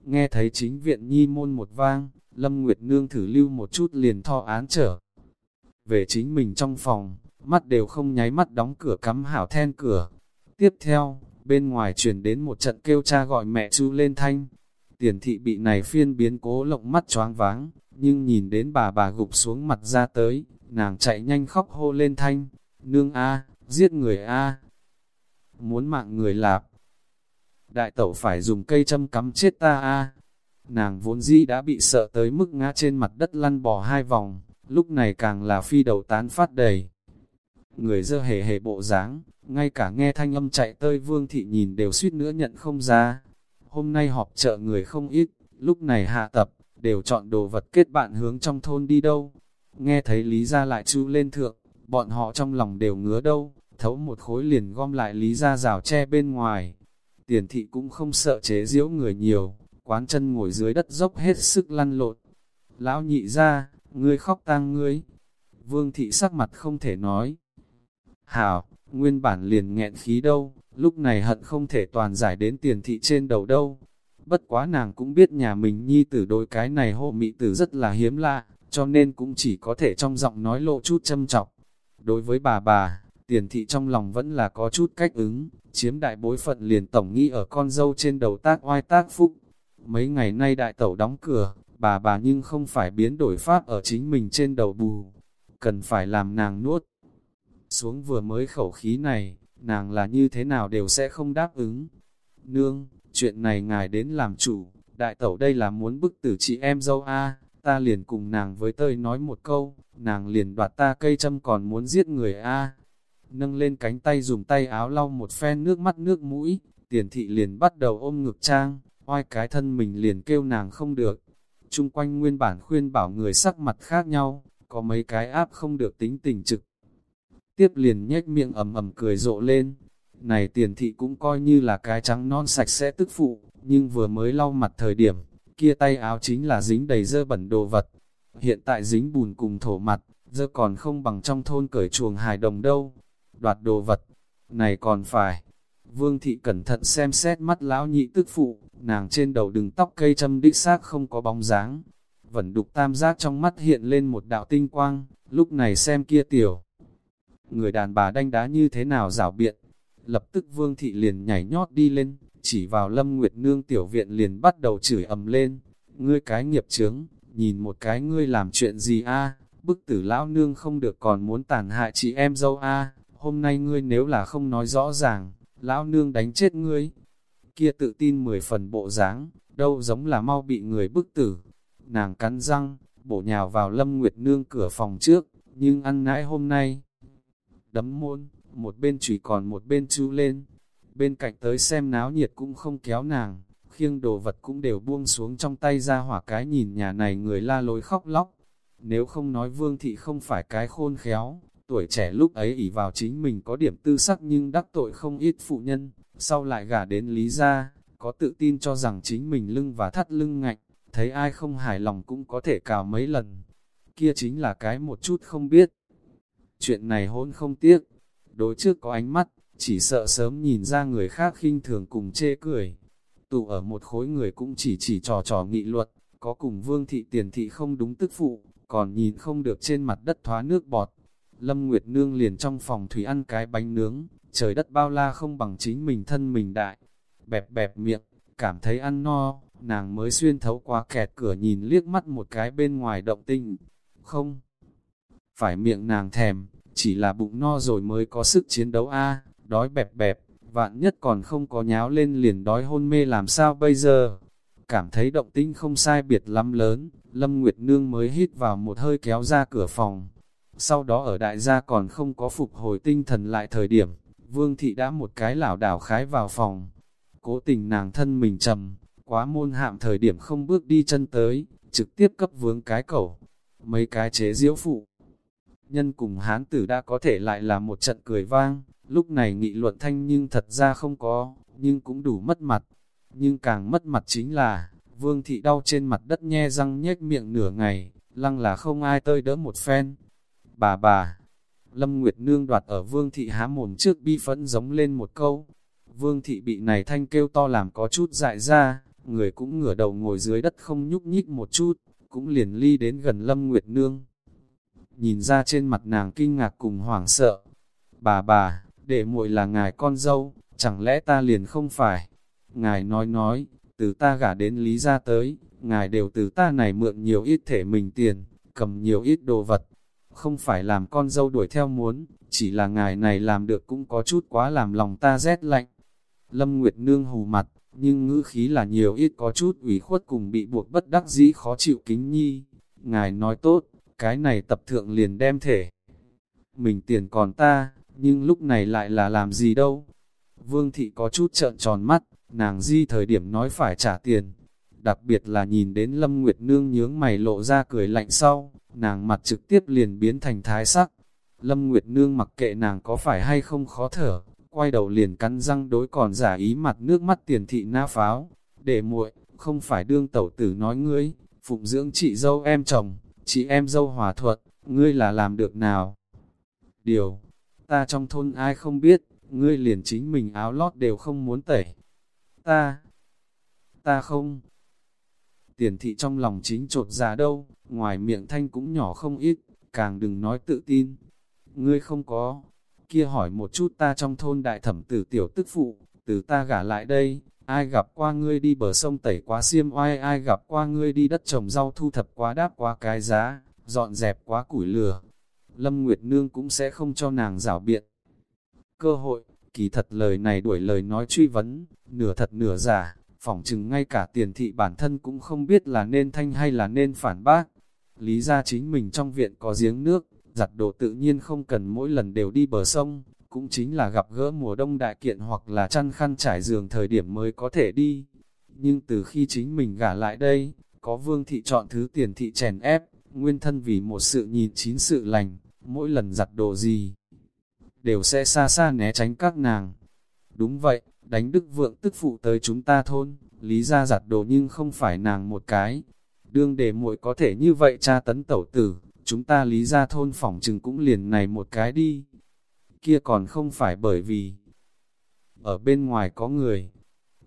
Nghe thấy chính viện nhi môn một vang, Lâm Nguyệt Nương thử lưu một chút liền thọ án trở. Về chính mình trong phòng, mắt đều không nháy mắt đóng cửa cắm hảo then cửa. Tiếp theo, bên ngoài truyền đến một trận kêu cha gọi mẹ chu lên thanh. Tiền thị bị này phiên biến cố lộng mắt choáng váng, nhưng nhìn đến bà bà gục xuống mặt ra tới, nàng chạy nhanh khóc hô lên thanh, nương a, giết người a, muốn mạng người lạp. Đại tẩu phải dùng cây châm cắm chết ta a. Nàng vốn dĩ đã bị sợ tới mức ngã trên mặt đất lăn bò hai vòng, lúc này càng là phi đầu tán phát đầy. Người dơ hề hề bộ dáng, ngay cả nghe thanh âm chạy tơi vương thị nhìn đều suýt nữa nhận không ra. Hôm nay họp chợ người không ít, lúc này hạ tập, đều chọn đồ vật kết bạn hướng trong thôn đi đâu. Nghe thấy lý ra lại chu lên thượng, bọn họ trong lòng đều ngứa đâu, thấu một khối liền gom lại lý ra rào tre bên ngoài. Tiền thị cũng không sợ chế giễu người nhiều, quán chân ngồi dưới đất dốc hết sức lăn lộn. Lão nhị ra, ngươi khóc tang ngươi. Vương thị sắc mặt không thể nói. Hảo, nguyên bản liền nghẹn khí đâu, lúc này hận không thể toàn giải đến tiền thị trên đầu đâu. Bất quá nàng cũng biết nhà mình nhi tử đôi cái này hộ mị tử rất là hiếm lạ, cho nên cũng chỉ có thể trong giọng nói lộ chút châm trọng. Đối với bà bà, tiền thị trong lòng vẫn là có chút cách ứng, chiếm đại bối phận liền tổng nghĩ ở con dâu trên đầu tác oai tác phúc. Mấy ngày nay đại tẩu đóng cửa, bà bà nhưng không phải biến đổi pháp ở chính mình trên đầu bù, cần phải làm nàng nuốt. Xuống vừa mới khẩu khí này, nàng là như thế nào đều sẽ không đáp ứng. Nương, chuyện này ngài đến làm chủ, đại tẩu đây là muốn bức tử chị em dâu A, ta liền cùng nàng với tơi nói một câu, nàng liền đoạt ta cây châm còn muốn giết người A. Nâng lên cánh tay dùng tay áo lau một phen nước mắt nước mũi, tiền thị liền bắt đầu ôm ngực trang, oai cái thân mình liền kêu nàng không được. Trung quanh nguyên bản khuyên bảo người sắc mặt khác nhau, có mấy cái áp không được tính tình trực. Tiếp liền nhếch miệng ầm ầm cười rộ lên. Này tiền thị cũng coi như là cái trắng non sạch sẽ tức phụ, nhưng vừa mới lau mặt thời điểm, kia tay áo chính là dính đầy dơ bẩn đồ vật. hiện tại dính bùn cùng thổ mặt, dơ còn không bằng trong thôn cởi chuồng hài đồng đâu. Đoạt đồ vật, này còn phải. Vương thị cẩn thận xem xét mắt lão nhị tức phụ, nàng trên đầu đừng tóc cây châm đích xác không có bóng dáng. Vẫn đục tam giác trong mắt hiện lên một đạo tinh quang, lúc này xem kia tiểu. Người đàn bà đanh đá như thế nào rảo biện, lập tức vương thị liền nhảy nhót đi lên, chỉ vào lâm nguyệt nương tiểu viện liền bắt đầu chửi ầm lên, ngươi cái nghiệp chướng, nhìn một cái ngươi làm chuyện gì a bức tử lão nương không được còn muốn tàn hại chị em dâu a hôm nay ngươi nếu là không nói rõ ràng, lão nương đánh chết ngươi. Kia tự tin mười phần bộ dáng, đâu giống là mau bị người bức tử. Nàng cắn răng, bổ nhào vào lâm nguyệt nương cửa phòng trước, nhưng ăn nãi hôm nay. Đấm môn, một bên chùy còn một bên chú lên. Bên cạnh tới xem náo nhiệt cũng không kéo nàng, khiêng đồ vật cũng đều buông xuống trong tay ra hỏa cái nhìn nhà này người la lối khóc lóc. Nếu không nói vương thị không phải cái khôn khéo, tuổi trẻ lúc ấy ỷ vào chính mình có điểm tư sắc nhưng đắc tội không ít phụ nhân, sau lại gả đến lý gia, có tự tin cho rằng chính mình lưng và thắt lưng ngạnh, thấy ai không hài lòng cũng có thể cào mấy lần. Kia chính là cái một chút không biết. Chuyện này hôn không tiếc, đối trước có ánh mắt, chỉ sợ sớm nhìn ra người khác khinh thường cùng chê cười. Tụ ở một khối người cũng chỉ chỉ trò trò nghị luật, có cùng vương thị tiền thị không đúng tức phụ, còn nhìn không được trên mặt đất thoá nước bọt. Lâm Nguyệt Nương liền trong phòng thủy ăn cái bánh nướng, trời đất bao la không bằng chính mình thân mình đại. Bẹp bẹp miệng, cảm thấy ăn no, nàng mới xuyên thấu qua kẹt cửa nhìn liếc mắt một cái bên ngoài động tinh. Không, phải miệng nàng thèm, chỉ là bụng no rồi mới có sức chiến đấu a đói bẹp bẹp, vạn nhất còn không có nháo lên liền đói hôn mê làm sao bây giờ. Cảm thấy động tinh không sai biệt lắm lớn, Lâm Nguyệt Nương mới hít vào một hơi kéo ra cửa phòng. Sau đó ở đại gia còn không có phục hồi tinh thần lại thời điểm, Vương Thị đã một cái lảo đảo khái vào phòng. Cố tình nàng thân mình trầm, quá môn hạm thời điểm không bước đi chân tới, trực tiếp cấp vướng cái cẩu. Mấy cái chế diễu phụ. Nhân cùng hán tử đã có thể lại là một trận cười vang, lúc này nghị luận thanh nhưng thật ra không có, nhưng cũng đủ mất mặt. Nhưng càng mất mặt chính là, vương thị đau trên mặt đất nhe răng nhếch miệng nửa ngày, lăng là không ai tơi đỡ một phen. Bà bà, Lâm Nguyệt Nương đoạt ở vương thị há mồm trước bi phẫn giống lên một câu. Vương thị bị này thanh kêu to làm có chút dại ra, người cũng ngửa đầu ngồi dưới đất không nhúc nhích một chút, cũng liền ly đến gần Lâm Nguyệt Nương. Nhìn ra trên mặt nàng kinh ngạc cùng hoảng sợ. Bà bà, để muội là ngài con dâu, chẳng lẽ ta liền không phải? Ngài nói nói, từ ta gả đến lý ra tới, ngài đều từ ta này mượn nhiều ít thể mình tiền, cầm nhiều ít đồ vật, không phải làm con dâu đuổi theo muốn, chỉ là ngài này làm được cũng có chút quá làm lòng ta rét lạnh. Lâm Nguyệt Nương hù mặt, nhưng ngữ khí là nhiều ít có chút ủy khuất cùng bị buộc bất đắc dĩ khó chịu kính nhi. Ngài nói tốt, cái này tập thượng liền đem thể. Mình tiền còn ta, nhưng lúc này lại là làm gì đâu. Vương thị có chút trợn tròn mắt, nàng di thời điểm nói phải trả tiền. Đặc biệt là nhìn đến Lâm Nguyệt Nương nhướng mày lộ ra cười lạnh sau, nàng mặt trực tiếp liền biến thành thái sắc. Lâm Nguyệt Nương mặc kệ nàng có phải hay không khó thở, quay đầu liền cắn răng đối còn giả ý mặt nước mắt tiền thị na pháo. Để muội, không phải đương tẩu tử nói ngươi, phụng dưỡng chị dâu em chồng, chị em dâu hòa thuận, ngươi là làm được nào? Điều, ta trong thôn ai không biết, ngươi liền chính mình áo lót đều không muốn tẩy. Ta, ta không. Tiền thị trong lòng chính trột ra đâu, ngoài miệng thanh cũng nhỏ không ít, càng đừng nói tự tin. Ngươi không có, kia hỏi một chút ta trong thôn đại thẩm tử tiểu tức phụ, từ ta gả lại đây, ai gặp qua ngươi đi bờ sông tẩy quá xiêm oai, ai gặp qua ngươi đi đất trồng rau thu thập quá đáp quá cái giá, dọn dẹp quá củi lửa. Lâm Nguyệt Nương cũng sẽ không cho nàng rảo biện. Cơ hội, kỳ thật lời này đuổi lời nói truy vấn, nửa thật nửa giả, phỏng chừng ngay cả tiền thị bản thân cũng không biết là nên thanh hay là nên phản bác. Lý ra chính mình trong viện có giếng nước, giặt đồ tự nhiên không cần mỗi lần đều đi bờ sông, cũng chính là gặp gỡ mùa đông đại kiện hoặc là chăn khăn trải giường thời điểm mới có thể đi. Nhưng từ khi chính mình gả lại đây, có vương thị chọn thứ tiền thị chèn ép, nguyên thân vì một sự nhìn chín sự lành, mỗi lần giặt đồ gì, đều sẽ xa xa né tránh các nàng. Đúng vậy, đánh đức vượng tức phụ tới chúng ta thôn, lý ra giặt đồ nhưng không phải nàng một cái, đương để muội có thể như vậy cha tấn tẩu tử, chúng ta lý ra thôn phỏng chừng cũng liền này một cái đi. Kia còn không phải bởi vì ở bên ngoài có người,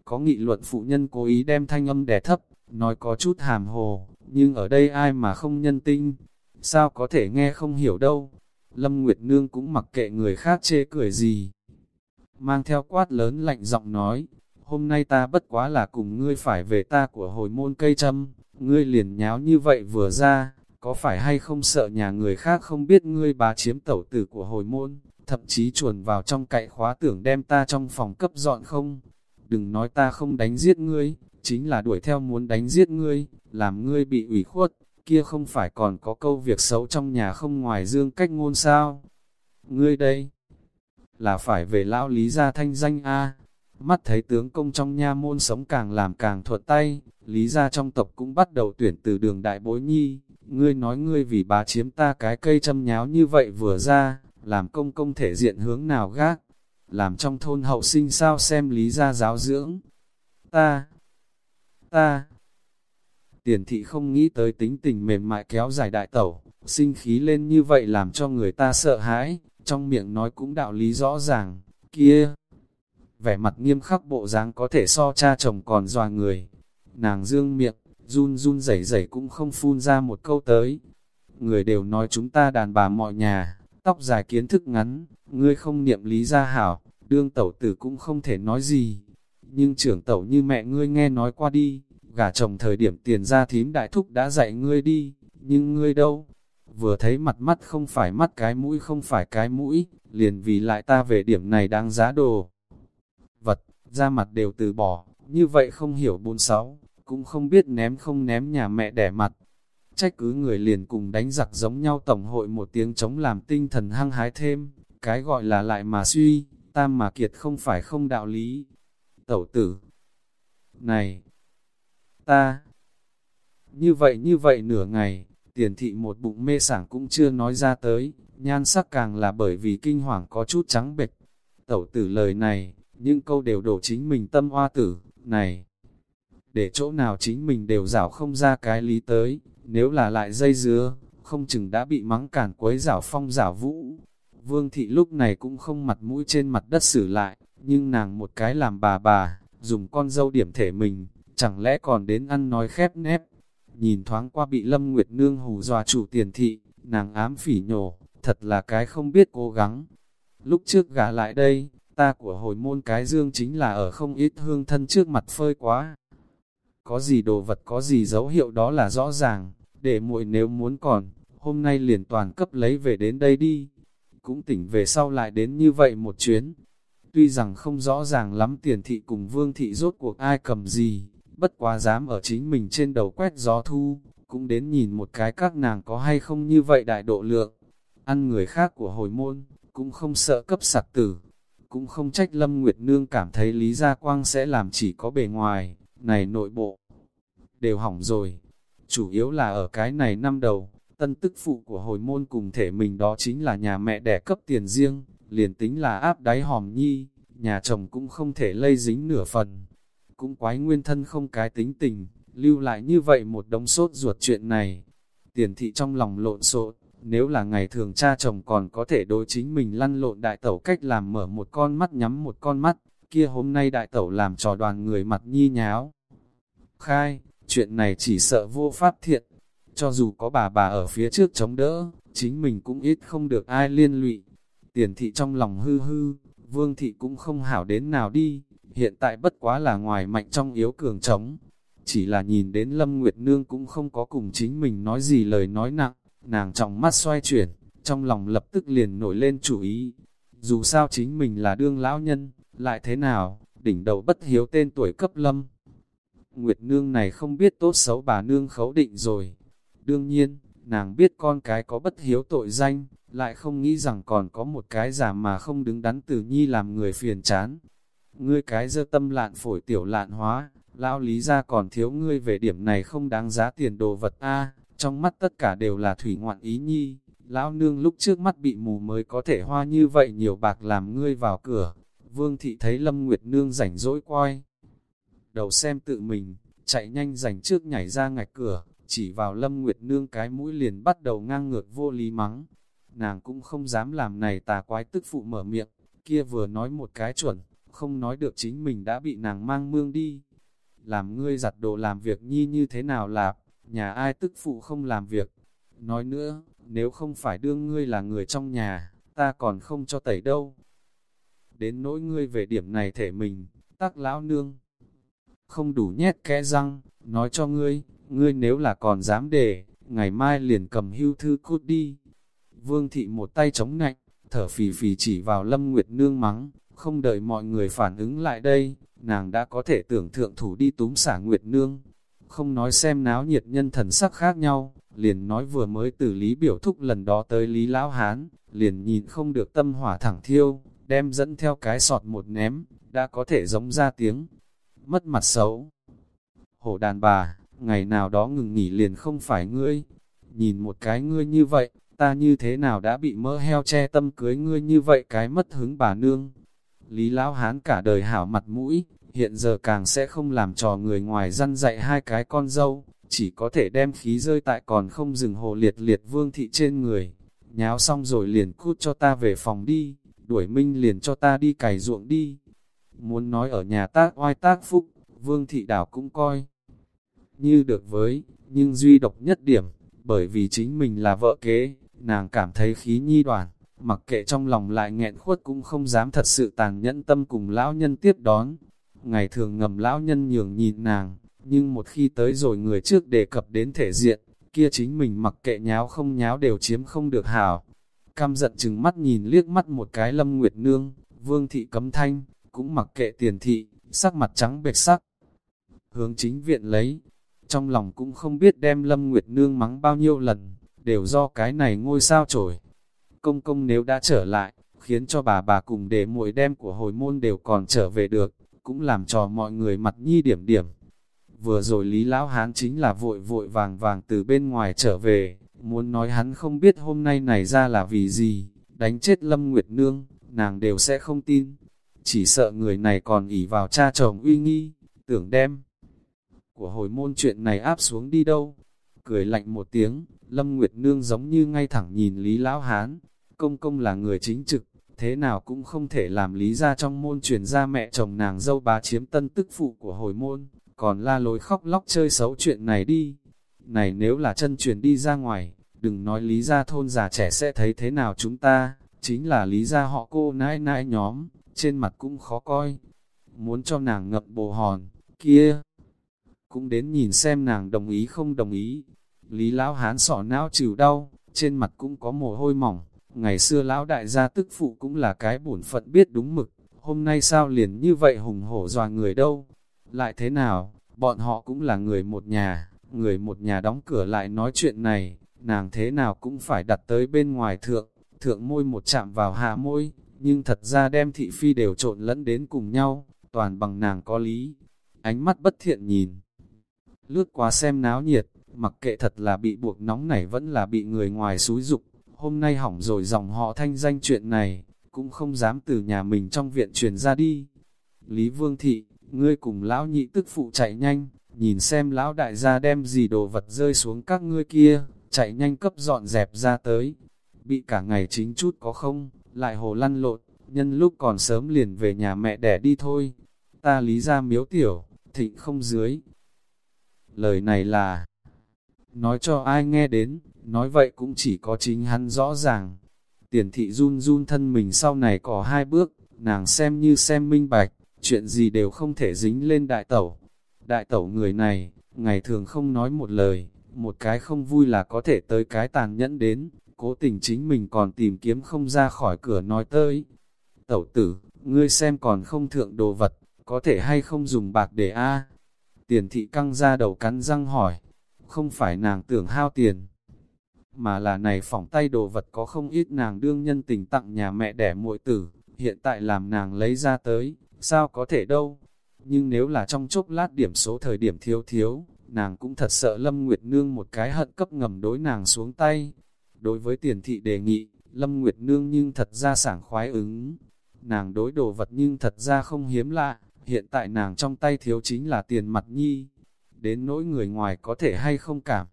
có nghị luận phụ nhân cố ý đem thanh âm đè thấp, nói có chút hàm hồ, nhưng ở đây ai mà không nhân tinh, sao có thể nghe không hiểu đâu. Lâm Nguyệt Nương cũng mặc kệ người khác chê cười gì. Mang theo quát lớn lạnh giọng nói, hôm nay ta bất quá là cùng ngươi phải về ta của hồi môn cây châm, ngươi liền nháo như vậy vừa ra, có phải hay không sợ nhà người khác không biết ngươi bá chiếm tẩu tử của hồi môn, thậm chí chuồn vào trong cậy khóa tưởng đem ta trong phòng cấp dọn không? Đừng nói ta không đánh giết ngươi, chính là đuổi theo muốn đánh giết ngươi, làm ngươi bị ủy khuất, kia không phải còn có câu việc xấu trong nhà không ngoài dương cách ngôn sao? Ngươi đây, là phải về lão lý gia thanh danh A, mắt thấy tướng công trong nha môn sống càng làm càng thuận tay, lý gia trong tộc cũng bắt đầu tuyển từ đường đại bối nhi, ngươi nói ngươi vì bá chiếm ta cái cây châm nháo như vậy vừa ra, làm công công thể diện hướng nào gác, làm trong thôn hậu sinh sao xem lý gia giáo dưỡng. Ta, ta, tiền thị không nghĩ tới tính tình mềm mại kéo dài đại tẩu, sinh khí lên như vậy làm cho người ta sợ hãi, trong miệng nói cũng đạo lý rõ ràng, kia. Vẻ mặt nghiêm khắc bộ dáng có thể so cha chồng còn dòa người. Nàng dương miệng, run run rẩy rẩy cũng không phun ra một câu tới. Người đều nói chúng ta đàn bà mọi nhà, tóc dài kiến thức ngắn, ngươi không niệm lý gia hảo, đương tẩu tử cũng không thể nói gì. Nhưng trưởng tẩu như mẹ ngươi nghe nói qua đi, gả chồng thời điểm tiền ra thím đại thúc đã dạy ngươi đi, nhưng ngươi đâu? Vừa thấy mặt mắt không phải mắt cái mũi không phải cái mũi, liền vì lại ta về điểm này đáng giá đồ. Vật, ra mặt đều từ bỏ, như vậy không hiểu bốn sáu, cũng không biết ném không ném nhà mẹ đẻ mặt. Trách cứ người liền cùng đánh giặc giống nhau tổng hội một tiếng chống làm tinh thần hăng hái thêm, cái gọi là lại mà suy, tam mà kiệt không phải không đạo lý. Tẩu tử, này, ta, như vậy như vậy nửa ngày, tiền thị một bụng mê sảng cũng chưa nói ra tới, nhan sắc càng là bởi vì kinh hoàng có chút trắng bệch. Tẩu tử lời này, những câu đều đổ chính mình tâm hoa tử, này, để chỗ nào chính mình đều rảo không ra cái lý tới, nếu là lại dây dứa, không chừng đã bị mắng cản quấy rảo phong rảo vũ. Vương thị lúc này cũng không mặt mũi trên mặt đất xử lại, nhưng nàng một cái làm bà bà, dùng con dâu điểm thể mình, chẳng lẽ còn đến ăn nói khép nép. Nhìn thoáng qua bị Lâm Nguyệt Nương hù dọa chủ tiền thị, nàng ám phỉ nhổ, thật là cái không biết cố gắng. Lúc trước gả lại đây, ta của hồi môn cái dương chính là ở không ít hương thân trước mặt phơi quá. Có gì đồ vật có gì dấu hiệu đó là rõ ràng, để muội nếu muốn còn, hôm nay liền toàn cấp lấy về đến đây đi. Cũng tỉnh về sau lại đến như vậy một chuyến. Tuy rằng không rõ ràng lắm tiền thị cùng vương thị rốt cuộc ai cầm gì, bất quá dám ở chính mình trên đầu quét gió thu, cũng đến nhìn một cái các nàng có hay không như vậy đại độ lượng. Ăn người khác của hồi môn, cũng không sợ cấp sạc tử, cũng không trách Lâm Nguyệt Nương cảm thấy Lý Gia Quang sẽ làm chỉ có bề ngoài, này nội bộ, đều hỏng rồi. Chủ yếu là ở cái này năm đầu, tân tức phụ của hồi môn cùng thể mình đó chính là nhà mẹ đẻ cấp tiền riêng, liền tính là áp đáy hòm nhi, nhà chồng cũng không thể lây dính nửa phần. Cũng quái nguyên thân không cái tính tình, lưu lại như vậy một đống sốt ruột chuyện này. Tiền thị trong lòng lộn xộn, nếu là ngày thường cha chồng còn có thể đối chính mình lăn lộn đại tẩu cách làm mở một con mắt nhắm một con mắt, kia hôm nay đại tẩu làm trò đoàn người mặt nhi nháo. Khai, chuyện này chỉ sợ vô pháp thiện, cho dù có bà bà ở phía trước chống đỡ, chính mình cũng ít không được ai liên lụy. Tiền thị trong lòng hư hư, vương thị cũng không hảo đến nào đi, hiện tại bất quá là ngoài mạnh trong yếu cường chống. Chỉ là nhìn đến Lâm Nguyệt Nương cũng không có cùng chính mình nói gì lời nói nặng, nàng trọng mắt xoay chuyển, trong lòng lập tức liền nổi lên chủ ý. Dù sao chính mình là đương lão nhân, lại thế nào, đỉnh đầu bất hiếu tên tuổi cấp lâm. Nguyệt Nương này không biết tốt xấu bà Nương khấu định rồi. Đương nhiên, nàng biết con cái có bất hiếu tội danh, lại không nghĩ rằng còn có một cái giả mà không đứng đắn từ nhi làm người phiền chán. Ngươi cái dơ tâm lạn phổi tiểu lạn hóa, lão lý ra còn thiếu ngươi về điểm này không đáng giá tiền đồ vật a trong mắt tất cả đều là thủy ngoạn ý nhi. Lão nương lúc trước mắt bị mù mới có thể hoa như vậy nhiều bạc làm ngươi vào cửa. Vương thị thấy Lâm Nguyệt nương rảnh rỗi quay. Đầu xem tự mình, chạy nhanh rảnh trước nhảy ra ngạch cửa, chỉ vào Lâm Nguyệt Nương cái mũi liền bắt đầu ngang ngược vô lý mắng. Nàng cũng không dám làm này tà quái tức phụ mở miệng, kia vừa nói một cái chuẩn, không nói được chính mình đã bị nàng mang mương đi. Làm ngươi giặt đồ làm việc nhi như thế nào lạp, nhà ai tức phụ không làm việc. Nói nữa, nếu không phải đương ngươi là người trong nhà, ta còn không cho tẩy đâu. Đến nỗi ngươi về điểm này thể mình, tắc lão nương. Không đủ nhét kẽ răng, nói cho ngươi, ngươi nếu là còn dám để, ngày mai liền cầm hưu thư cút đi. Vương thị một tay chống nạnh, thở phì phì chỉ vào Lâm Nguyệt Nương mắng, không đợi mọi người phản ứng lại đây, nàng đã có thể tưởng thượng thủ đi túm xả Nguyệt Nương. Không nói xem náo nhiệt nhân thần sắc khác nhau, liền nói vừa mới từ Lý biểu thúc lần đó tới Lý Lão Hán, liền nhìn không được tâm hỏa thẳng thiêu, đem dẫn theo cái sọt một ném, đã có thể giống ra tiếng. Mất mặt xấu. Hổ đàn bà, ngày nào đó ngừng nghỉ liền không phải ngươi. Nhìn một cái ngươi như vậy, ta như thế nào đã bị mỡ heo che tâm cưới ngươi như vậy cái mất hứng bà nương. Lý Lão Hán cả đời hảo mặt mũi, hiện giờ càng sẽ không làm trò người ngoài răn dạy hai cái con dâu, chỉ có thể đem khí rơi tại còn không dừng hồ liệt liệt vương thị trên người. Nháo xong rồi liền cút cho ta về phòng đi, đuổi minh liền cho ta đi cày ruộng đi. Muốn nói ở nhà tác oai tác phúc, vương thị đảo cũng coi. Như được với, nhưng duy độc nhất điểm, bởi vì chính mình là vợ kế, nàng cảm thấy khí nhi đoàn, mặc kệ trong lòng lại nghẹn khuất cũng không dám thật sự tàn nhẫn tâm cùng lão nhân tiếp đón. Ngày thường ngầm lão nhân nhường nhìn nàng, nhưng một khi tới rồi người trước đề cập đến thể diện, kia chính mình mặc kệ nháo không nháo đều chiếm không được hảo. Cam giận chừng mắt nhìn liếc mắt một cái lâm nguyệt nương, vương thị cấm thanh, cũng mặc kệ tiền thị, sắc mặt trắng bệch sắc. Hướng chính viện lấy, trong lòng cũng không biết đem lâm nguyệt nương mắng bao nhiêu lần, đều do cái này ngôi sao trổi. Công công nếu đã trở lại, khiến cho bà bà cùng để muội đem của hồi môn đều còn trở về được, cũng làm cho mọi người mặt nhi điểm điểm. Vừa rồi Lý Lão Hán chính là vội vội vàng vàng từ bên ngoài trở về, muốn nói hắn không biết hôm nay này ra là vì gì, đánh chết Lâm Nguyệt Nương, nàng đều sẽ không tin. Chỉ sợ người này còn ỉ vào cha chồng uy nghi, tưởng đem. Của hồi môn chuyện này áp xuống đi đâu? Cười lạnh một tiếng, Lâm Nguyệt Nương giống như ngay thẳng nhìn Lý Lão Hán. Công công là người chính trực, thế nào cũng không thể làm lý ra trong môn truyền ra mẹ chồng nàng dâu bá chiếm tân tức phụ của hồi môn còn la lối khóc lóc chơi xấu chuyện này đi. Này nếu là chân truyền đi ra ngoài, đừng nói lý ra thôn già trẻ sẽ thấy thế nào chúng ta, chính là lý ra họ cô nãi nãi nhóm, trên mặt cũng khó coi. Muốn cho nàng ngập bồ hòn, kia, cũng đến nhìn xem nàng đồng ý không đồng ý. Lý lão hán sọ não chịu đau, trên mặt cũng có mồ hôi mỏng, ngày xưa lão đại gia tức phụ cũng là cái bổn phận biết đúng mực, hôm nay sao liền như vậy hùng hổ dòa người đâu, lại thế nào, bọn họ cũng là người một nhà, người một nhà đóng cửa lại nói chuyện này, nàng thế nào cũng phải đặt tới bên ngoài thượng, thượng môi một chạm vào hạ môi, nhưng thật ra đem thị phi đều trộn lẫn đến cùng nhau, toàn bằng nàng có lý. Ánh mắt bất thiện nhìn. Lướt qua xem náo nhiệt, mặc kệ thật là bị buộc nóng này vẫn là bị người ngoài xúi dục hôm nay hỏng rồi dòng họ thanh danh chuyện này, cũng không dám từ nhà mình trong viện truyền ra đi. Lý Vương Thị, ngươi cùng lão nhị tức phụ chạy nhanh, nhìn xem lão đại gia đem gì đồ vật rơi xuống các ngươi kia, chạy nhanh cấp dọn dẹp ra tới. Bị cả ngày chính chút có không, lại hồ lăn lộn, nhân lúc còn sớm liền về nhà mẹ đẻ đi thôi. Ta lý ra miếu tiểu, thịnh không dưới. Lời này là, nói cho ai nghe đến, nói vậy cũng chỉ có chính hắn rõ ràng. Tiền thị run run thân mình sau này có hai bước, nàng xem như xem minh bạch, chuyện gì đều không thể dính lên đại tẩu. Đại tẩu người này, ngày thường không nói một lời, một cái không vui là có thể tới cái tàn nhẫn đến, cố tình chính mình còn tìm kiếm không ra khỏi cửa nói tới. Tẩu tử, ngươi xem còn không thượng đồ vật, có thể hay không dùng bạc để a Tiền thị căng ra đầu cắn răng hỏi, không phải nàng tưởng hao tiền, mà là này phỏng tay đồ vật có không ít nàng đương nhân tình tặng nhà mẹ đẻ muội tử, hiện tại làm nàng lấy ra tới, sao có thể đâu. Nhưng nếu là trong chốc lát điểm số thời điểm thiếu thiếu, nàng cũng thật sợ Lâm Nguyệt Nương một cái hận cấp ngầm đối nàng xuống tay. Đối với tiền thị đề nghị, Lâm Nguyệt Nương nhưng thật ra sảng khoái ứng. Nàng đối đồ vật nhưng thật ra không hiếm lạ, hiện tại nàng trong tay thiếu chính là tiền mặt nhi. Đến nỗi người ngoài có thể hay không cảm.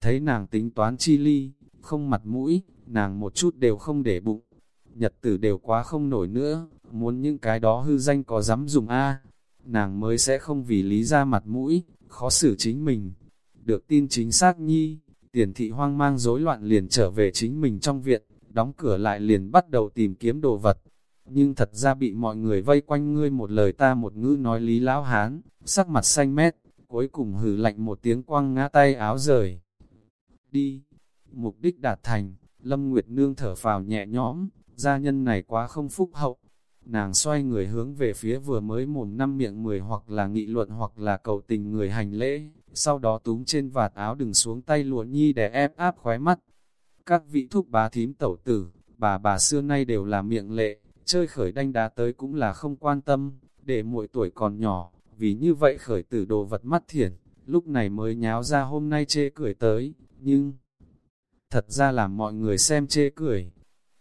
thấy nàng tính toán chi ly, không mặt mũi, nàng một chút đều không để bụng. Nhật tử đều quá không nổi nữa, muốn những cái đó hư danh có dám dùng a nàng mới sẽ không vì lý ra mặt mũi, khó xử chính mình. Được tin chính xác nhi, tiền thị hoang mang rối loạn liền trở về chính mình trong viện, đóng cửa lại liền bắt đầu tìm kiếm đồ vật. Nhưng thật ra bị mọi người vây quanh ngươi một lời ta một ngữ nói lý lão hán, sắc mặt xanh mét, cuối cùng hừ lạnh một tiếng quăng ngã tay áo rời. Đi, mục đích đạt thành, Lâm Nguyệt Nương thở phào nhẹ nhõm, gia nhân này quá không phúc hậu. Nàng xoay người hướng về phía vừa mới mồm năm miệng mười hoặc là nghị luận hoặc là cầu tình người hành lễ, sau đó túm trên vạt áo đừng xuống tay lụa nhi để ép áp khóe mắt. Các vị thúc bá thím tẩu tử, bà bà xưa nay đều là miệng lệ, chơi khởi đanh đá tới cũng là không quan tâm, để muội tuổi còn nhỏ, vì như vậy khởi tử đồ vật mắt thiển, lúc này mới nháo ra hôm nay chê cười tới, nhưng thật ra là mọi người xem chê cười.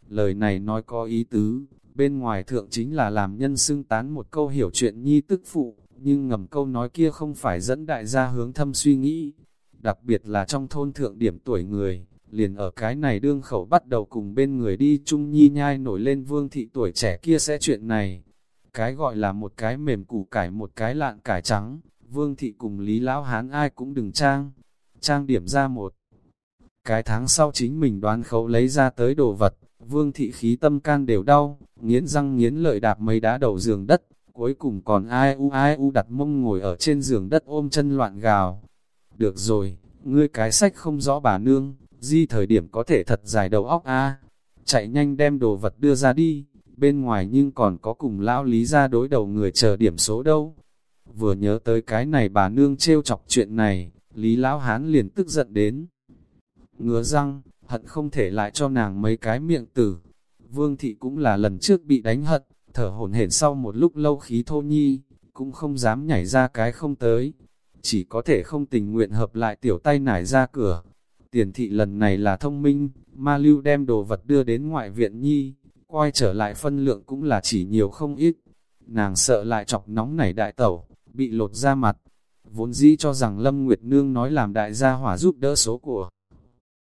Lời này nói có ý tứ, bên ngoài thượng chính là làm nhân xưng tán một câu hiểu chuyện nhi tức phụ, nhưng ngầm câu nói kia không phải dẫn đại gia hướng thâm suy nghĩ. Đặc biệt là trong thôn thượng điểm tuổi người, liền ở cái này đương khẩu bắt đầu cùng bên người đi chung nhi nhai nổi lên vương thị tuổi trẻ kia sẽ chuyện này. Cái gọi là một cái mềm củ cải một cái lạn cải trắng, vương thị cùng lý lão hán ai cũng đừng trang. Trang điểm ra một. Cái tháng sau chính mình đoán khấu lấy ra tới đồ vật, vương thị khí tâm can đều đau, nghiến răng nghiến lợi đạp mấy đá đầu giường đất, cuối cùng còn ai u ai u đặt mông ngồi ở trên giường đất ôm chân loạn gào. Được rồi, ngươi cái sách không rõ bà nương, di thời điểm có thể thật dài đầu óc a chạy nhanh đem đồ vật đưa ra đi, bên ngoài nhưng còn có cùng lão lý ra đối đầu người chờ điểm số đâu. Vừa nhớ tới cái này bà nương trêu chọc chuyện này, lý lão hán liền tức giận đến. Ngứa răng, hận không thể lại cho nàng mấy cái miệng tử. Vương thị cũng là lần trước bị đánh hận, thở hổn hển sau một lúc lâu khí thô nhi, cũng không dám nhảy ra cái không tới. Chỉ có thể không tình nguyện hợp lại tiểu tay nải ra cửa. Tiền thị lần này là thông minh, ma lưu đem đồ vật đưa đến ngoại viện nhi, quay trở lại phân lượng cũng là chỉ nhiều không ít. Nàng sợ lại chọc nóng nảy đại tẩu, bị lột ra mặt. Vốn dĩ cho rằng Lâm Nguyệt Nương nói làm đại gia hỏa giúp đỡ số của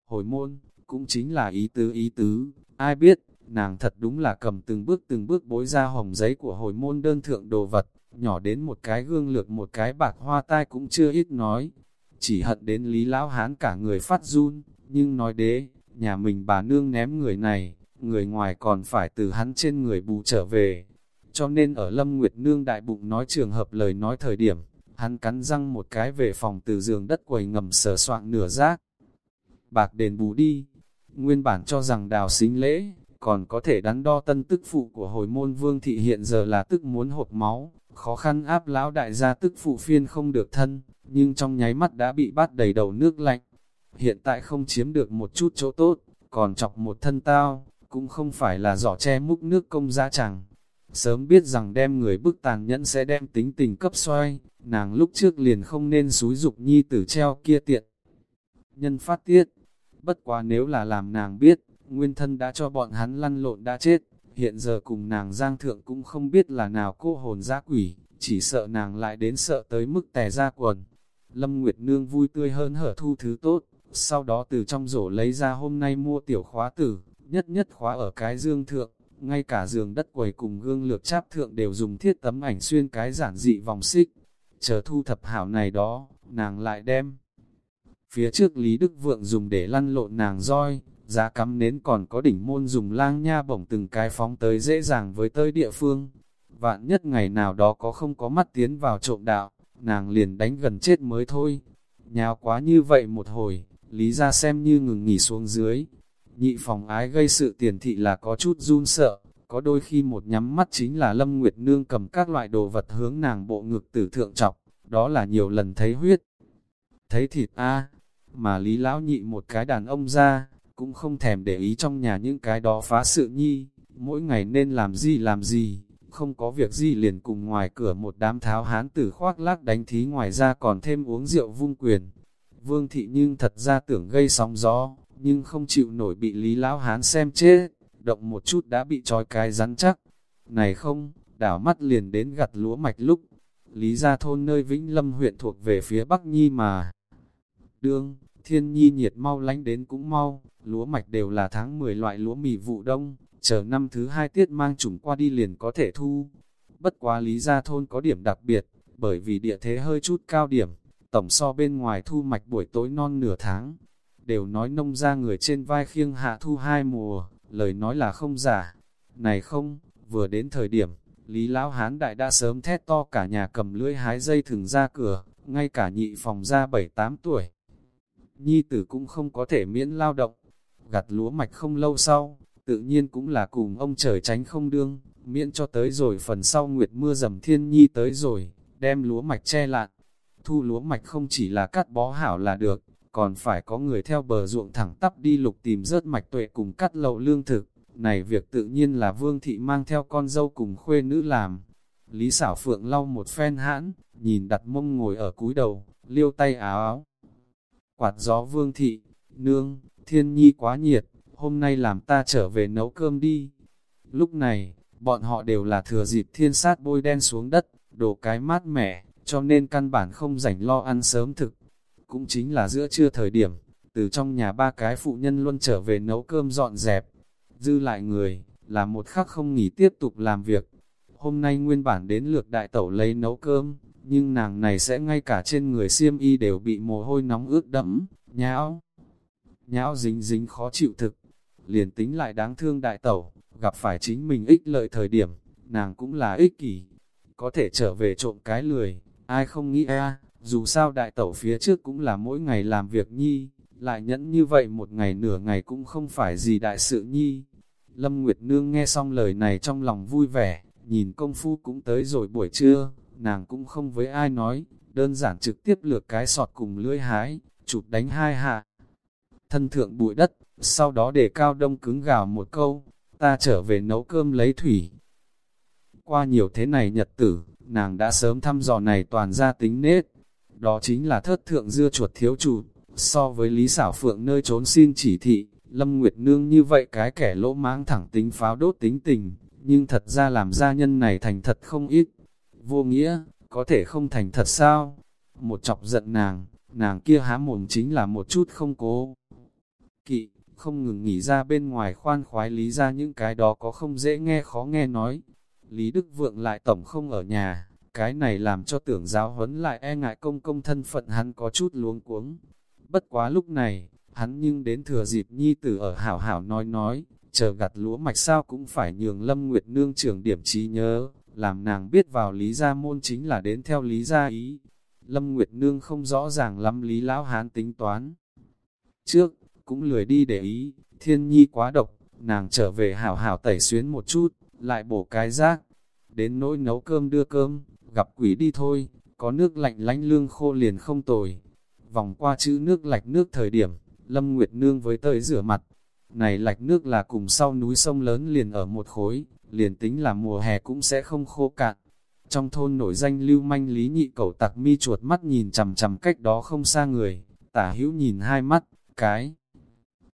hồi môn, cũng chính là ý tứ ý tứ, ai biết, nàng thật đúng là cầm từng bước từng bước bối ra hồng giấy của hồi môn đơn thượng đồ vật, nhỏ đến một cái gương lược một cái bạc hoa tai cũng chưa ít nói, chỉ hận đến lý lão hán cả người phát run, nhưng nói đế, nhà mình bà nương ném người này, người ngoài còn phải từ hắn trên người bù trở về, cho nên ở Lâm Nguyệt Nương đại bụng nói trường hợp lời nói thời điểm, hắn cắn răng một cái về phòng từ giường đất quầy ngầm sờ soạn nửa rác, bạc đền bù đi. Nguyên bản cho rằng đào xính lễ, còn có thể đắn đo tân tức phụ của hồi môn vương thị hiện giờ là tức muốn hộp máu, khó khăn áp lão đại gia tức phụ phiên không được thân, nhưng trong nháy mắt đã bị bắt đầy đầu nước lạnh. Hiện tại không chiếm được một chút chỗ tốt, còn chọc một thân tao, cũng không phải là giỏ che múc nước công giá chẳng. Sớm biết rằng đem người bức tàn nhẫn sẽ đem tính tình cấp xoay, nàng lúc trước liền không nên xúi dục nhi tử treo kia tiện. Nhân phát tiết, Bất quá nếu là làm nàng biết, nguyên thân đã cho bọn hắn lăn lộn đã chết, hiện giờ cùng nàng giang thượng cũng không biết là nào cô hồn giã quỷ, chỉ sợ nàng lại đến sợ tới mức tè ra quần. Lâm Nguyệt Nương vui tươi hơn hở thu thứ tốt, sau đó từ trong rổ lấy ra hôm nay mua tiểu khóa tử, nhất nhất khóa ở cái dương thượng, ngay cả giường đất quầy cùng gương lược cháp thượng đều dùng thiết tấm ảnh xuyên cái giản dị vòng xích. Chờ thu thập hảo này đó, nàng lại đem. Phía trước Lý Đức Vượng dùng để lăn lộn nàng roi, giá cắm nến còn có đỉnh môn dùng lang nha bổng từng cái phóng tới dễ dàng với tới địa phương. Vạn nhất ngày nào đó có không có mắt tiến vào trộm đạo, nàng liền đánh gần chết mới thôi. Nhào quá như vậy một hồi, Lý ra xem như ngừng nghỉ xuống dưới. Nhị phòng ái gây sự tiền thị là có chút run sợ, có đôi khi một nhắm mắt chính là Lâm Nguyệt Nương cầm các loại đồ vật hướng nàng bộ ngực tử thượng trọc, đó là nhiều lần thấy huyết. Thấy thịt a mà Lý Lão nhị một cái đàn ông ra, cũng không thèm để ý trong nhà những cái đó phá sự nhi, mỗi ngày nên làm gì làm gì, không có việc gì liền cùng ngoài cửa một đám tháo hán tử khoác lác đánh thí ngoài ra còn thêm uống rượu vung quyền. Vương thị nhưng thật ra tưởng gây sóng gió, nhưng không chịu nổi bị Lý Lão hán xem chê, động một chút đã bị trói cái rắn chắc. Này không, đảo mắt liền đến gặt lúa mạch lúc, Lý gia thôn nơi Vĩnh Lâm huyện thuộc về phía Bắc Nhi mà đương, Thiên nhi nhiệt mau lánh đến cũng mau, lúa mạch đều là tháng 10 loại lúa mì vụ đông, chờ năm thứ hai tiết mang chủng qua đi liền có thể thu. Bất quá lý gia thôn có điểm đặc biệt, bởi vì địa thế hơi chút cao điểm, tổng so bên ngoài thu mạch buổi tối non nửa tháng. Đều nói nông ra người trên vai khiêng hạ thu hai mùa, lời nói là không giả. Này không, vừa đến thời điểm, Lý Lão Hán Đại đã sớm thét to cả nhà cầm lưỡi hái dây thừng ra cửa, ngay cả nhị phòng ra 7-8 tuổi. Nhi tử cũng không có thể miễn lao động, gặt lúa mạch không lâu sau, tự nhiên cũng là cùng ông trời tránh không đương, miễn cho tới rồi phần sau nguyệt mưa dầm thiên nhi tới rồi, đem lúa mạch che lạn. Thu lúa mạch không chỉ là cắt bó hảo là được, còn phải có người theo bờ ruộng thẳng tắp đi lục tìm rớt mạch tuệ cùng cắt lậu lương thực. Này việc tự nhiên là vương thị mang theo con dâu cùng khuê nữ làm. Lý xảo phượng lau một phen hãn, nhìn đặt mông ngồi ở cúi đầu, liêu tay áo áo. Quạt gió vương thị, nương, thiên nhi quá nhiệt, hôm nay làm ta trở về nấu cơm đi. Lúc này, bọn họ đều là thừa dịp thiên sát bôi đen xuống đất, đổ cái mát mẻ, cho nên căn bản không rảnh lo ăn sớm thực. Cũng chính là giữa trưa thời điểm, từ trong nhà ba cái phụ nhân luôn trở về nấu cơm dọn dẹp. Dư lại người, là một khắc không nghỉ tiếp tục làm việc. Hôm nay nguyên bản đến lượt đại tẩu lấy nấu cơm, nhưng nàng này sẽ ngay cả trên người xiêm y đều bị mồ hôi nóng ướt đẫm, nhão. Nhão dính dính khó chịu thực, liền tính lại đáng thương đại tẩu, gặp phải chính mình ích lợi thời điểm, nàng cũng là ích kỷ, có thể trở về trộm cái lười, ai không nghĩ a dù sao đại tẩu phía trước cũng là mỗi ngày làm việc nhi, lại nhẫn như vậy một ngày nửa ngày cũng không phải gì đại sự nhi. Lâm Nguyệt Nương nghe xong lời này trong lòng vui vẻ, nhìn công phu cũng tới rồi buổi trưa, nàng cũng không với ai nói, đơn giản trực tiếp lược cái sọt cùng lưỡi hái, chụp đánh hai hạ. Thân thượng bụi đất, sau đó để cao đông cứng gào một câu, ta trở về nấu cơm lấy thủy. Qua nhiều thế này nhật tử, nàng đã sớm thăm dò này toàn ra tính nết. Đó chính là thất thượng dưa chuột thiếu chủ, so với Lý Xảo Phượng nơi trốn xin chỉ thị, Lâm Nguyệt Nương như vậy cái kẻ lỗ máng thẳng tính pháo đốt tính tình, nhưng thật ra làm gia nhân này thành thật không ít. Vô nghĩa, có thể không thành thật sao? Một chọc giận nàng, nàng kia há mồm chính là một chút không cố. Kỵ, không ngừng nghỉ ra bên ngoài khoan khoái lý ra những cái đó có không dễ nghe khó nghe nói. Lý Đức Vượng lại tổng không ở nhà, cái này làm cho tưởng giáo huấn lại e ngại công công thân phận hắn có chút luống cuống. Bất quá lúc này, hắn nhưng đến thừa dịp nhi tử ở hảo hảo nói nói, chờ gặt lúa mạch sao cũng phải nhường Lâm Nguyệt Nương trưởng điểm trí nhớ, làm nàng biết vào Lý Gia Môn chính là đến theo Lý Gia ý. Lâm Nguyệt Nương không rõ ràng lắm Lý Lão Hán tính toán. Trước, cũng lười đi để ý, thiên nhi quá độc, nàng trở về hảo hảo tẩy xuyến một chút, lại bổ cái rác. Đến nỗi nấu cơm đưa cơm, gặp quỷ đi thôi, có nước lạnh lánh lương khô liền không tồi. Vòng qua chữ nước lạch nước thời điểm, Lâm Nguyệt Nương với tới rửa mặt. Này lạch nước là cùng sau núi sông lớn liền ở một khối, liền tính là mùa hè cũng sẽ không khô cạn. Trong thôn nổi danh lưu manh lý nhị cẩu tặc mi chuột mắt nhìn chằm chằm cách đó không xa người, tả hữu nhìn hai mắt, cái.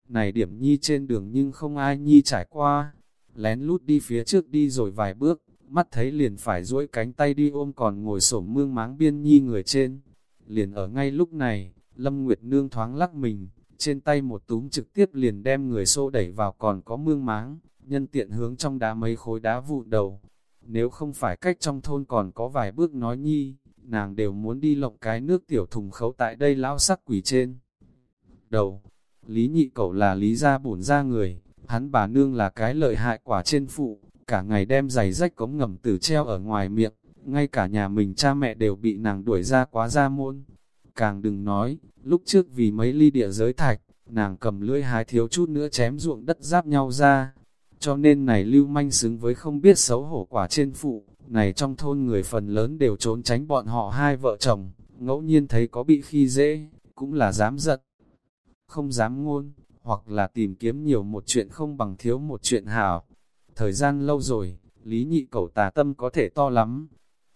Này điểm nhi trên đường nhưng không ai nhi trải qua, lén lút đi phía trước đi rồi vài bước, mắt thấy liền phải duỗi cánh tay đi ôm còn ngồi sổm mương máng biên nhi người trên. Liền ở ngay lúc này, Lâm Nguyệt Nương thoáng lắc mình, trên tay một túm trực tiếp liền đem người xô đẩy vào còn có mương máng, nhân tiện hướng trong đá mấy khối đá vụn đầu. Nếu không phải cách trong thôn còn có vài bước nói nhi, nàng đều muốn đi lộng cái nước tiểu thùng khấu tại đây lão sắc quỷ trên. Đầu, Lý nhị cậu là lý gia bổn ra người, hắn bà nương là cái lợi hại quả trên phụ, cả ngày đem giày rách cống ngầm tử treo ở ngoài miệng, ngay cả nhà mình cha mẹ đều bị nàng đuổi ra quá ra môn. Càng đừng nói, lúc trước vì mấy ly địa giới thạch, nàng cầm lưỡi hái thiếu chút nữa chém ruộng đất giáp nhau ra. Cho nên này lưu manh xứng với không biết xấu hổ quả trên phụ, này trong thôn người phần lớn đều trốn tránh bọn họ hai vợ chồng, ngẫu nhiên thấy có bị khi dễ, cũng là dám giận. Không dám ngôn, hoặc là tìm kiếm nhiều một chuyện không bằng thiếu một chuyện hảo. Thời gian lâu rồi, lý nhị cẩu tà tâm có thể to lắm.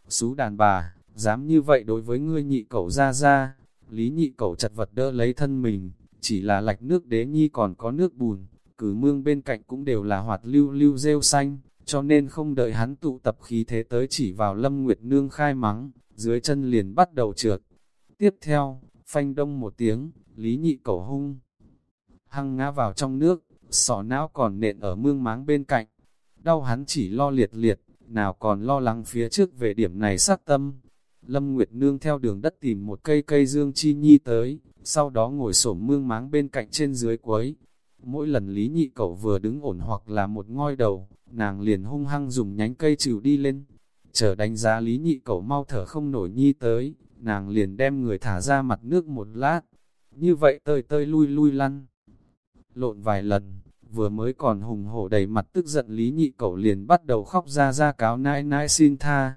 Xú đàn bà, dám như vậy đối với ngươi nhị cẩu ra ra, lý nhị cẩu chật vật đỡ lấy thân mình, chỉ là lạch nước đế nhi còn có nước bùn, cử mương bên cạnh cũng đều là hoạt lưu lưu rêu xanh, cho nên không đợi hắn tụ tập khí thế tới chỉ vào lâm nguyệt nương khai mắng, dưới chân liền bắt đầu trượt. Tiếp theo, phanh đông một tiếng, Lý nhị cẩu hung, hăng ngã vào trong nước, sỏ não còn nện ở mương máng bên cạnh. Đau hắn chỉ lo liệt liệt, nào còn lo lắng phía trước về điểm này sát tâm. Lâm Nguyệt Nương theo đường đất tìm một cây cây dương chi nhi tới, sau đó ngồi sổm mương máng bên cạnh trên dưới quấy. Mỗi lần Lý Nhị Cẩu vừa đứng ổn hoặc là một ngoi đầu, nàng liền hung hăng dùng nhánh cây trừ đi lên. Chờ đánh giá Lý Nhị Cẩu mau thở không nổi nhi tới, nàng liền đem người thả ra mặt nước một lát. Như vậy tơi tơi lui lui lăn. Lộn vài lần, vừa mới còn hùng hổ đầy mặt tức giận Lý Nhị Cẩu liền bắt đầu khóc ra ra cáo nãi nãi xin tha.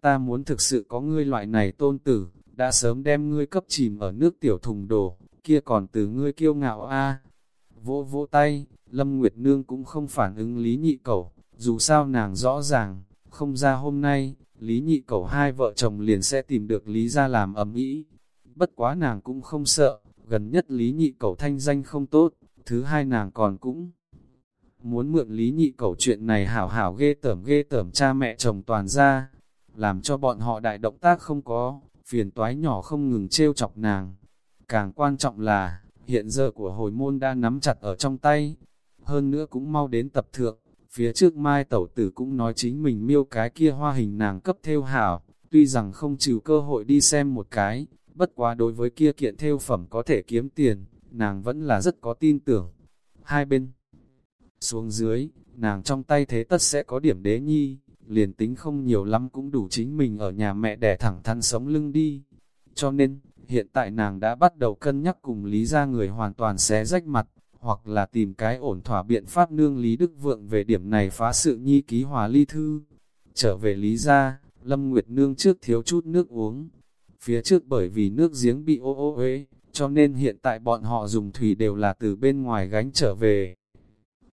Ta muốn thực sự có ngươi loại này tôn tử, đã sớm đem ngươi cấp chìm ở nước tiểu thùng đồ, kia còn từ ngươi kiêu ngạo a Vỗ vỗ tay, Lâm Nguyệt Nương cũng không phản ứng Lý Nhị Cẩu, dù sao nàng rõ ràng, không ra hôm nay, Lý Nhị Cẩu hai vợ chồng liền sẽ tìm được Lý ra làm ấm ý. Bất quá nàng cũng không sợ, gần nhất Lý Nhị Cẩu thanh danh không tốt, thứ hai nàng còn cũng muốn mượn Lý Nhị Cẩu chuyện này hảo hảo ghê tởm ghê tởm cha mẹ chồng toàn ra, làm cho bọn họ đại động tác không có, phiền toái nhỏ không ngừng trêu chọc nàng. Càng quan trọng là, hiện giờ của hồi môn đã nắm chặt ở trong tay, hơn nữa cũng mau đến tập thượng, phía trước mai tẩu tử cũng nói chính mình miêu cái kia hoa hình nàng cấp theo hảo, tuy rằng không chịu cơ hội đi xem một cái, bất quá đối với kia kiện theo phẩm có thể kiếm tiền, nàng vẫn là rất có tin tưởng. Hai bên xuống dưới, nàng trong tay thế tất sẽ có điểm đế nhi, liền tính không nhiều lắm cũng đủ chính mình ở nhà mẹ đẻ thẳng thắn sống lưng đi. Cho nên, hiện tại nàng đã bắt đầu cân nhắc cùng Lý ra người hoàn toàn xé rách mặt, hoặc là tìm cái ổn thỏa biện pháp nương Lý Đức Vượng về điểm này phá sự nhi ký hòa ly thư. Trở về Lý ra, Lâm Nguyệt Nương trước thiếu chút nước uống. Phía trước bởi vì nước giếng bị ô ô uế, cho nên hiện tại bọn họ dùng thủy đều là từ bên ngoài gánh trở về.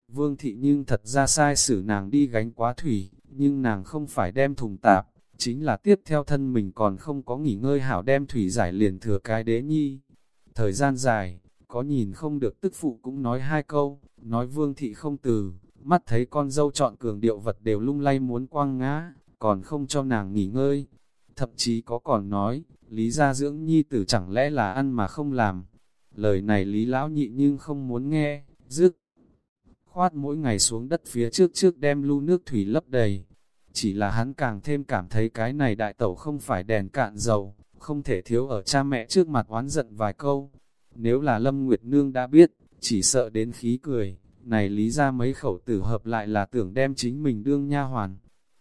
Vương thị nhưng thật ra sai xử nàng đi gánh quá thủy, nhưng nàng không phải đem thùng tạp, chính là tiếp theo thân mình còn không có nghỉ ngơi hảo đem thủy giải liền thừa cái đế nhi. Thời gian dài, có nhìn không được tức phụ cũng nói hai câu, nói vương thị không từ, mắt thấy con dâu chọn cường điệu vật đều lung lay muốn quăng ngã, còn không cho nàng nghỉ ngơi. Thậm chí có còn nói, lý gia dưỡng nhi tử chẳng lẽ là ăn mà không làm. Lời này lý lão nhị nhưng không muốn nghe, dứt. Khoát mỗi ngày xuống đất phía trước trước đem lu nước thủy lấp đầy. Chỉ là hắn càng thêm cảm thấy cái này đại tẩu không phải đèn cạn dầu, không thể thiếu ở cha mẹ trước mặt oán giận vài câu. Nếu là Lâm Nguyệt Nương đã biết, chỉ sợ đến khí cười, này lý ra mấy khẩu tử hợp lại là tưởng đem chính mình đương nha hoàn.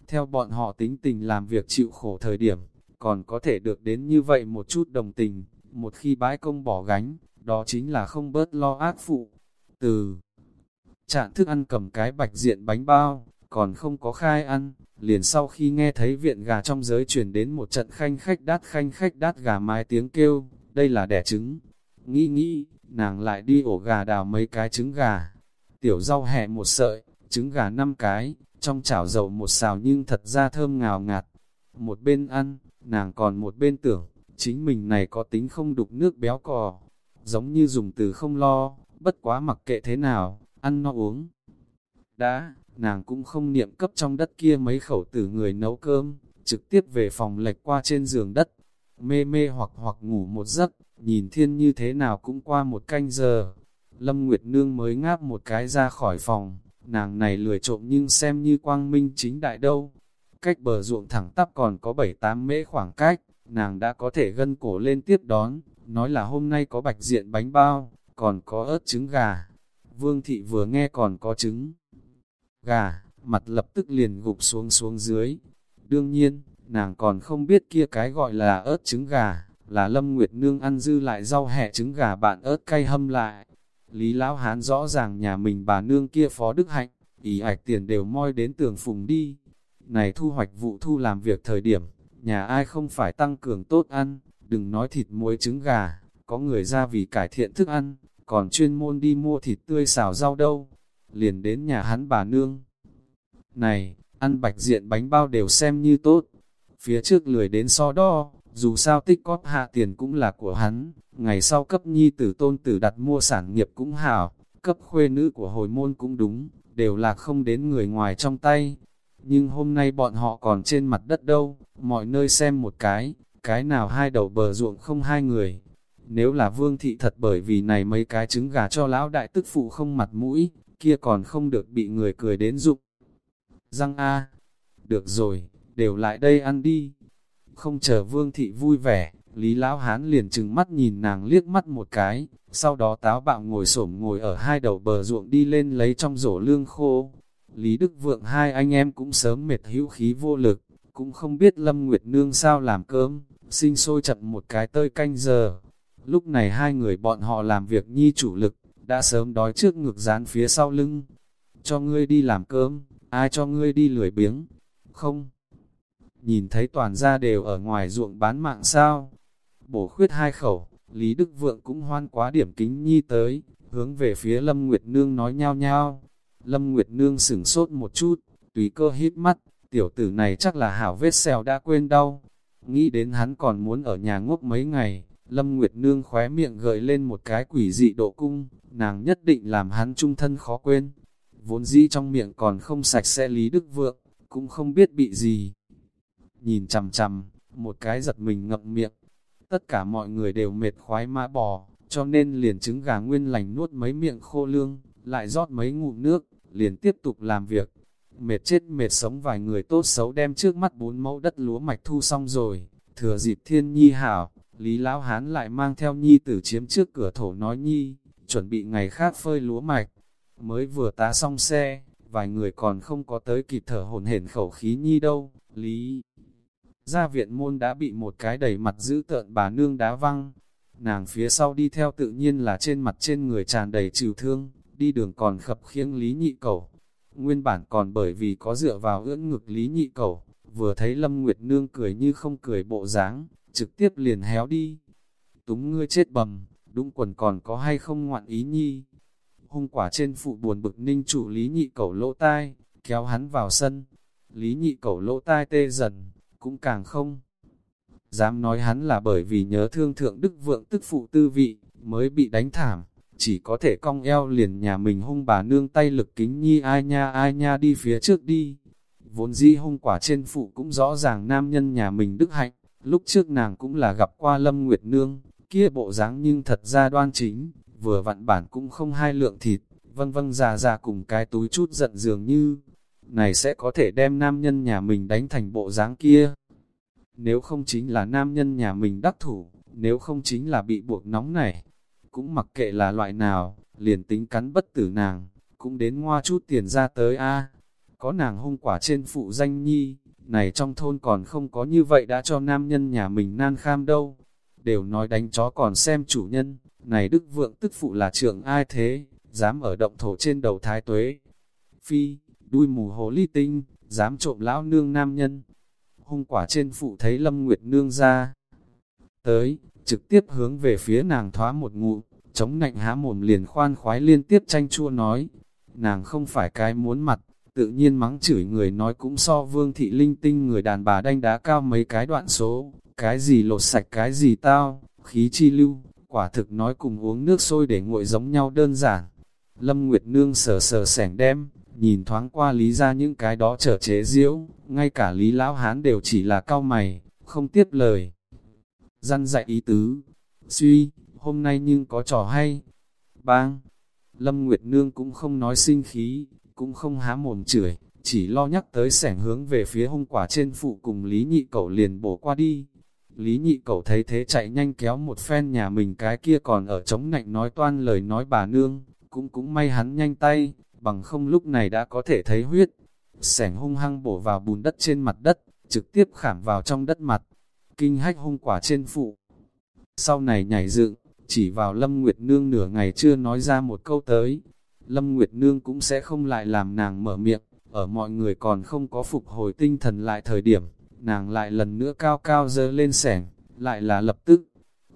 Theo bọn họ tính tình làm việc chịu khổ thời điểm, còn có thể được đến như vậy một chút đồng tình, một khi bãi công bỏ gánh, đó chính là không bớt lo ác phụ. Từ trạng thức ăn cầm cái bạch diện bánh bao, còn không có khai ăn, liền sau khi nghe thấy viện gà trong giới truyền đến một trận khanh khách đát khanh khách đát gà mái tiếng kêu, đây là đẻ trứng. Nghĩ nghĩ, nàng lại đi ổ gà đào mấy cái trứng gà. Tiểu rau hẹ một sợi, trứng gà năm cái, trong chảo dầu một xào nhưng thật ra thơm ngào ngạt. Một bên ăn, nàng còn một bên tưởng, chính mình này có tính không đục nước béo cò. Giống như dùng từ không lo, bất quá mặc kệ thế nào, ăn no uống. Đã, nàng cũng không niệm cấp trong đất kia mấy khẩu tử người nấu cơm, trực tiếp về phòng lệch qua trên giường đất, mê mê hoặc hoặc ngủ một giấc, nhìn thiên như thế nào cũng qua một canh giờ. Lâm Nguyệt Nương mới ngáp một cái ra khỏi phòng, nàng này lười trộm nhưng xem như quang minh chính đại đâu. Cách bờ ruộng thẳng tắp còn có 7-8 mễ khoảng cách, nàng đã có thể gân cổ lên tiếp đón, nói là hôm nay có bạch diện bánh bao, còn có ớt trứng gà. Vương thị vừa nghe còn có trứng gà, mặt lập tức liền gục xuống xuống dưới. Đương nhiên, nàng còn không biết kia cái gọi là ớt trứng gà, là Lâm Nguyệt Nương ăn dư lại rau hẹ trứng gà bạn ớt cay hâm lại. Lý Lão Hán rõ ràng nhà mình bà nương kia phó đức hạnh, ý ạch tiền đều moi đến tường phùng đi. Này thu hoạch vụ thu làm việc thời điểm, nhà ai không phải tăng cường tốt ăn, đừng nói thịt muối trứng gà, có người ra vì cải thiện thức ăn, còn chuyên môn đi mua thịt tươi xào rau đâu liền đến nhà hắn bà nương. Này, ăn bạch diện bánh bao đều xem như tốt. Phía trước lười đến so đo, dù sao tích cóp hạ tiền cũng là của hắn, ngày sau cấp nhi tử tôn tử đặt mua sản nghiệp cũng hảo, cấp khuê nữ của hồi môn cũng đúng, đều là không đến người ngoài trong tay. Nhưng hôm nay bọn họ còn trên mặt đất đâu, mọi nơi xem một cái, cái nào hai đầu bờ ruộng không hai người. Nếu là vương thị thật bởi vì này mấy cái trứng gà cho lão đại tức phụ không mặt mũi, kia còn không được bị người cười đến dụng. Răng A, được rồi, đều lại đây ăn đi. Không chờ vương thị vui vẻ, Lý Lão Hán liền trừng mắt nhìn nàng liếc mắt một cái, sau đó táo bạo ngồi xổm ngồi ở hai đầu bờ ruộng đi lên lấy trong rổ lương khô. Lý Đức Vượng hai anh em cũng sớm mệt hữu khí vô lực, cũng không biết Lâm Nguyệt Nương sao làm cơm, sinh sôi chậm một cái tơi canh giờ. Lúc này hai người bọn họ làm việc nhi chủ lực, đã sớm đói trước ngực dán phía sau lưng. Cho ngươi đi làm cơm, ai cho ngươi đi lười biếng? Không. Nhìn thấy toàn gia đều ở ngoài ruộng bán mạng sao? Bổ khuyết hai khẩu, Lý Đức Vượng cũng hoan quá điểm kính nhi tới, hướng về phía Lâm Nguyệt Nương nói nhao nhao. Lâm Nguyệt Nương sửng sốt một chút, tùy cơ hít mắt, tiểu tử này chắc là hảo vết xèo đã quên đau. Nghĩ đến hắn còn muốn ở nhà ngốc mấy ngày, Lâm Nguyệt Nương khóe miệng gợi lên một cái quỷ dị độ cung, nàng nhất định làm hắn trung thân khó quên. Vốn dĩ trong miệng còn không sạch sẽ Lý Đức Vượng, cũng không biết bị gì. Nhìn chằm chằm, một cái giật mình ngậm miệng. Tất cả mọi người đều mệt khoái mã bò, cho nên liền trứng gà nguyên lành nuốt mấy miệng khô lương, lại rót mấy ngụm nước, liền tiếp tục làm việc. Mệt chết mệt sống vài người tốt xấu đem trước mắt bốn mẫu đất lúa mạch thu xong rồi, thừa dịp thiên nhi hảo, Lý Lão Hán lại mang theo nhi tử chiếm trước cửa thổ nói nhi, chuẩn bị ngày khác phơi lúa mạch. Mới vừa tá xong xe, vài người còn không có tới kịp thở hồn hển khẩu khí nhi đâu, Lý. Gia viện môn đã bị một cái đầy mặt giữ tợn bà nương đá văng. Nàng phía sau đi theo tự nhiên là trên mặt trên người tràn đầy trừ thương, đi đường còn khập khiễng Lý Nhị Cẩu. Nguyên bản còn bởi vì có dựa vào ưỡn ngực Lý Nhị Cẩu, vừa thấy Lâm Nguyệt Nương cười như không cười bộ dáng, trực tiếp liền héo đi. Túng ngươi chết bầm, đúng quần còn có hay không ngoạn ý nhi. Hung quả trên phụ buồn bực ninh chủ Lý Nhị Cẩu lỗ tai, kéo hắn vào sân. Lý Nhị Cẩu lỗ tai tê dần, cũng càng không. Dám nói hắn là bởi vì nhớ thương thượng đức vượng tức phụ tư vị, mới bị đánh thảm, chỉ có thể cong eo liền nhà mình hung bà nương tay lực kính nhi ai nha ai nha đi phía trước đi. Vốn dĩ hung quả trên phụ cũng rõ ràng nam nhân nhà mình đức hạnh, lúc trước nàng cũng là gặp qua lâm nguyệt nương, kia bộ dáng nhưng thật ra đoan chính, vừa vặn bản cũng không hai lượng thịt, vân vân già già cùng cái túi chút giận dường như, này sẽ có thể đem nam nhân nhà mình đánh thành bộ dáng kia. Nếu không chính là nam nhân nhà mình đắc thủ, nếu không chính là bị buộc nóng này, cũng mặc kệ là loại nào, liền tính cắn bất tử nàng, cũng đến ngoa chút tiền ra tới a Có nàng hung quả trên phụ danh nhi, này trong thôn còn không có như vậy đã cho nam nhân nhà mình nan kham đâu. Đều nói đánh chó còn xem chủ nhân, này đức vượng tức phụ là trưởng ai thế, dám ở động thổ trên đầu thái tuế. Phi, đuôi mù hồ ly tinh, dám trộm lão nương nam nhân. Hung quả trên phụ thấy Lâm Nguyệt nương ra. Tới, trực tiếp hướng về phía nàng thoá một ngụ, chống nạnh há mồm liền khoan khoái liên tiếp tranh chua nói. Nàng không phải cái muốn mặt, tự nhiên mắng chửi người nói cũng so vương thị linh tinh người đàn bà đanh đá cao mấy cái đoạn số, cái gì lột sạch cái gì tao, khí chi lưu, quả thực nói cùng uống nước sôi để nguội giống nhau đơn giản. Lâm Nguyệt Nương sờ sờ sẻng đem, nhìn thoáng qua lý ra những cái đó trở chế diễu, ngay cả lý lão hán đều chỉ là cao mày, không tiếp lời. Răn dạy ý tứ, suy, hôm nay nhưng có trò hay. Bang! Lâm Nguyệt Nương cũng không nói sinh khí, cũng không há mồm chửi, chỉ lo nhắc tới sẻng hướng về phía hung quả trên phụ cùng Lý Nhị Cẩu liền bổ qua đi. Lý Nhị Cẩu thấy thế chạy nhanh kéo một phen nhà mình cái kia còn ở chống nạnh nói toan lời nói bà nương, cũng cũng may hắn nhanh tay, bằng không lúc này đã có thể thấy huyết. Sẻng hung hăng bổ vào bùn đất trên mặt đất, trực tiếp khảm vào trong đất mặt. Kinh hách hung quả trên phụ. Sau này nhảy dựng, chỉ vào Lâm Nguyệt Nương nửa ngày chưa nói ra một câu tới. Lâm Nguyệt Nương cũng sẽ không lại làm nàng mở miệng, ở mọi người còn không có phục hồi tinh thần lại thời điểm, nàng lại lần nữa cao cao dơ lên sẻng, lại là lập tức.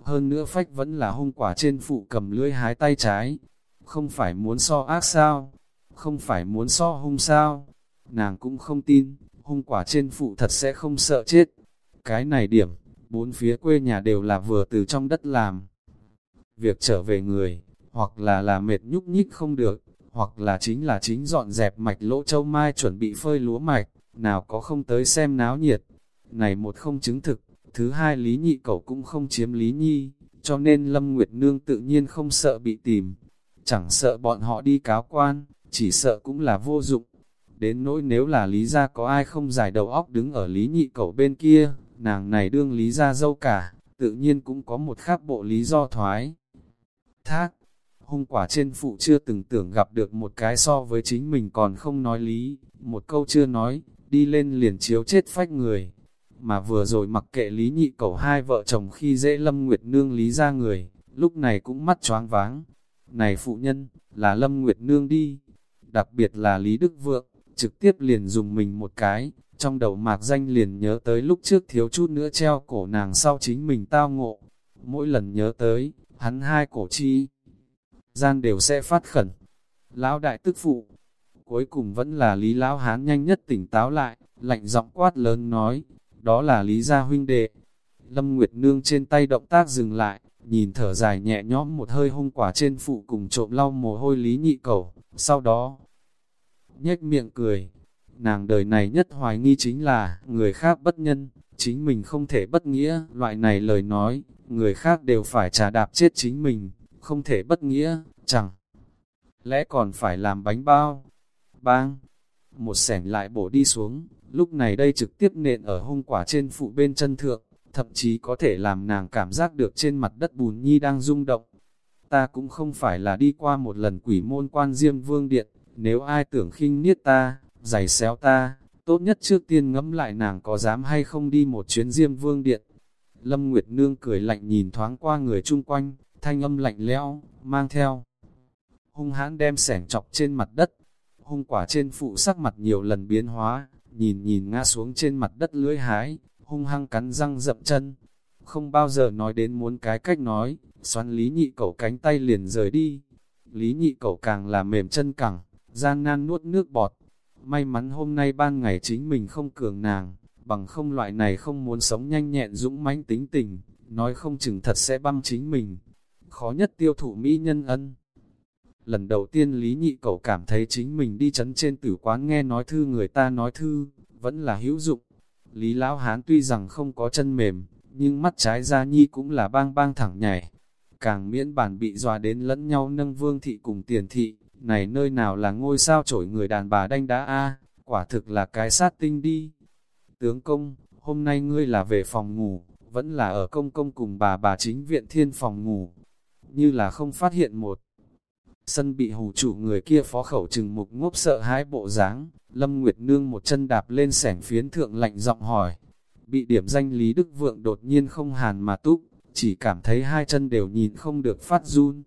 Hơn nữa phách vẫn là hung quả trên phụ cầm lưỡi hái tay trái. Không phải muốn so ác sao? Không phải muốn so hung sao? Nàng cũng không tin, hung quả trên phụ thật sẽ không sợ chết. Cái này điểm, bốn phía quê nhà đều là vừa từ trong đất làm. Việc trở về người, hoặc là là mệt nhúc nhích không được, hoặc là chính là chính dọn dẹp mạch lỗ châu mai chuẩn bị phơi lúa mạch, nào có không tới xem náo nhiệt. Này một không chứng thực, thứ hai Lý Nhị Cẩu cũng không chiếm Lý Nhi, cho nên Lâm Nguyệt Nương tự nhiên không sợ bị tìm, chẳng sợ bọn họ đi cáo quan, chỉ sợ cũng là vô dụng. Đến nỗi nếu là lý gia có ai không giải đầu óc đứng ở lý nhị cẩu bên kia, nàng này đương lý gia dâu cả, tự nhiên cũng có một khác bộ lý do thoái. Thác, hôm quả trên phụ chưa từng tưởng gặp được một cái so với chính mình còn không nói lý, một câu chưa nói, đi lên liền chiếu chết phách người. Mà vừa rồi mặc kệ lý nhị cầu hai vợ chồng khi dễ lâm nguyệt nương lý ra người, lúc này cũng mắt choáng váng. Này phụ nhân, là lâm nguyệt nương đi, đặc biệt là Lý Đức Vượng, trực tiếp liền dùng mình một cái, trong đầu mạc danh liền nhớ tới lúc trước thiếu chút nữa treo cổ nàng sau chính mình tao ngộ. Mỗi lần nhớ tới, hắn hai cổ chi, gian đều sẽ phát khẩn. Lão đại tức phụ, cuối cùng vẫn là Lý Lão Hán nhanh nhất tỉnh táo lại, lạnh giọng quát lớn nói, đó là Lý Gia huynh đệ. Lâm Nguyệt Nương trên tay động tác dừng lại, nhìn thở dài nhẹ nhõm một hơi hung quả trên phụ cùng trộm lau mồ hôi Lý Nhị Cầu, sau đó, nhếch miệng cười, nàng đời này nhất hoài nghi chính là, người khác bất nhân, chính mình không thể bất nghĩa, loại này lời nói, người khác đều phải trả đạp chết chính mình, không thể bất nghĩa, chẳng lẽ còn phải làm bánh bao. Bang! Một sẻng lại bổ đi xuống, lúc này đây trực tiếp nện ở hung quả trên phụ bên chân thượng, thậm chí có thể làm nàng cảm giác được trên mặt đất bùn nhi đang rung động. Ta cũng không phải là đi qua một lần quỷ môn quan diêm vương điện, nếu ai tưởng khinh niết ta, giày xéo ta, tốt nhất trước tiên ngẫm lại nàng có dám hay không đi một chuyến diêm vương điện. Lâm Nguyệt Nương cười lạnh nhìn thoáng qua người chung quanh, thanh âm lạnh lẽo, mang theo. Hung hãn đem sẻng chọc trên mặt đất, hung quả trên phụ sắc mặt nhiều lần biến hóa, nhìn nhìn ngã xuống trên mặt đất lưỡi hái, hung hăng cắn răng dậm chân. Không bao giờ nói đến muốn cái cách nói, xoắn lý nhị cẩu cánh tay liền rời đi. Lý nhị cẩu càng là mềm chân cẳng, gian nan nuốt nước bọt. May mắn hôm nay ban ngày chính mình không cường nàng, bằng không loại này không muốn sống nhanh nhẹn dũng mãnh tính tình, nói không chừng thật sẽ băm chính mình. Khó nhất tiêu thụ mỹ nhân ân. Lần đầu tiên Lý Nhị Cẩu cảm thấy chính mình đi chấn trên tử quán nghe nói thư người ta nói thư, vẫn là hữu dụng. Lý Lão Hán tuy rằng không có chân mềm, nhưng mắt trái ra nhi cũng là bang bang thẳng nhảy. Càng miễn bản bị dọa đến lẫn nhau nâng vương thị cùng tiền thị, này nơi nào là ngôi sao trổi người đàn bà đanh đá a quả thực là cái sát tinh đi. Tướng công, hôm nay ngươi là về phòng ngủ, vẫn là ở công công cùng bà bà chính viện thiên phòng ngủ, như là không phát hiện một. Sân bị hù chủ người kia phó khẩu trừng mục ngốc sợ hãi bộ dáng Lâm Nguyệt Nương một chân đạp lên sẻng phiến thượng lạnh giọng hỏi. Bị điểm danh Lý Đức Vượng đột nhiên không hàn mà túc, chỉ cảm thấy hai chân đều nhìn không được phát run.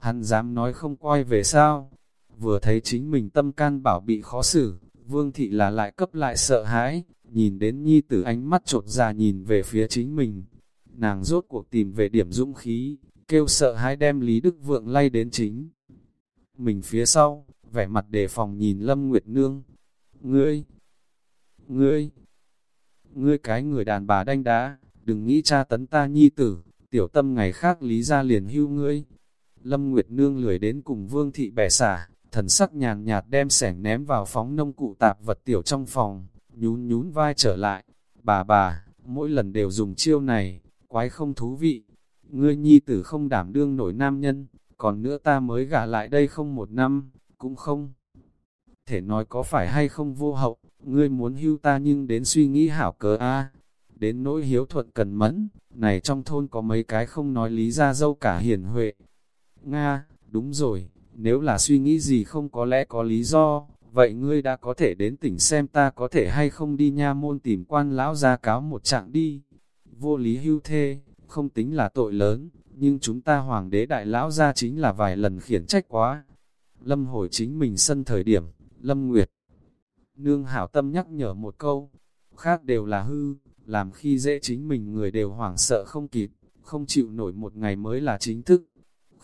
Hắn dám nói không quay về sao, vừa thấy chính mình tâm can bảo bị khó xử, vương thị là lại cấp lại sợ hãi, nhìn đến nhi tử ánh mắt trột ra nhìn về phía chính mình. Nàng rốt cuộc tìm về điểm dũng khí, kêu sợ hãi đem Lý Đức Vượng lay đến chính. Mình phía sau, vẻ mặt đề phòng nhìn Lâm Nguyệt Nương. Ngươi! Ngươi! Ngươi cái người đàn bà đanh đá, đừng nghĩ cha tấn ta nhi tử, tiểu tâm ngày khác lý ra liền hưu ngươi. Lâm Nguyệt Nương lười đến cùng vương thị bẻ xả, thần sắc nhàn nhạt đem sẻng ném vào phóng nông cụ tạp vật tiểu trong phòng, nhún nhún vai trở lại. Bà bà, mỗi lần đều dùng chiêu này, quái không thú vị. Ngươi nhi tử không đảm đương nổi nam nhân, còn nữa ta mới gả lại đây không một năm, cũng không. Thể nói có phải hay không vô hậu, ngươi muốn hưu ta nhưng đến suy nghĩ hảo cớ a Đến nỗi hiếu thuận cần mẫn, này trong thôn có mấy cái không nói lý ra dâu cả hiển huệ. Nga, đúng rồi, nếu là suy nghĩ gì không có lẽ có lý do, vậy ngươi đã có thể đến tỉnh xem ta có thể hay không đi nha môn tìm quan lão ra cáo một trạng đi. Vô lý hưu thê, không tính là tội lớn, nhưng chúng ta hoàng đế đại lão ra chính là vài lần khiển trách quá. Lâm hồi chính mình sân thời điểm, Lâm Nguyệt. Nương hảo tâm nhắc nhở một câu, khác đều là hư, làm khi dễ chính mình người đều hoảng sợ không kịp, không chịu nổi một ngày mới là chính thức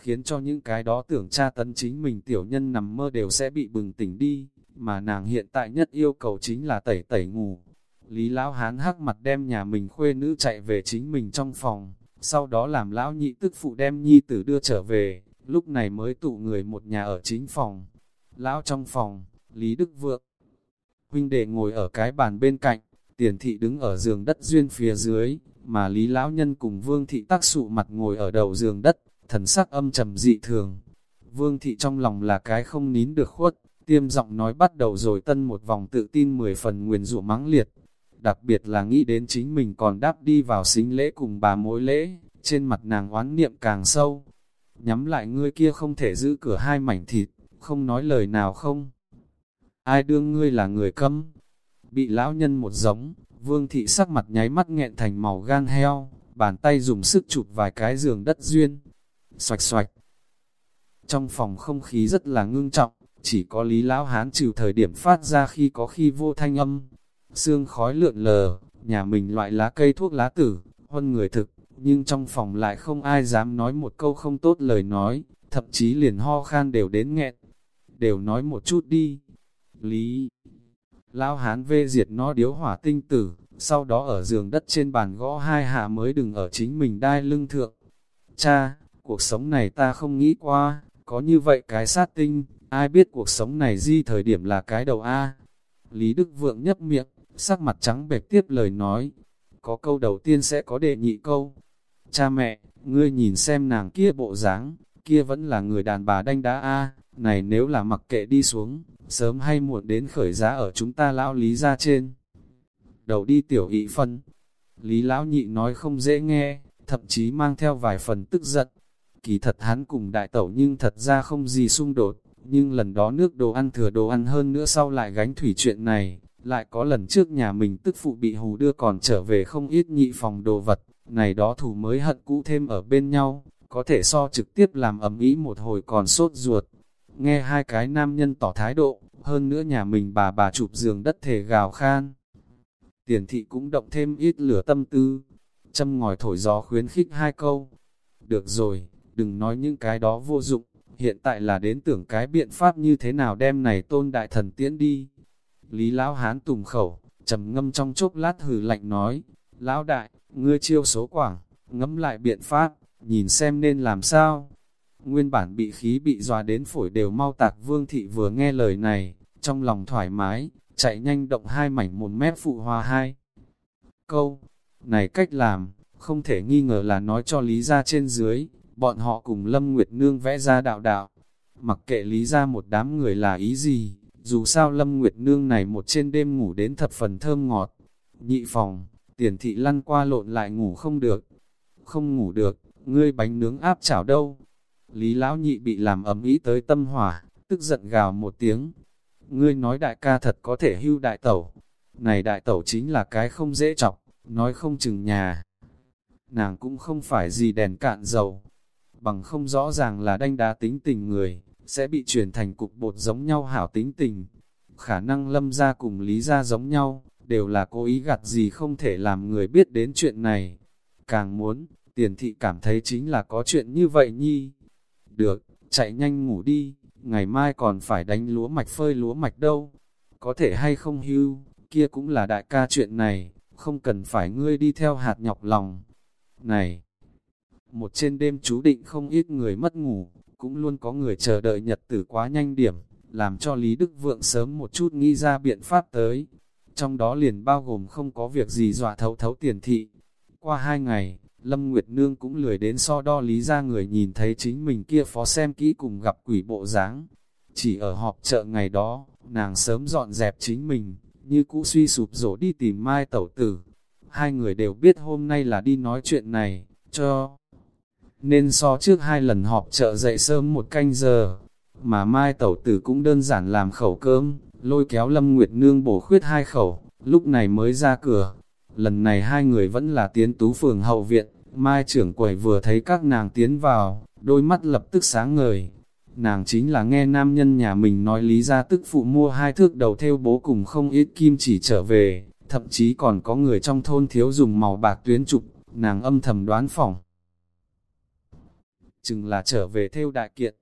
khiến cho những cái đó tưởng tra tấn chính mình tiểu nhân nằm mơ đều sẽ bị bừng tỉnh đi, mà nàng hiện tại nhất yêu cầu chính là tẩy tẩy ngủ. Lý lão hán hắc mặt đem nhà mình khuê nữ chạy về chính mình trong phòng, sau đó làm lão nhị tức phụ đem nhi tử đưa trở về, lúc này mới tụ người một nhà ở chính phòng. Lão trong phòng, Lý Đức Vượng, huynh đệ ngồi ở cái bàn bên cạnh, tiền thị đứng ở giường đất duyên phía dưới, mà Lý Lão Nhân cùng Vương Thị tác sụ mặt ngồi ở đầu giường đất, thần sắc âm trầm dị thường. Vương Thị trong lòng là cái không nín được khuất, tiêm giọng nói bắt đầu rồi tân một vòng tự tin 10 phần nguyền rủa mắng liệt. Đặc biệt là nghĩ đến chính mình còn đáp đi vào xính lễ cùng bà mối lễ, trên mặt nàng oán niệm càng sâu. Nhắm lại ngươi kia không thể giữ cửa hai mảnh thịt, không nói lời nào không. Ai đương ngươi là người câm? Bị lão nhân một giống, vương thị sắc mặt nháy mắt nghẹn thành màu gan heo, bàn tay dùng sức chụp vài cái giường đất duyên. Xoạch xoạch. Trong phòng không khí rất là ngưng trọng, chỉ có lý lão hán trừ thời điểm phát ra khi có khi vô thanh âm. Sương khói lượn lờ, nhà mình loại lá cây thuốc lá tử, huân người thực, nhưng trong phòng lại không ai dám nói một câu không tốt lời nói, thậm chí liền ho khan đều đến nghẹn. Đều nói một chút đi. Lý Lão hán vê diệt nó điếu hỏa tinh tử, sau đó ở giường đất trên bàn gõ hai hạ mới đừng ở chính mình đai lưng thượng. Cha, cuộc sống này ta không nghĩ qua, có như vậy cái sát tinh, ai biết cuộc sống này di thời điểm là cái đầu A. Lý Đức Vượng nhấp miệng, sắc mặt trắng bệch tiếp lời nói, có câu đầu tiên sẽ có đệ nhị câu. Cha mẹ, ngươi nhìn xem nàng kia bộ dáng, kia vẫn là người đàn bà đanh đá A, này nếu là mặc kệ đi xuống, sớm hay muộn đến khởi giá ở chúng ta lão lý ra trên. Đầu đi tiểu ị phân, lý lão nhị nói không dễ nghe, thậm chí mang theo vài phần tức giận. Kỳ thật hắn cùng đại tẩu nhưng thật ra không gì xung đột, nhưng lần đó nước đồ ăn thừa đồ ăn hơn nữa sau lại gánh thủy chuyện này, lại có lần trước nhà mình tức phụ bị hù đưa còn trở về không ít nhị phòng đồ vật, này đó thủ mới hận cũ thêm ở bên nhau, có thể so trực tiếp làm ấm ý một hồi còn sốt ruột. Nghe hai cái nam nhân tỏ thái độ, hơn nữa nhà mình bà bà chụp giường đất thể gào khan. Tiền thị cũng động thêm ít lửa tâm tư, châm ngòi thổi gió khuyến khích hai câu. Được rồi, đừng nói những cái đó vô dụng, hiện tại là đến tưởng cái biện pháp như thế nào đem này tôn đại thần tiễn đi. Lý Lão Hán tùng khẩu, trầm ngâm trong chốc lát hừ lạnh nói, Lão đại, ngươi chiêu số quảng, ngẫm lại biện pháp, nhìn xem nên làm sao. Nguyên bản bị khí bị dòa đến phổi đều mau tạc vương thị vừa nghe lời này, trong lòng thoải mái, chạy nhanh động hai mảnh một mét phụ hoa hai. Câu, này cách làm, không thể nghi ngờ là nói cho Lý ra trên dưới, bọn họ cùng Lâm Nguyệt Nương vẽ ra đạo đạo. Mặc kệ Lý ra một đám người là ý gì, dù sao Lâm Nguyệt Nương này một trên đêm ngủ đến thập phần thơm ngọt. Nhị phòng, tiền thị lăn qua lộn lại ngủ không được. Không ngủ được, ngươi bánh nướng áp chảo đâu. Lý lão nhị bị làm ấm ý tới tâm hỏa, tức giận gào một tiếng. Ngươi nói đại ca thật có thể hưu đại tẩu. Này đại tẩu chính là cái không dễ chọc, nói không chừng nhà. Nàng cũng không phải gì đèn cạn dầu, bằng không rõ ràng là đanh đá tính tình người, sẽ bị chuyển thành cục bột giống nhau hảo tính tình. Khả năng lâm ra cùng lý ra giống nhau, đều là cố ý gặt gì không thể làm người biết đến chuyện này. Càng muốn, tiền thị cảm thấy chính là có chuyện như vậy nhi. Được, chạy nhanh ngủ đi, ngày mai còn phải đánh lúa mạch phơi lúa mạch đâu. Có thể hay không hưu, kia cũng là đại ca chuyện này, không cần phải ngươi đi theo hạt nhọc lòng. Này, một trên đêm chú định không ít người mất ngủ, cũng luôn có người chờ đợi nhật tử quá nhanh điểm, làm cho Lý Đức Vượng sớm một chút nghĩ ra biện pháp tới. Trong đó liền bao gồm không có việc gì dọa thấu thấu tiền thị. Qua hai ngày, Lâm Nguyệt Nương cũng lười đến so đo lý ra người nhìn thấy chính mình kia phó xem kỹ cùng gặp quỷ bộ dáng Chỉ ở họp chợ ngày đó, nàng sớm dọn dẹp chính mình, như cũ suy sụp rổ đi tìm Mai Tẩu Tử. Hai người đều biết hôm nay là đi nói chuyện này, cho nên so trước hai lần họp chợ dậy sớm một canh giờ, mà Mai Tẩu Tử cũng đơn giản làm khẩu cơm, lôi kéo Lâm Nguyệt Nương bổ khuyết hai khẩu, lúc này mới ra cửa. Lần này hai người vẫn là tiến tú phường hậu viện, Mai trưởng quầy vừa thấy các nàng tiến vào, đôi mắt lập tức sáng ngời. Nàng chính là nghe nam nhân nhà mình nói lý ra tức phụ mua hai thước đầu theo bố cùng không ít kim chỉ trở về, thậm chí còn có người trong thôn thiếu dùng màu bạc tuyến trục, nàng âm thầm đoán phỏng chừng là trở về theo đại kiện.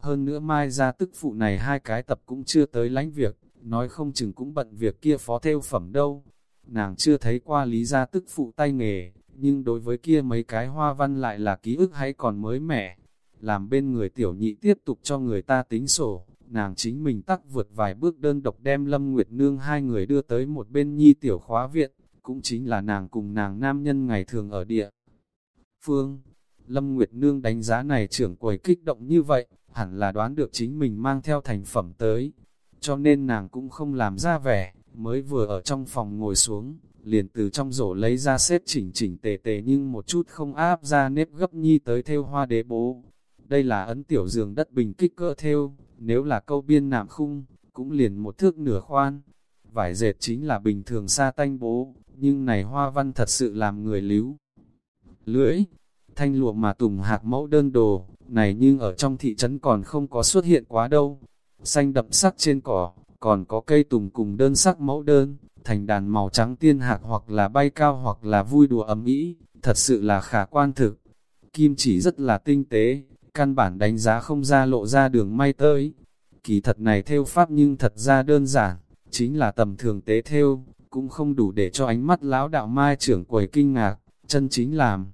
Hơn nữa mai ra tức phụ này hai cái tập cũng chưa tới lánh việc, nói không chừng cũng bận việc kia phó theo phẩm đâu. Nàng chưa thấy qua lý gia tức phụ tay nghề, nhưng đối với kia mấy cái hoa văn lại là ký ức hay còn mới mẻ. Làm bên người tiểu nhị tiếp tục cho người ta tính sổ, nàng chính mình tắc vượt vài bước đơn độc đem Lâm Nguyệt Nương hai người đưa tới một bên nhi tiểu khóa viện, cũng chính là nàng cùng nàng nam nhân ngày thường ở địa. Phương, Lâm Nguyệt Nương đánh giá này trưởng quầy kích động như vậy, hẳn là đoán được chính mình mang theo thành phẩm tới, cho nên nàng cũng không làm ra vẻ, mới vừa ở trong phòng ngồi xuống, liền từ trong rổ lấy ra xếp chỉnh chỉnh tề tề nhưng một chút không áp ra nếp gấp nhi tới theo hoa đế bố. Đây là ấn tiểu giường đất bình kích cỡ theo, nếu là câu biên nạm khung, cũng liền một thước nửa khoan. Vải dệt chính là bình thường sa tanh bố, nhưng này hoa văn thật sự làm người líu. Lưỡi, thanh lụa mà tùng hạc mẫu đơn đồ, này nhưng ở trong thị trấn còn không có xuất hiện quá đâu. Xanh đậm sắc trên cỏ, còn có cây tùng cùng đơn sắc mẫu đơn, thành đàn màu trắng tiên hạc hoặc là bay cao hoặc là vui đùa ấm ý, thật sự là khả quan thực. Kim chỉ rất là tinh tế, căn bản đánh giá không ra lộ ra đường may tới. Kỳ thật này theo pháp nhưng thật ra đơn giản, chính là tầm thường tế theo, cũng không đủ để cho ánh mắt lão đạo mai trưởng quầy kinh ngạc, chân chính làm.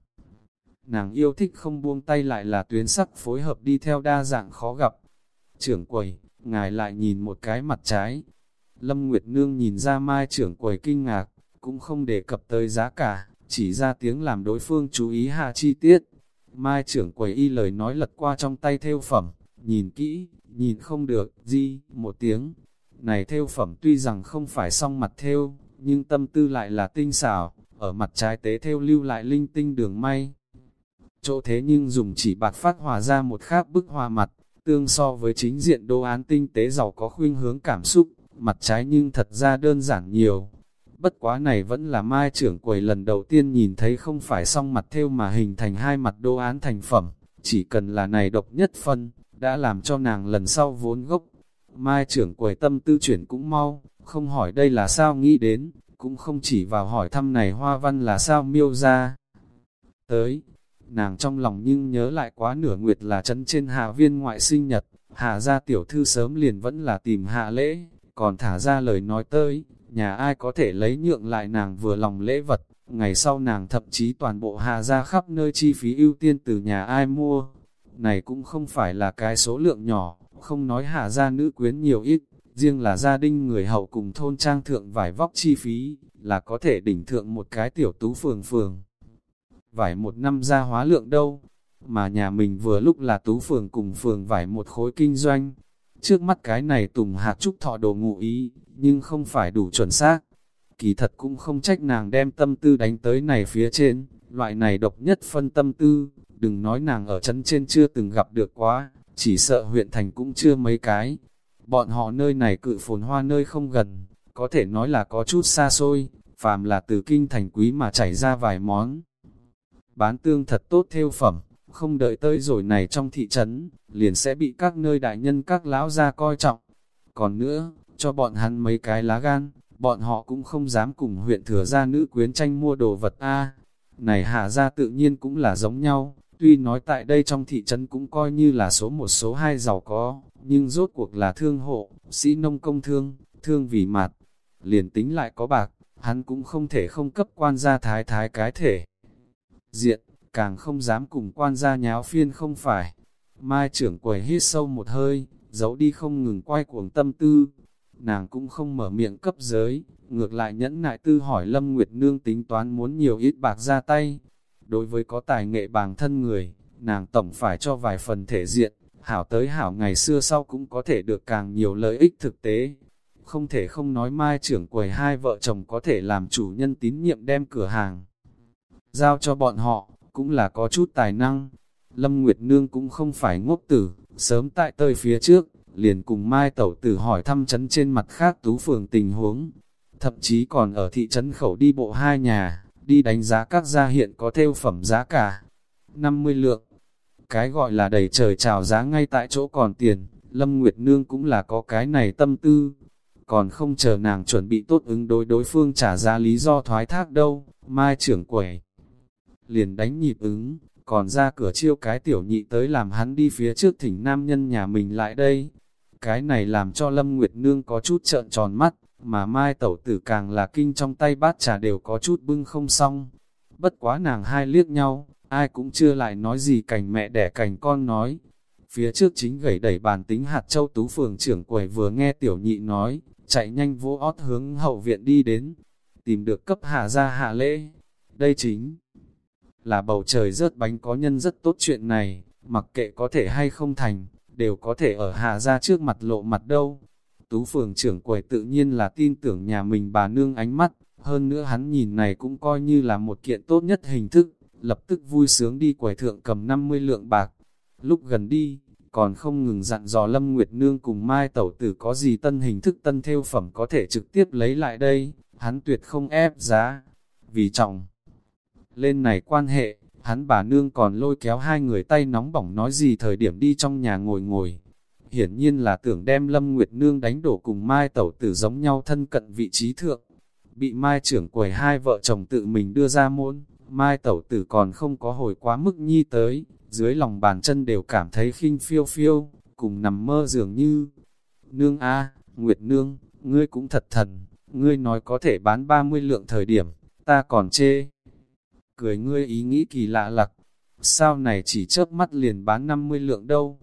Nàng yêu thích không buông tay lại là tuyến sắc phối hợp đi theo đa dạng khó gặp. Trưởng quầy, ngài lại nhìn một cái mặt trái. Lâm Nguyệt Nương nhìn ra mai trưởng quầy kinh ngạc, cũng không đề cập tới giá cả, chỉ ra tiếng làm đối phương chú ý hạ chi tiết. Mai trưởng quầy y lời nói lật qua trong tay theo phẩm, nhìn kỹ, nhìn không được, di một tiếng. Này theo phẩm tuy rằng không phải song mặt theo, nhưng tâm tư lại là tinh xảo, ở mặt trái tế theo lưu lại linh tinh đường may. Chỗ thế nhưng dùng chỉ bạc phát hòa ra một khác bức hoa mặt, tương so với chính diện đồ án tinh tế giàu có khuynh hướng cảm xúc, mặt trái nhưng thật ra đơn giản nhiều. Bất quá này vẫn là mai trưởng quầy lần đầu tiên nhìn thấy không phải song mặt theo mà hình thành hai mặt đồ án thành phẩm, chỉ cần là này độc nhất phân, đã làm cho nàng lần sau vốn gốc. Mai trưởng quầy tâm tư chuyển cũng mau, không hỏi đây là sao nghĩ đến, cũng không chỉ vào hỏi thăm này hoa văn là sao miêu ra. Tới, nàng trong lòng nhưng nhớ lại quá nửa nguyệt là chân trên hạ viên ngoại sinh nhật, hạ ra tiểu thư sớm liền vẫn là tìm hạ lễ, còn thả ra lời nói tới, nhà ai có thể lấy nhượng lại nàng vừa lòng lễ vật, ngày sau nàng thậm chí toàn bộ hạ ra khắp nơi chi phí ưu tiên từ nhà ai mua. Này cũng không phải là cái số lượng nhỏ, không nói hạ ra nữ quyến nhiều ít, riêng là gia đình người hậu cùng thôn trang thượng vải vóc chi phí, là có thể đỉnh thượng một cái tiểu tú phường phường vải một năm ra hóa lượng đâu, mà nhà mình vừa lúc là tú phường cùng phường vải một khối kinh doanh. Trước mắt cái này tùng hạt trúc thọ đồ ngụ ý, nhưng không phải đủ chuẩn xác. Kỳ thật cũng không trách nàng đem tâm tư đánh tới này phía trên, loại này độc nhất phân tâm tư, đừng nói nàng ở chân trên chưa từng gặp được quá, chỉ sợ huyện thành cũng chưa mấy cái. Bọn họ nơi này cự phồn hoa nơi không gần, có thể nói là có chút xa xôi, phàm là từ kinh thành quý mà chảy ra vài món bán tương thật tốt theo phẩm, không đợi tới rồi này trong thị trấn, liền sẽ bị các nơi đại nhân các lão ra coi trọng. Còn nữa, cho bọn hắn mấy cái lá gan, bọn họ cũng không dám cùng huyện thừa gia nữ quyến tranh mua đồ vật A. này hạ ra tự nhiên cũng là giống nhau, tuy nói tại đây trong thị trấn cũng coi như là số một số hai giàu có, nhưng rốt cuộc là thương hộ, sĩ nông công thương, thương vì mặt. Liền tính lại có bạc, hắn cũng không thể không cấp quan gia thái thái cái thể diện, càng không dám cùng quan gia nháo phiên không phải. Mai trưởng quầy hít sâu một hơi, giấu đi không ngừng quay cuồng tâm tư. Nàng cũng không mở miệng cấp giới, ngược lại nhẫn nại tư hỏi Lâm Nguyệt Nương tính toán muốn nhiều ít bạc ra tay. Đối với có tài nghệ bằng thân người, nàng tổng phải cho vài phần thể diện, hảo tới hảo ngày xưa sau cũng có thể được càng nhiều lợi ích thực tế. Không thể không nói mai trưởng quầy hai vợ chồng có thể làm chủ nhân tín nhiệm đem cửa hàng giao cho bọn họ, cũng là có chút tài năng. Lâm Nguyệt Nương cũng không phải ngốc tử, sớm tại tơi phía trước, liền cùng Mai Tẩu Tử hỏi thăm chấn trên mặt khác tú phường tình huống. Thậm chí còn ở thị trấn khẩu đi bộ hai nhà, đi đánh giá các gia hiện có theo phẩm giá cả. 50 lượng, cái gọi là đầy trời trào giá ngay tại chỗ còn tiền, Lâm Nguyệt Nương cũng là có cái này tâm tư. Còn không chờ nàng chuẩn bị tốt ứng đối đối phương trả giá lý do thoái thác đâu, Mai trưởng quẩy liền đánh nhịp ứng, còn ra cửa chiêu cái tiểu nhị tới làm hắn đi phía trước thỉnh nam nhân nhà mình lại đây. Cái này làm cho Lâm Nguyệt Nương có chút trợn tròn mắt, mà mai tẩu tử càng là kinh trong tay bát trà đều có chút bưng không xong. Bất quá nàng hai liếc nhau, ai cũng chưa lại nói gì cảnh mẹ đẻ cảnh con nói. Phía trước chính gẩy đẩy bàn tính hạt châu tú phường trưởng quầy vừa nghe tiểu nhị nói, chạy nhanh vô ót hướng hậu viện đi đến. tìm được cấp hạ ra hạ lễ. Đây chính là bầu trời rớt bánh có nhân rất tốt chuyện này, mặc kệ có thể hay không thành, đều có thể ở hạ ra trước mặt lộ mặt đâu. Tú phường trưởng quầy tự nhiên là tin tưởng nhà mình bà nương ánh mắt, hơn nữa hắn nhìn này cũng coi như là một kiện tốt nhất hình thức, lập tức vui sướng đi quầy thượng cầm 50 lượng bạc. Lúc gần đi, còn không ngừng dặn dò Lâm Nguyệt Nương cùng Mai Tẩu Tử có gì tân hình thức tân theo phẩm có thể trực tiếp lấy lại đây, hắn tuyệt không ép giá, vì trọng. Lên này quan hệ, hắn bà nương còn lôi kéo hai người tay nóng bỏng nói gì thời điểm đi trong nhà ngồi ngồi. Hiển nhiên là tưởng đem Lâm Nguyệt Nương đánh đổ cùng Mai Tẩu Tử giống nhau thân cận vị trí thượng. Bị Mai trưởng quầy hai vợ chồng tự mình đưa ra môn, Mai Tẩu Tử còn không có hồi quá mức nhi tới, dưới lòng bàn chân đều cảm thấy khinh phiêu phiêu, cùng nằm mơ dường như. Nương A, Nguyệt Nương, ngươi cũng thật thần, ngươi nói có thể bán 30 lượng thời điểm, ta còn chê. Cười ngươi ý nghĩ kỳ lạ lặc, sao này chỉ chớp mắt liền bán 50 lượng đâu.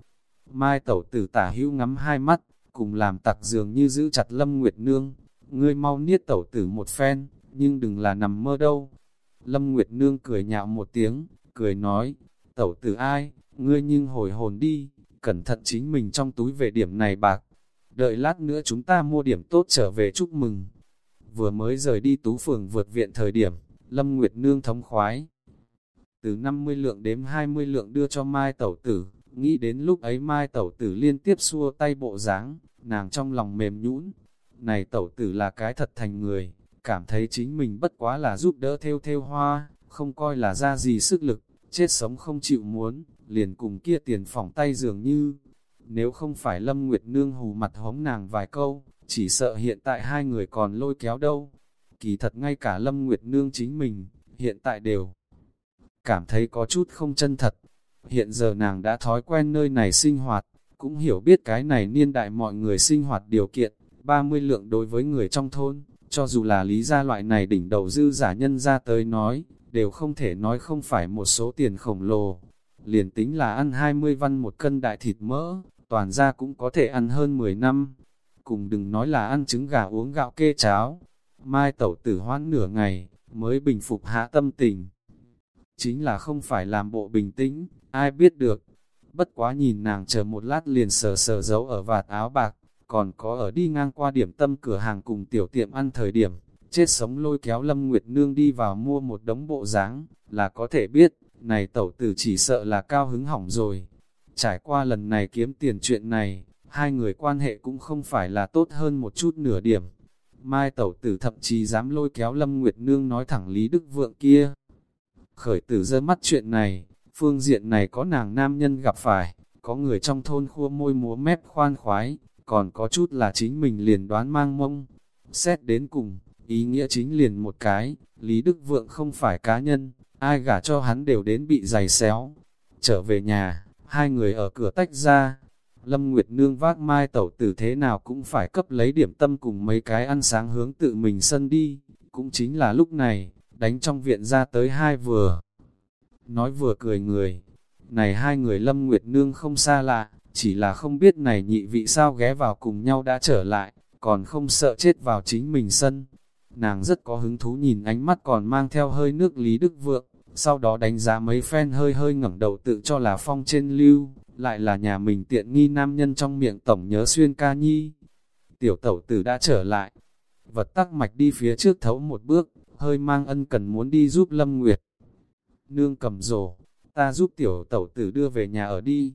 Mai tẩu tử tả hữu ngắm hai mắt, cùng làm tặc dường như giữ chặt Lâm Nguyệt Nương. Ngươi mau niết tẩu tử một phen, nhưng đừng là nằm mơ đâu. Lâm Nguyệt Nương cười nhạo một tiếng, cười nói, tẩu tử ai, ngươi nhưng hồi hồn đi, cẩn thận chính mình trong túi về điểm này bạc. Đợi lát nữa chúng ta mua điểm tốt trở về chúc mừng. Vừa mới rời đi tú phường vượt viện thời điểm, Lâm Nguyệt Nương thống khoái. Từ 50 lượng đến 20 lượng đưa cho Mai Tẩu Tử, nghĩ đến lúc ấy Mai Tẩu Tử liên tiếp xua tay bộ dáng nàng trong lòng mềm nhũn. Này Tẩu Tử là cái thật thành người, cảm thấy chính mình bất quá là giúp đỡ theo theo hoa, không coi là ra gì sức lực, chết sống không chịu muốn, liền cùng kia tiền phỏng tay dường như. Nếu không phải Lâm Nguyệt Nương hù mặt hống nàng vài câu, chỉ sợ hiện tại hai người còn lôi kéo đâu. Kỳ thật ngay cả Lâm Nguyệt Nương chính mình, hiện tại đều cảm thấy có chút không chân thật. Hiện giờ nàng đã thói quen nơi này sinh hoạt, cũng hiểu biết cái này niên đại mọi người sinh hoạt điều kiện, 30 lượng đối với người trong thôn, cho dù là lý gia loại này đỉnh đầu dư giả nhân ra tới nói, đều không thể nói không phải một số tiền khổng lồ. Liền tính là ăn 20 văn một cân đại thịt mỡ, toàn ra cũng có thể ăn hơn 10 năm. Cùng đừng nói là ăn trứng gà uống gạo kê cháo. Mai tẩu tử hoãn nửa ngày, mới bình phục hạ tâm tình. Chính là không phải làm bộ bình tĩnh, ai biết được. Bất quá nhìn nàng chờ một lát liền sờ sờ giấu ở vạt áo bạc, còn có ở đi ngang qua điểm tâm cửa hàng cùng tiểu tiệm ăn thời điểm, chết sống lôi kéo Lâm Nguyệt Nương đi vào mua một đống bộ dáng là có thể biết, này tẩu tử chỉ sợ là cao hứng hỏng rồi. Trải qua lần này kiếm tiền chuyện này, hai người quan hệ cũng không phải là tốt hơn một chút nửa điểm. Mai tẩu tử thậm chí dám lôi kéo Lâm Nguyệt Nương nói thẳng Lý Đức Vượng kia. Khởi tử dơ mắt chuyện này, phương diện này có nàng nam nhân gặp phải, có người trong thôn khua môi múa mép khoan khoái, còn có chút là chính mình liền đoán mang mông. Xét đến cùng, Ý nghĩa chính liền một cái, Lý Đức Vượng không phải cá nhân, ai gả cho hắn đều đến bị giày xéo. Trở về nhà, hai người ở cửa tách ra. Lâm Nguyệt Nương vác mai tẩu tử thế nào cũng phải cấp lấy điểm tâm cùng mấy cái ăn sáng hướng tự mình sân đi. Cũng chính là lúc này, đánh trong viện ra tới hai vừa. Nói vừa cười người. Này hai người Lâm Nguyệt Nương không xa lạ, chỉ là không biết này nhị vị sao ghé vào cùng nhau đã trở lại, còn không sợ chết vào chính mình sân. Nàng rất có hứng thú nhìn ánh mắt còn mang theo hơi nước Lý Đức Vượng, sau đó đánh giá mấy phen hơi hơi ngẩng đầu tự cho là phong trên lưu, lại là nhà mình tiện nghi nam nhân trong miệng tổng nhớ xuyên ca nhi. Tiểu tẩu tử đã trở lại, vật tắc mạch đi phía trước thấu một bước, hơi mang ân cần muốn đi giúp Lâm Nguyệt. Nương cầm rổ, ta giúp tiểu tẩu tử đưa về nhà ở đi.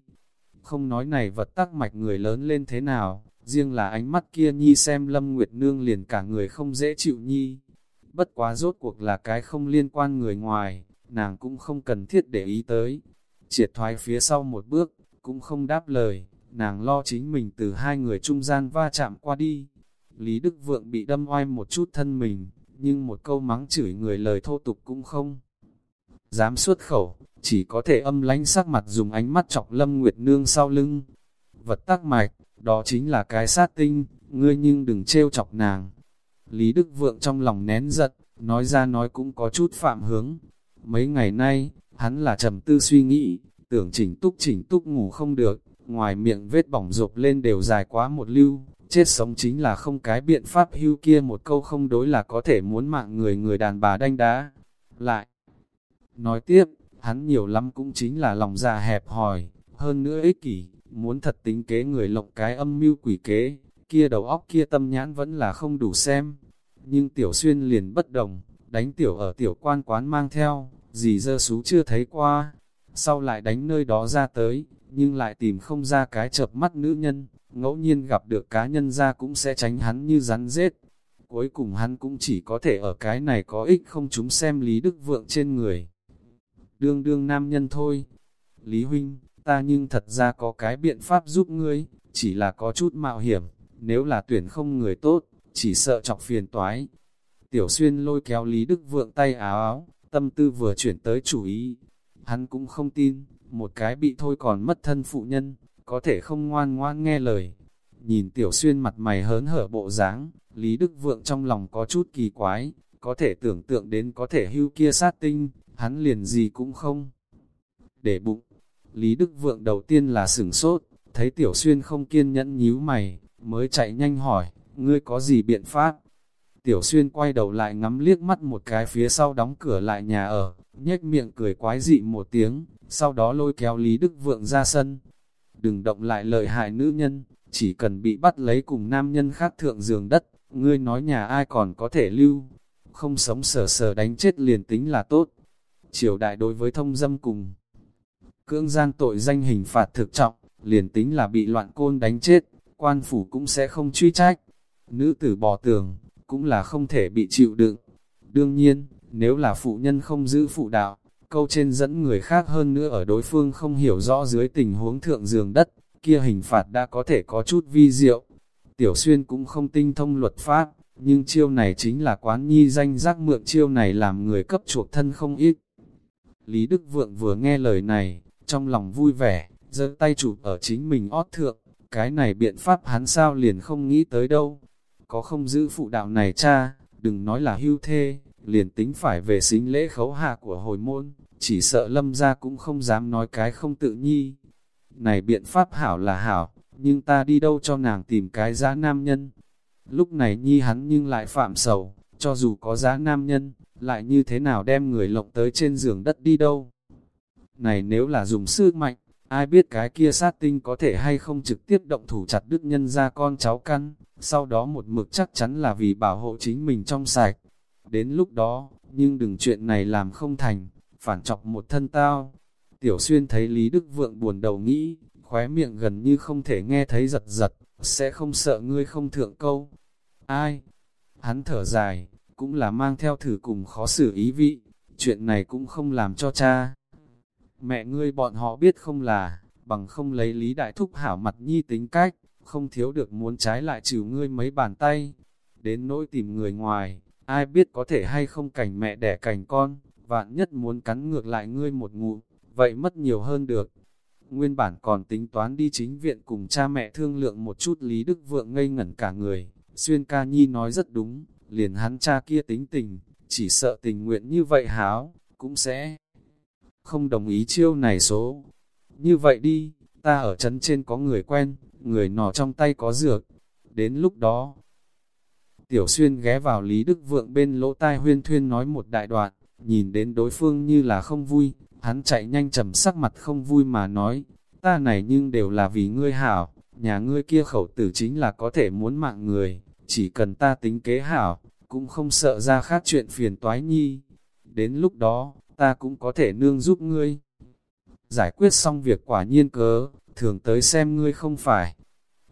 Không nói này vật tắc mạch người lớn lên thế nào, riêng là ánh mắt kia nhi xem Lâm Nguyệt Nương liền cả người không dễ chịu nhi. Bất quá rốt cuộc là cái không liên quan người ngoài, nàng cũng không cần thiết để ý tới. Triệt thoái phía sau một bước, cũng không đáp lời, nàng lo chính mình từ hai người trung gian va chạm qua đi. Lý Đức Vượng bị đâm oai một chút thân mình, nhưng một câu mắng chửi người lời thô tục cũng không. Dám xuất khẩu, chỉ có thể âm lánh sắc mặt dùng ánh mắt chọc Lâm Nguyệt Nương sau lưng. Vật tắc mạch, đó chính là cái sát tinh, ngươi nhưng đừng trêu chọc nàng. Lý Đức Vượng trong lòng nén giận, nói ra nói cũng có chút phạm hướng. Mấy ngày nay, hắn là trầm tư suy nghĩ, tưởng chỉnh túc chỉnh túc ngủ không được, ngoài miệng vết bỏng rộp lên đều dài quá một lưu, chết sống chính là không cái biện pháp hưu kia một câu không đối là có thể muốn mạng người người đàn bà đanh đá. Lại, nói tiếp, hắn nhiều lắm cũng chính là lòng già hẹp hòi, hơn nữa ích kỷ, muốn thật tính kế người lộng cái âm mưu quỷ kế, kia đầu óc kia tâm nhãn vẫn là không đủ xem. Nhưng tiểu xuyên liền bất đồng, đánh tiểu ở tiểu quan quán mang theo, gì dơ xú chưa thấy qua, sau lại đánh nơi đó ra tới, nhưng lại tìm không ra cái chợp mắt nữ nhân, ngẫu nhiên gặp được cá nhân ra cũng sẽ tránh hắn như rắn rết. Cuối cùng hắn cũng chỉ có thể ở cái này có ích không chúng xem Lý Đức Vượng trên người. Đương đương nam nhân thôi. Lý Huynh, ta nhưng thật ra có cái biện pháp giúp ngươi, chỉ là có chút mạo hiểm, nếu là tuyển không người tốt, chỉ sợ chọc phiền toái. Tiểu xuyên lôi kéo Lý Đức Vượng tay áo áo, tâm tư vừa chuyển tới chủ ý. Hắn cũng không tin, một cái bị thôi còn mất thân phụ nhân, có thể không ngoan ngoan nghe lời. Nhìn tiểu xuyên mặt mày hớn hở bộ dáng, Lý Đức Vượng trong lòng có chút kỳ quái, có thể tưởng tượng đến có thể hưu kia sát tinh, hắn liền gì cũng không. Để bụng, Lý Đức Vượng đầu tiên là sửng sốt, thấy tiểu xuyên không kiên nhẫn nhíu mày, mới chạy nhanh hỏi, ngươi có gì biện pháp? Tiểu xuyên quay đầu lại ngắm liếc mắt một cái phía sau đóng cửa lại nhà ở, nhếch miệng cười quái dị một tiếng, sau đó lôi kéo Lý Đức Vượng ra sân. Đừng động lại lợi hại nữ nhân, chỉ cần bị bắt lấy cùng nam nhân khác thượng giường đất, ngươi nói nhà ai còn có thể lưu, không sống sờ sờ đánh chết liền tính là tốt. Triều đại đối với thông dâm cùng cưỡng gian tội danh hình phạt thực trọng, liền tính là bị loạn côn đánh chết, quan phủ cũng sẽ không truy trách. Nữ tử bỏ tường, cũng là không thể bị chịu đựng. Đương nhiên, nếu là phụ nhân không giữ phụ đạo, câu trên dẫn người khác hơn nữa ở đối phương không hiểu rõ dưới tình huống thượng giường đất, kia hình phạt đã có thể có chút vi diệu. Tiểu xuyên cũng không tinh thông luật pháp, nhưng chiêu này chính là quán nhi danh giác mượn chiêu này làm người cấp chuộc thân không ít. Lý Đức Vượng vừa nghe lời này, trong lòng vui vẻ, giơ tay chụp ở chính mình ót thượng, cái này biện pháp hắn sao liền không nghĩ tới đâu. Có không giữ phụ đạo này cha, đừng nói là hưu thê, liền tính phải về xính lễ khấu hạ của hồi môn, chỉ sợ lâm ra cũng không dám nói cái không tự nhi. Này biện pháp hảo là hảo, nhưng ta đi đâu cho nàng tìm cái giá nam nhân. Lúc này nhi hắn nhưng lại phạm sầu, cho dù có giá nam nhân, lại như thế nào đem người lộng tới trên giường đất đi đâu. Này nếu là dùng sức mạnh, ai biết cái kia sát tinh có thể hay không trực tiếp động thủ chặt đứt nhân ra con cháu căn, sau đó một mực chắc chắn là vì bảo hộ chính mình trong sạch. Đến lúc đó, nhưng đừng chuyện này làm không thành, phản chọc một thân tao. Tiểu xuyên thấy Lý Đức Vượng buồn đầu nghĩ, khóe miệng gần như không thể nghe thấy giật giật, sẽ không sợ ngươi không thượng câu. Ai? Hắn thở dài, cũng là mang theo thử cùng khó xử ý vị, chuyện này cũng không làm cho cha. Mẹ ngươi bọn họ biết không là, bằng không lấy Lý Đại Thúc hảo mặt nhi tính cách, không thiếu được muốn trái lại trừ ngươi mấy bàn tay. Đến nỗi tìm người ngoài, ai biết có thể hay không cảnh mẹ đẻ cảnh con, vạn nhất muốn cắn ngược lại ngươi một ngụ, vậy mất nhiều hơn được. Nguyên bản còn tính toán đi chính viện cùng cha mẹ thương lượng một chút Lý Đức Vượng ngây ngẩn cả người, xuyên ca nhi nói rất đúng, liền hắn cha kia tính tình, chỉ sợ tình nguyện như vậy háo, cũng sẽ không đồng ý chiêu này số. Như vậy đi, ta ở trấn trên có người quen, người nọ trong tay có dược. Đến lúc đó, Tiểu Xuyên ghé vào Lý Đức Vượng bên lỗ tai huyên thuyên nói một đại đoạn, nhìn đến đối phương như là không vui, hắn chạy nhanh trầm sắc mặt không vui mà nói, ta này nhưng đều là vì ngươi hảo, nhà ngươi kia khẩu tử chính là có thể muốn mạng người, chỉ cần ta tính kế hảo, cũng không sợ ra khác chuyện phiền toái nhi. Đến lúc đó, ta cũng có thể nương giúp ngươi. Giải quyết xong việc quả nhiên cớ, thường tới xem ngươi không phải.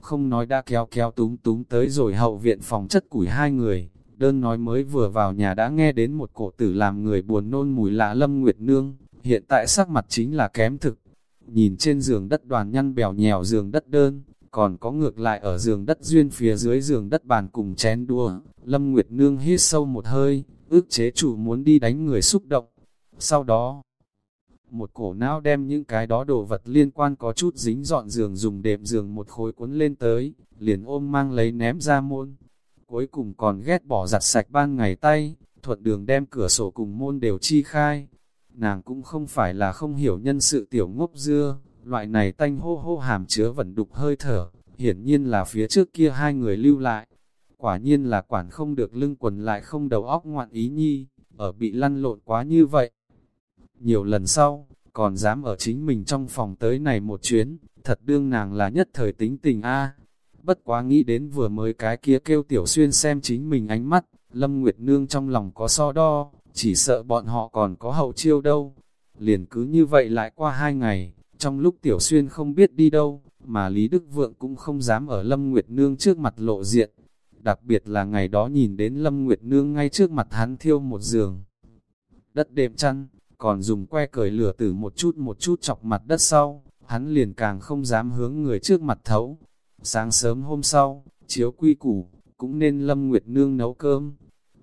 Không nói đã kéo kéo túm túm tới rồi hậu viện phòng chất củi hai người, đơn nói mới vừa vào nhà đã nghe đến một cổ tử làm người buồn nôn mùi lạ lâm nguyệt nương, hiện tại sắc mặt chính là kém thực. Nhìn trên giường đất đoàn nhăn bèo nhèo giường đất đơn, còn có ngược lại ở giường đất duyên phía dưới giường đất bàn cùng chén đua, Lâm Nguyệt Nương hít sâu một hơi, ước chế chủ muốn đi đánh người xúc động. Sau đó, một cổ não đem những cái đó đồ vật liên quan có chút dính dọn giường dùng đệm giường một khối cuốn lên tới, liền ôm mang lấy ném ra môn. Cuối cùng còn ghét bỏ giặt sạch ban ngày tay, thuận đường đem cửa sổ cùng môn đều chi khai. Nàng cũng không phải là không hiểu nhân sự tiểu ngốc dưa, loại này tanh hô hô hàm chứa vẫn đục hơi thở, hiển nhiên là phía trước kia hai người lưu lại. Quả nhiên là quản không được lưng quần lại không đầu óc ngoạn ý nhi, ở bị lăn lộn quá như vậy. Nhiều lần sau, còn dám ở chính mình trong phòng tới này một chuyến, thật đương nàng là nhất thời tính tình a Bất quá nghĩ đến vừa mới cái kia kêu tiểu xuyên xem chính mình ánh mắt, Lâm Nguyệt Nương trong lòng có so đo, chỉ sợ bọn họ còn có hậu chiêu đâu. Liền cứ như vậy lại qua hai ngày, trong lúc tiểu xuyên không biết đi đâu, mà Lý Đức Vượng cũng không dám ở Lâm Nguyệt Nương trước mặt lộ diện. Đặc biệt là ngày đó nhìn đến Lâm Nguyệt Nương ngay trước mặt hắn thiêu một giường. Đất đệm chăn, còn dùng que cởi lửa tử một chút một chút chọc mặt đất sau, hắn liền càng không dám hướng người trước mặt thấu. Sáng sớm hôm sau, chiếu quy củ, cũng nên Lâm Nguyệt Nương nấu cơm.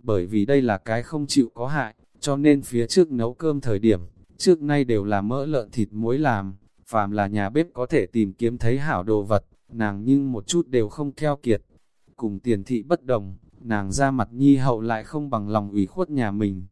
Bởi vì đây là cái không chịu có hại, cho nên phía trước nấu cơm thời điểm, trước nay đều là mỡ lợn thịt muối làm, phàm là nhà bếp có thể tìm kiếm thấy hảo đồ vật, nàng nhưng một chút đều không keo kiệt. Cùng tiền thị bất đồng, nàng ra mặt nhi hậu lại không bằng lòng ủy khuất nhà mình.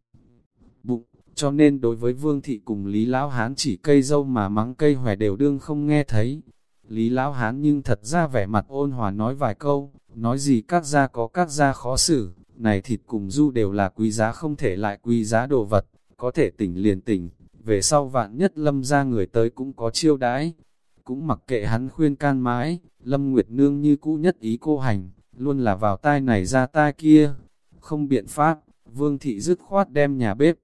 Bụng, cho nên đối với Vương Thị cùng Lý Lão Hán chỉ cây dâu mà mắng cây hòe đều đương không nghe thấy. Lý Lão Hán nhưng thật ra vẻ mặt ôn hòa nói vài câu, nói gì các gia có các gia khó xử, này thịt cùng du đều là quý giá không thể lại quý giá đồ vật, có thể tỉnh liền tỉnh, về sau vạn nhất lâm ra người tới cũng có chiêu đãi. Cũng mặc kệ hắn khuyên can mãi, Lâm Nguyệt Nương như cũ nhất ý cô hành, luôn là vào tai này ra tai kia. Không biện pháp, Vương Thị dứt khoát đem nhà bếp,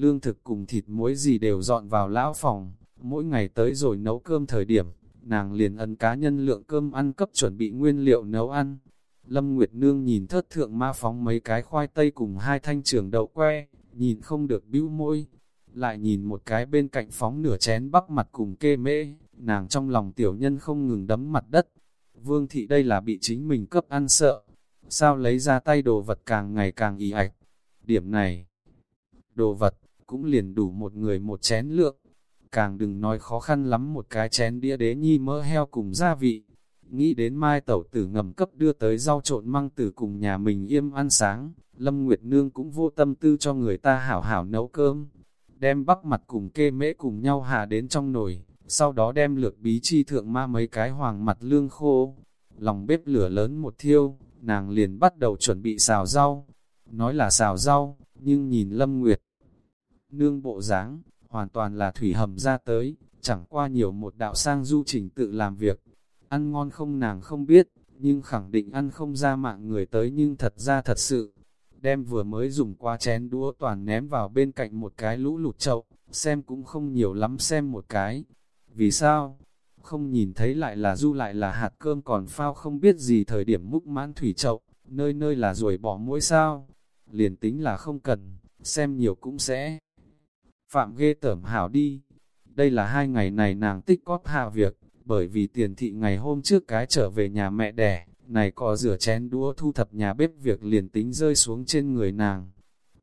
lương thực cùng thịt muối gì đều dọn vào lão phòng, mỗi ngày tới rồi nấu cơm thời điểm, nàng liền ấn cá nhân lượng cơm ăn cấp chuẩn bị nguyên liệu nấu ăn. Lâm Nguyệt Nương nhìn thất thượng ma phóng mấy cái khoai tây cùng hai thanh trường đậu que, nhìn không được bĩu môi, lại nhìn một cái bên cạnh phóng nửa chén bắp mặt cùng kê mễ, nàng trong lòng tiểu nhân không ngừng đấm mặt đất. Vương thị đây là bị chính mình cấp ăn sợ, sao lấy ra tay đồ vật càng ngày càng ý ạch. Điểm này, đồ vật, cũng liền đủ một người một chén lượng. Càng đừng nói khó khăn lắm một cái chén đĩa đế nhi mỡ heo cùng gia vị. Nghĩ đến mai tẩu tử ngầm cấp đưa tới rau trộn măng tử cùng nhà mình im ăn sáng, Lâm Nguyệt Nương cũng vô tâm tư cho người ta hảo hảo nấu cơm. Đem bắp mặt cùng kê mễ cùng nhau hà đến trong nồi, sau đó đem lược bí chi thượng ma mấy cái hoàng mặt lương khô. Lòng bếp lửa lớn một thiêu, nàng liền bắt đầu chuẩn bị xào rau. Nói là xào rau, nhưng nhìn Lâm Nguyệt nương bộ dáng hoàn toàn là thủy hầm ra tới, chẳng qua nhiều một đạo sang du trình tự làm việc. Ăn ngon không nàng không biết, nhưng khẳng định ăn không ra mạng người tới nhưng thật ra thật sự. Đem vừa mới dùng qua chén đũa toàn ném vào bên cạnh một cái lũ lụt chậu, xem cũng không nhiều lắm xem một cái. Vì sao? Không nhìn thấy lại là du lại là hạt cơm còn phao không biết gì thời điểm múc mãn thủy chậu, nơi nơi là ruồi bỏ mũi sao. Liền tính là không cần, xem nhiều cũng sẽ phạm ghê tởm hảo đi. Đây là hai ngày này nàng tích cóp hạ việc, bởi vì tiền thị ngày hôm trước cái trở về nhà mẹ đẻ, này có rửa chén đũa thu thập nhà bếp việc liền tính rơi xuống trên người nàng.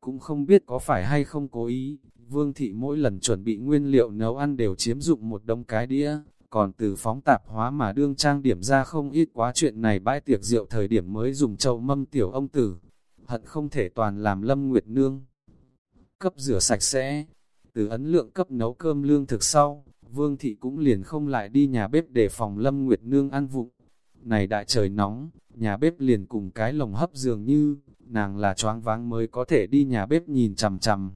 Cũng không biết có phải hay không cố ý, vương thị mỗi lần chuẩn bị nguyên liệu nấu ăn đều chiếm dụng một đông cái đĩa, còn từ phóng tạp hóa mà đương trang điểm ra không ít quá chuyện này bãi tiệc rượu thời điểm mới dùng chậu mâm tiểu ông tử, hận không thể toàn làm lâm nguyệt nương. Cấp rửa sạch sẽ, từ ấn lượng cấp nấu cơm lương thực sau, Vương Thị cũng liền không lại đi nhà bếp để phòng Lâm Nguyệt Nương ăn vụng. Này đại trời nóng, nhà bếp liền cùng cái lồng hấp dường như, nàng là choáng váng mới có thể đi nhà bếp nhìn chằm chằm.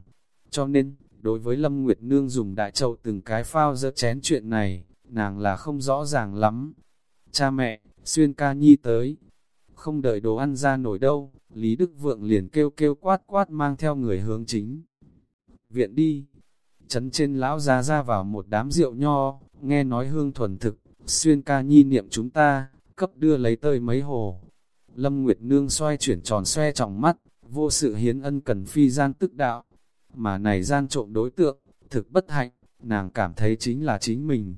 Cho nên, đối với Lâm Nguyệt Nương dùng đại chậu từng cái phao dỡ chén chuyện này, nàng là không rõ ràng lắm. Cha mẹ, xuyên ca nhi tới, không đợi đồ ăn ra nổi đâu, Lý Đức Vượng liền kêu kêu quát quát mang theo người hướng chính. Viện đi, chấn trên lão ra ra vào một đám rượu nho, nghe nói hương thuần thực, xuyên ca nhi niệm chúng ta, cấp đưa lấy tơi mấy hồ. Lâm Nguyệt Nương xoay chuyển tròn xoe trọng mắt, vô sự hiến ân cần phi gian tức đạo, mà này gian trộm đối tượng, thực bất hạnh, nàng cảm thấy chính là chính mình.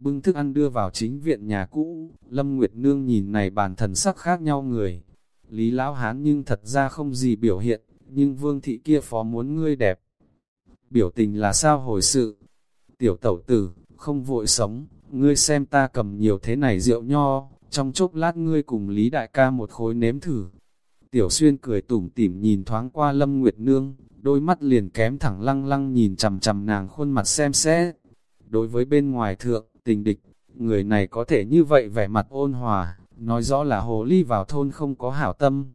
Bưng thức ăn đưa vào chính viện nhà cũ, Lâm Nguyệt Nương nhìn này bàn thần sắc khác nhau người. Lý Lão Hán nhưng thật ra không gì biểu hiện, nhưng vương thị kia phó muốn ngươi đẹp, biểu tình là sao hồi sự. Tiểu tẩu tử, không vội sống, ngươi xem ta cầm nhiều thế này rượu nho, trong chốc lát ngươi cùng Lý Đại ca một khối nếm thử. Tiểu xuyên cười tủm tỉm nhìn thoáng qua Lâm Nguyệt Nương, đôi mắt liền kém thẳng lăng lăng nhìn chầm chầm nàng khuôn mặt xem xét. Đối với bên ngoài thượng, tình địch, người này có thể như vậy vẻ mặt ôn hòa, nói rõ là hồ ly vào thôn không có hảo tâm.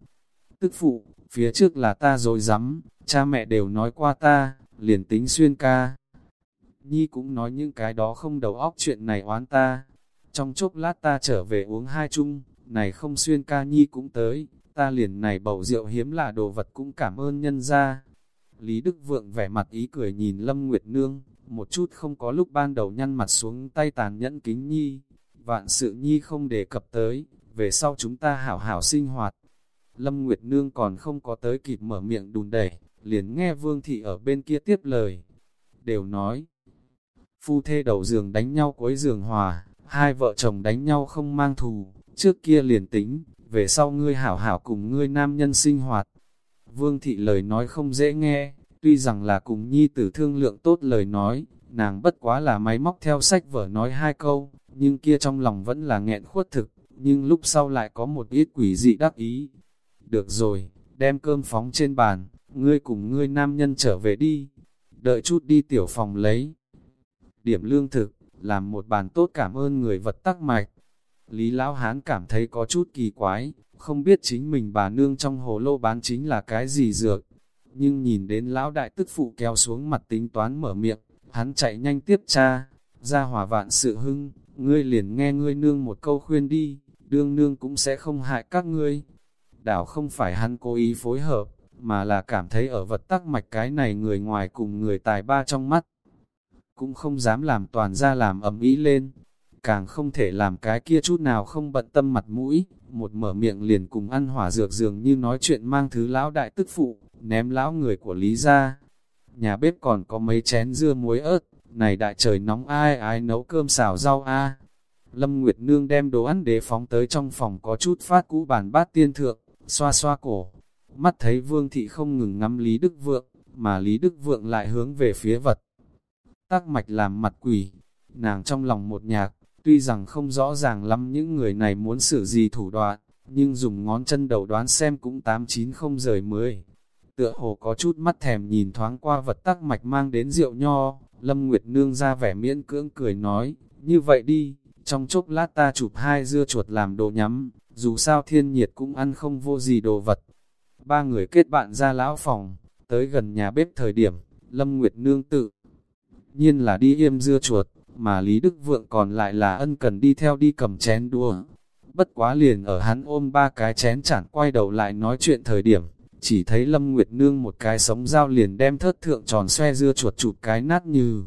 Tức phụ, phía trước là ta rồi dám, cha mẹ đều nói qua ta, liền tính xuyên ca. Nhi cũng nói những cái đó không đầu óc chuyện này oán ta. Trong chốc lát ta trở về uống hai chung, này không xuyên ca Nhi cũng tới, ta liền này bầu rượu hiếm là đồ vật cũng cảm ơn nhân ra. Lý Đức Vượng vẻ mặt ý cười nhìn Lâm Nguyệt Nương, một chút không có lúc ban đầu nhăn mặt xuống tay tàn nhẫn kính Nhi. Vạn sự Nhi không đề cập tới, về sau chúng ta hảo hảo sinh hoạt. Lâm Nguyệt Nương còn không có tới kịp mở miệng đùn đẩy, liền nghe Vương Thị ở bên kia tiếp lời. Đều nói, phu thê đầu giường đánh nhau cuối giường hòa, hai vợ chồng đánh nhau không mang thù, trước kia liền tính, về sau ngươi hảo hảo cùng ngươi nam nhân sinh hoạt. Vương thị lời nói không dễ nghe, tuy rằng là cùng nhi tử thương lượng tốt lời nói, nàng bất quá là máy móc theo sách vở nói hai câu, nhưng kia trong lòng vẫn là nghẹn khuất thực, nhưng lúc sau lại có một ít quỷ dị đắc ý. Được rồi, đem cơm phóng trên bàn, ngươi cùng ngươi nam nhân trở về đi, đợi chút đi tiểu phòng lấy. Điểm lương thực, làm một bàn tốt cảm ơn người vật tắc mạch. Lý Lão Hán cảm thấy có chút kỳ quái, không biết chính mình bà nương trong hồ lô bán chính là cái gì dược. Nhưng nhìn đến Lão Đại tức phụ kéo xuống mặt tính toán mở miệng, hắn chạy nhanh tiếp cha, ra hòa vạn sự hưng, ngươi liền nghe ngươi nương một câu khuyên đi, đương nương cũng sẽ không hại các ngươi. Đảo không phải hắn cố ý phối hợp, mà là cảm thấy ở vật tắc mạch cái này người ngoài cùng người tài ba trong mắt. Cũng không dám làm toàn ra làm ấm ý lên, càng không thể làm cái kia chút nào không bận tâm mặt mũi, một mở miệng liền cùng ăn hỏa dược dường như nói chuyện mang thứ lão đại tức phụ, ném lão người của Lý ra. Nhà bếp còn có mấy chén dưa muối ớt, này đại trời nóng ai ai nấu cơm xào rau a Lâm Nguyệt Nương đem đồ ăn đế phóng tới trong phòng có chút phát cũ bàn bát tiên thượng, xoa xoa cổ. Mắt thấy Vương Thị không ngừng ngắm Lý Đức Vượng, mà Lý Đức Vượng lại hướng về phía vật. Tắc mạch làm mặt quỷ, nàng trong lòng một nhạc, tuy rằng không rõ ràng lắm những người này muốn xử gì thủ đoạn, nhưng dùng ngón chân đầu đoán xem cũng 89 không rời mới. Tựa hồ có chút mắt thèm nhìn thoáng qua vật tắc mạch mang đến rượu nho, Lâm Nguyệt Nương ra vẻ miễn cưỡng cười nói, như vậy đi, trong chốc lát ta chụp hai dưa chuột làm đồ nhắm, dù sao thiên nhiệt cũng ăn không vô gì đồ vật. Ba người kết bạn ra lão phòng, tới gần nhà bếp thời điểm, Lâm Nguyệt Nương tự nhiên là đi yêm dưa chuột, mà Lý Đức Vượng còn lại là ân cần đi theo đi cầm chén đua. Bất quá liền ở hắn ôm ba cái chén chản quay đầu lại nói chuyện thời điểm, chỉ thấy Lâm Nguyệt Nương một cái sống dao liền đem thớt thượng tròn xoe dưa chuột chụp cái nát như.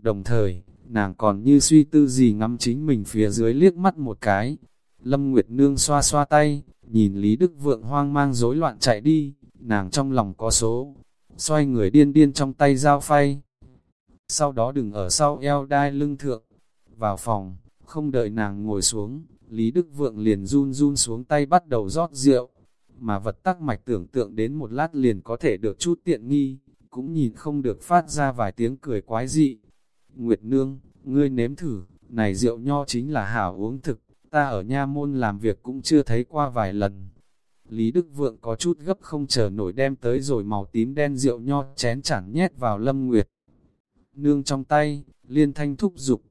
Đồng thời, nàng còn như suy tư gì ngắm chính mình phía dưới liếc mắt một cái. Lâm Nguyệt Nương xoa xoa tay, nhìn Lý Đức Vượng hoang mang rối loạn chạy đi, nàng trong lòng có số, xoay người điên điên trong tay dao phay sau đó đừng ở sau eo đai lưng thượng. Vào phòng, không đợi nàng ngồi xuống, Lý Đức Vượng liền run run xuống tay bắt đầu rót rượu, mà vật tắc mạch tưởng tượng đến một lát liền có thể được chút tiện nghi, cũng nhìn không được phát ra vài tiếng cười quái dị. Nguyệt Nương, ngươi nếm thử, này rượu nho chính là hảo uống thực, ta ở nha môn làm việc cũng chưa thấy qua vài lần. Lý Đức Vượng có chút gấp không chờ nổi đem tới rồi màu tím đen rượu nho chén chẳng nhét vào Lâm Nguyệt nương trong tay, liên thanh thúc dục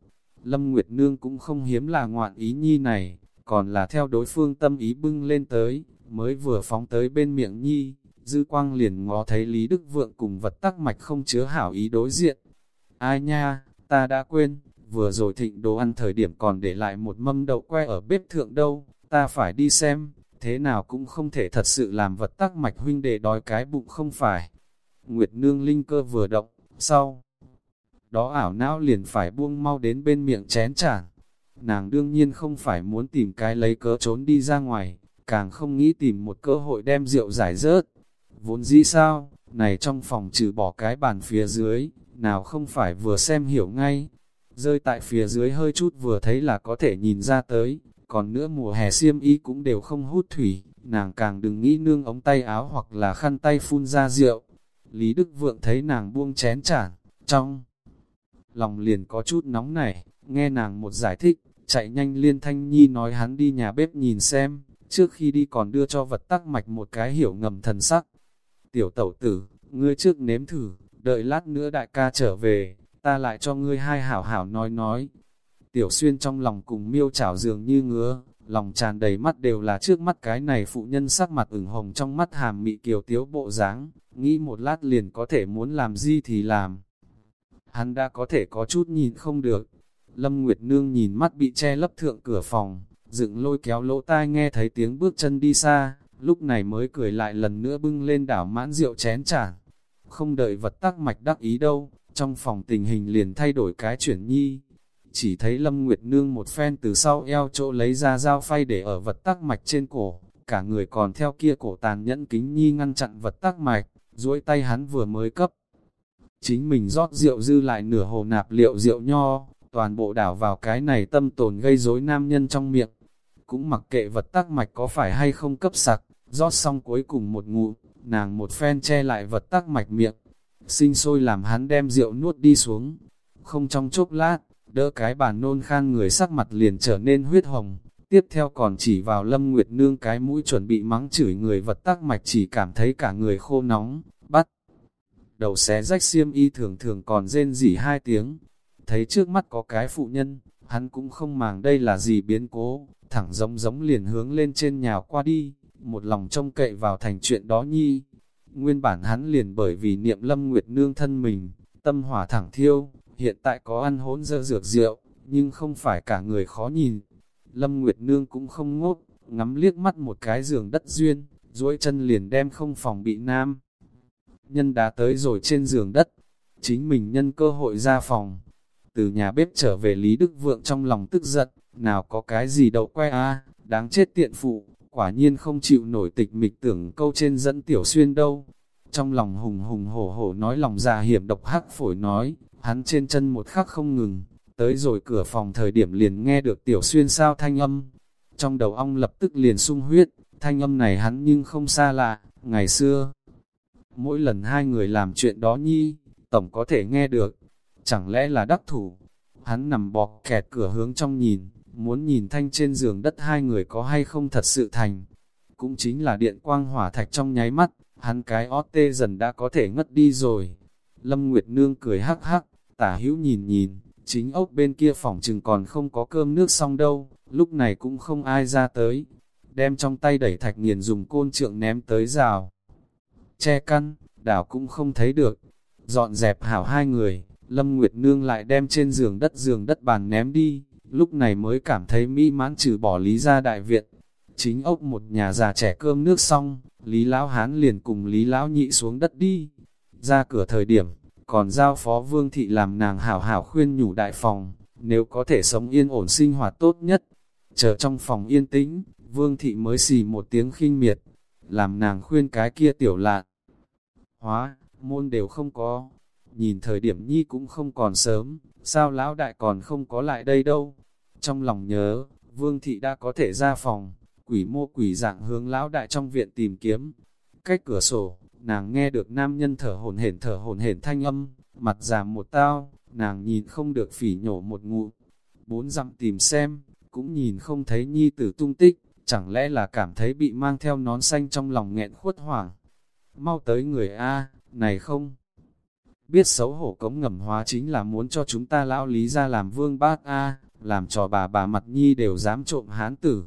Lâm Nguyệt Nương cũng không hiếm là ngoạn ý nhi này, còn là theo đối phương tâm ý bưng lên tới, mới vừa phóng tới bên miệng nhi, dư quang liền ngó thấy Lý Đức Vượng cùng vật tắc mạch không chứa hảo ý đối diện. Ai nha, ta đã quên, vừa rồi thịnh đồ ăn thời điểm còn để lại một mâm đậu que ở bếp thượng đâu, ta phải đi xem, thế nào cũng không thể thật sự làm vật tắc mạch huynh để đói cái bụng không phải. Nguyệt Nương linh cơ vừa động, sau đó ảo não liền phải buông mau đến bên miệng chén chản. Nàng đương nhiên không phải muốn tìm cái lấy cớ trốn đi ra ngoài, càng không nghĩ tìm một cơ hội đem rượu giải rớt. Vốn dĩ sao, này trong phòng trừ bỏ cái bàn phía dưới, nào không phải vừa xem hiểu ngay. Rơi tại phía dưới hơi chút vừa thấy là có thể nhìn ra tới, còn nữa mùa hè xiêm y cũng đều không hút thủy, nàng càng đừng nghĩ nương ống tay áo hoặc là khăn tay phun ra rượu. Lý Đức Vượng thấy nàng buông chén chản, trong lòng liền có chút nóng nảy, nghe nàng một giải thích, chạy nhanh liên thanh nhi nói hắn đi nhà bếp nhìn xem, trước khi đi còn đưa cho vật tắc mạch một cái hiểu ngầm thần sắc. Tiểu tẩu tử, ngươi trước nếm thử, đợi lát nữa đại ca trở về, ta lại cho ngươi hai hảo hảo nói nói. Tiểu xuyên trong lòng cùng miêu chảo dường như ngứa, lòng tràn đầy mắt đều là trước mắt cái này phụ nhân sắc mặt ửng hồng trong mắt hàm mị kiều tiếu bộ dáng, nghĩ một lát liền có thể muốn làm gì thì làm. Hắn đã có thể có chút nhìn không được. Lâm Nguyệt Nương nhìn mắt bị che lấp thượng cửa phòng, dựng lôi kéo lỗ tai nghe thấy tiếng bước chân đi xa, lúc này mới cười lại lần nữa bưng lên đảo mãn rượu chén chản. Không đợi vật tắc mạch đắc ý đâu, trong phòng tình hình liền thay đổi cái chuyển nhi. Chỉ thấy Lâm Nguyệt Nương một phen từ sau eo chỗ lấy ra dao phay để ở vật tắc mạch trên cổ, cả người còn theo kia cổ tàn nhẫn kính nhi ngăn chặn vật tắc mạch, duỗi tay hắn vừa mới cấp. Chính mình rót rượu dư lại nửa hồ nạp liệu rượu nho, toàn bộ đảo vào cái này tâm tồn gây rối nam nhân trong miệng. Cũng mặc kệ vật tắc mạch có phải hay không cấp sặc, rót xong cuối cùng một ngụ, nàng một phen che lại vật tắc mạch miệng, sinh sôi làm hắn đem rượu nuốt đi xuống. Không trong chốc lát, đỡ cái bàn nôn khan người sắc mặt liền trở nên huyết hồng, tiếp theo còn chỉ vào lâm nguyệt nương cái mũi chuẩn bị mắng chửi người vật tắc mạch chỉ cảm thấy cả người khô nóng, bắt. Đầu xé rách xiêm y thường thường còn rên rỉ hai tiếng, thấy trước mắt có cái phụ nhân, hắn cũng không màng đây là gì biến cố, thẳng giống giống liền hướng lên trên nhào qua đi, một lòng trông cậy vào thành chuyện đó nhi. Nguyên bản hắn liền bởi vì niệm lâm nguyệt nương thân mình, tâm hỏa thẳng thiêu, hiện tại có ăn hỗn dơ dược rượu, nhưng không phải cả người khó nhìn. Lâm Nguyệt Nương cũng không ngốc, ngắm liếc mắt một cái giường đất duyên, duỗi chân liền đem không phòng bị nam. Nhân đá tới rồi trên giường đất, chính mình nhân cơ hội ra phòng. Từ nhà bếp trở về Lý Đức Vượng trong lòng tức giận, nào có cái gì đậu que a đáng chết tiện phụ, quả nhiên không chịu nổi tịch mịch tưởng câu trên dẫn tiểu xuyên đâu. Trong lòng hùng hùng hổ hổ nói lòng già hiểm độc hắc phổi nói, hắn trên chân một khắc không ngừng, tới rồi cửa phòng thời điểm liền nghe được tiểu xuyên sao thanh âm. Trong đầu ong lập tức liền sung huyết, thanh âm này hắn nhưng không xa lạ, ngày xưa. Mỗi lần hai người làm chuyện đó nhi, tổng có thể nghe được, chẳng lẽ là đắc thủ. Hắn nằm bọc kẹt cửa hướng trong nhìn, muốn nhìn thanh trên giường đất hai người có hay không thật sự thành. Cũng chính là điện quang hỏa thạch trong nháy mắt, hắn cái ót tê dần đã có thể ngất đi rồi. Lâm Nguyệt Nương cười hắc hắc, tả hữu nhìn nhìn, chính ốc bên kia phòng chừng còn không có cơm nước xong đâu, lúc này cũng không ai ra tới. Đem trong tay đẩy thạch nghiền dùng côn trượng ném tới rào. Che căn, đảo cũng không thấy được. Dọn dẹp hảo hai người, Lâm Nguyệt Nương lại đem trên giường đất giường đất bàn ném đi, lúc này mới cảm thấy mỹ mãn trừ bỏ lý ra đại viện. Chính ốc một nhà già trẻ cơm nước xong, Lý Lão Hán liền cùng Lý Lão Nhị xuống đất đi. Ra cửa thời điểm, còn giao phó Vương Thị làm nàng hảo hảo khuyên nhủ đại phòng, nếu có thể sống yên ổn sinh hoạt tốt nhất. Chờ trong phòng yên tĩnh, Vương Thị mới xì một tiếng khinh miệt, làm nàng khuyên cái kia tiểu lạn. Hóa, môn đều không có, nhìn thời điểm nhi cũng không còn sớm, sao lão đại còn không có lại đây đâu. Trong lòng nhớ, Vương Thị đã có thể ra phòng, quỷ mô quỷ dạng hướng lão đại trong viện tìm kiếm. Cách cửa sổ, nàng nghe được nam nhân thở hồn hển thở hồn hển thanh âm, mặt giảm một tao, nàng nhìn không được phỉ nhổ một ngụ. Bốn dặm tìm xem, cũng nhìn không thấy nhi tử tung tích, chẳng lẽ là cảm thấy bị mang theo nón xanh trong lòng nghẹn khuất hoảng. Mau tới người A, này không? Biết xấu hổ cống ngầm hóa chính là muốn cho chúng ta lão lý ra làm vương bác A, làm trò bà bà mặt nhi đều dám trộm hán tử.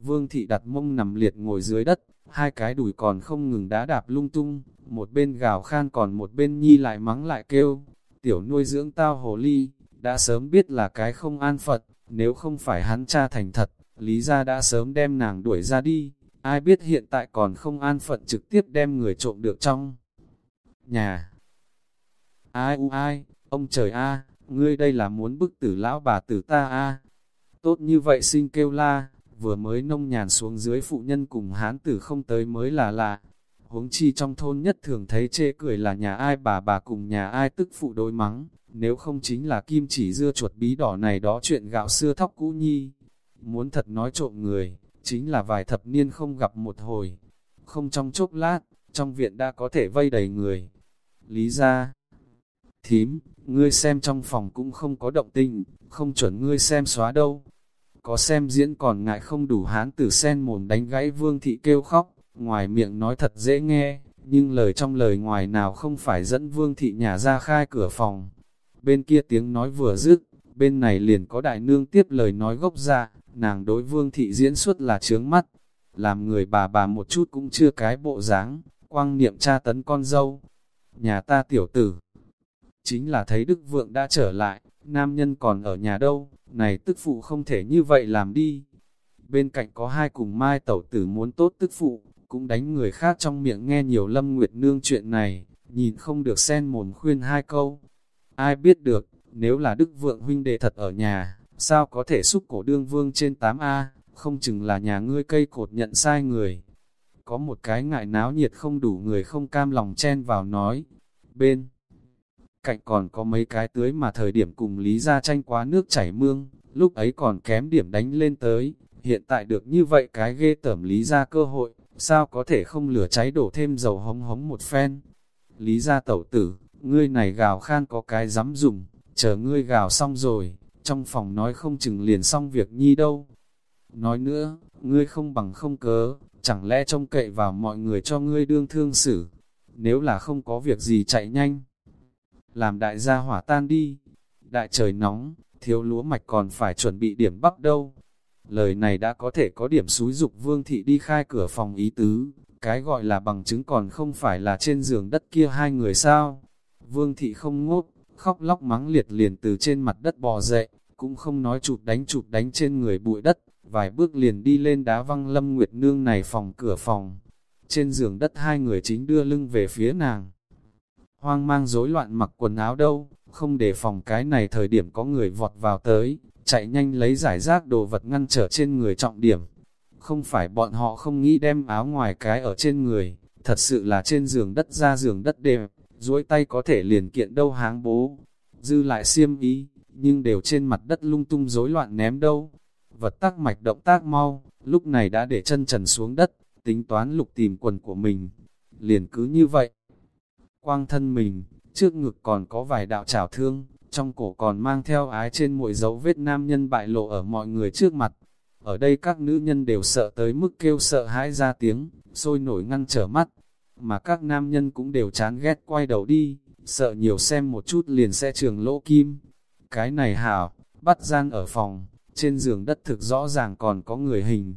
Vương thị đặt mông nằm liệt ngồi dưới đất, hai cái đùi còn không ngừng đá đạp lung tung, một bên gào khan còn một bên nhi lại mắng lại kêu, tiểu nuôi dưỡng tao hồ ly, đã sớm biết là cái không an phật, nếu không phải hắn cha thành thật, lý ra đã sớm đem nàng đuổi ra đi, ai biết hiện tại còn không an phận trực tiếp đem người trộm được trong nhà. Ai u ai, ông trời a, ngươi đây là muốn bức tử lão bà tử ta a. Tốt như vậy xin kêu la, vừa mới nông nhàn xuống dưới phụ nhân cùng hán tử không tới mới là lạ. Huống chi trong thôn nhất thường thấy chê cười là nhà ai bà bà cùng nhà ai tức phụ đối mắng, nếu không chính là kim chỉ dưa chuột bí đỏ này đó chuyện gạo xưa thóc cũ nhi. Muốn thật nói trộm người, chính là vài thập niên không gặp một hồi. Không trong chốc lát, trong viện đã có thể vây đầy người. Lý ra, thím, ngươi xem trong phòng cũng không có động tình, không chuẩn ngươi xem xóa đâu có xem diễn còn ngại không đủ hán tử sen mồm đánh gãy vương thị kêu khóc, ngoài miệng nói thật dễ nghe, nhưng lời trong lời ngoài nào không phải dẫn vương thị nhà ra khai cửa phòng. Bên kia tiếng nói vừa dứt, Bên này liền có đại nương tiếp lời nói gốc ra, nàng đối vương thị diễn xuất là trướng mắt, làm người bà bà một chút cũng chưa cái bộ dáng, quang niệm tra tấn con dâu. Nhà ta tiểu tử, chính là thấy Đức Vượng đã trở lại, nam nhân còn ở nhà đâu, này tức phụ không thể như vậy làm đi. Bên cạnh có hai cùng mai tẩu tử muốn tốt tức phụ, cũng đánh người khác trong miệng nghe nhiều lâm nguyệt nương chuyện này, nhìn không được sen mồm khuyên hai câu. Ai biết được, nếu là Đức Vượng huynh đệ thật ở nhà, sao có thể xúc cổ đương vương trên 8A, không chừng là nhà ngươi cây cột nhận sai người. Có một cái ngại náo nhiệt không đủ người không cam lòng chen vào nói, bên cạnh còn có mấy cái tưới mà thời điểm cùng Lý ra tranh quá nước chảy mương, lúc ấy còn kém điểm đánh lên tới, hiện tại được như vậy cái ghê tởm Lý ra cơ hội, sao có thể không lửa cháy đổ thêm dầu hống hống một phen. Lý ra tẩu tử, ngươi này gào khan có cái dám dùng, chờ ngươi gào xong rồi, trong phòng nói không chừng liền xong việc nhi đâu. Nói nữa, ngươi không bằng không cớ, chẳng lẽ trông cậy vào mọi người cho ngươi đương thương xử, nếu là không có việc gì chạy nhanh. Làm đại gia hỏa tan đi, đại trời nóng, thiếu lúa mạch còn phải chuẩn bị điểm bắc đâu. Lời này đã có thể có điểm xúi dục vương thị đi khai cửa phòng ý tứ, cái gọi là bằng chứng còn không phải là trên giường đất kia hai người sao. Vương thị không ngốt, khóc lóc mắng liệt liền từ trên mặt đất bò dậy, cũng không nói chụp đánh chụp đánh trên người bụi đất, vài bước liền đi lên đá văng lâm nguyệt nương này phòng cửa phòng. Trên giường đất hai người chính đưa lưng về phía nàng. Hoang mang rối loạn mặc quần áo đâu, không để phòng cái này thời điểm có người vọt vào tới, chạy nhanh lấy giải rác đồ vật ngăn trở trên người trọng điểm. Không phải bọn họ không nghĩ đem áo ngoài cái ở trên người, thật sự là trên giường đất ra giường đất đẹp, duỗi tay có thể liền kiện đâu háng bố. Dư lại xiêm ý, nhưng đều trên mặt đất lung tung rối loạn ném đâu. Vật tác mạch động tác mau, lúc này đã để chân trần xuống đất, tính toán lục tìm quần của mình. Liền cứ như vậy. Quang thân mình, trước ngực còn có vài đạo trảo thương, trong cổ còn mang theo ái trên mỗi dấu vết nam nhân bại lộ ở mọi người trước mặt. Ở đây các nữ nhân đều sợ tới mức kêu sợ hãi ra tiếng, sôi nổi ngăn trở mắt, mà các nam nhân cũng đều chán ghét quay đầu đi, sợ nhiều xem một chút liền sẽ trường lỗ kim. Cái này hảo, bắt gian ở phòng, trên giường đất thực rõ ràng còn có người hình.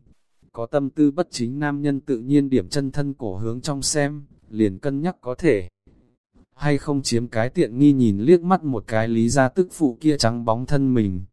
Có tâm tư bất chính nam nhân tự nhiên điểm chân thân cổ hướng trong xem, liền cân nhắc có thể. Hay không chiếm cái tiện nghi nhìn liếc mắt một cái lý ra tức phụ kia trắng bóng thân mình,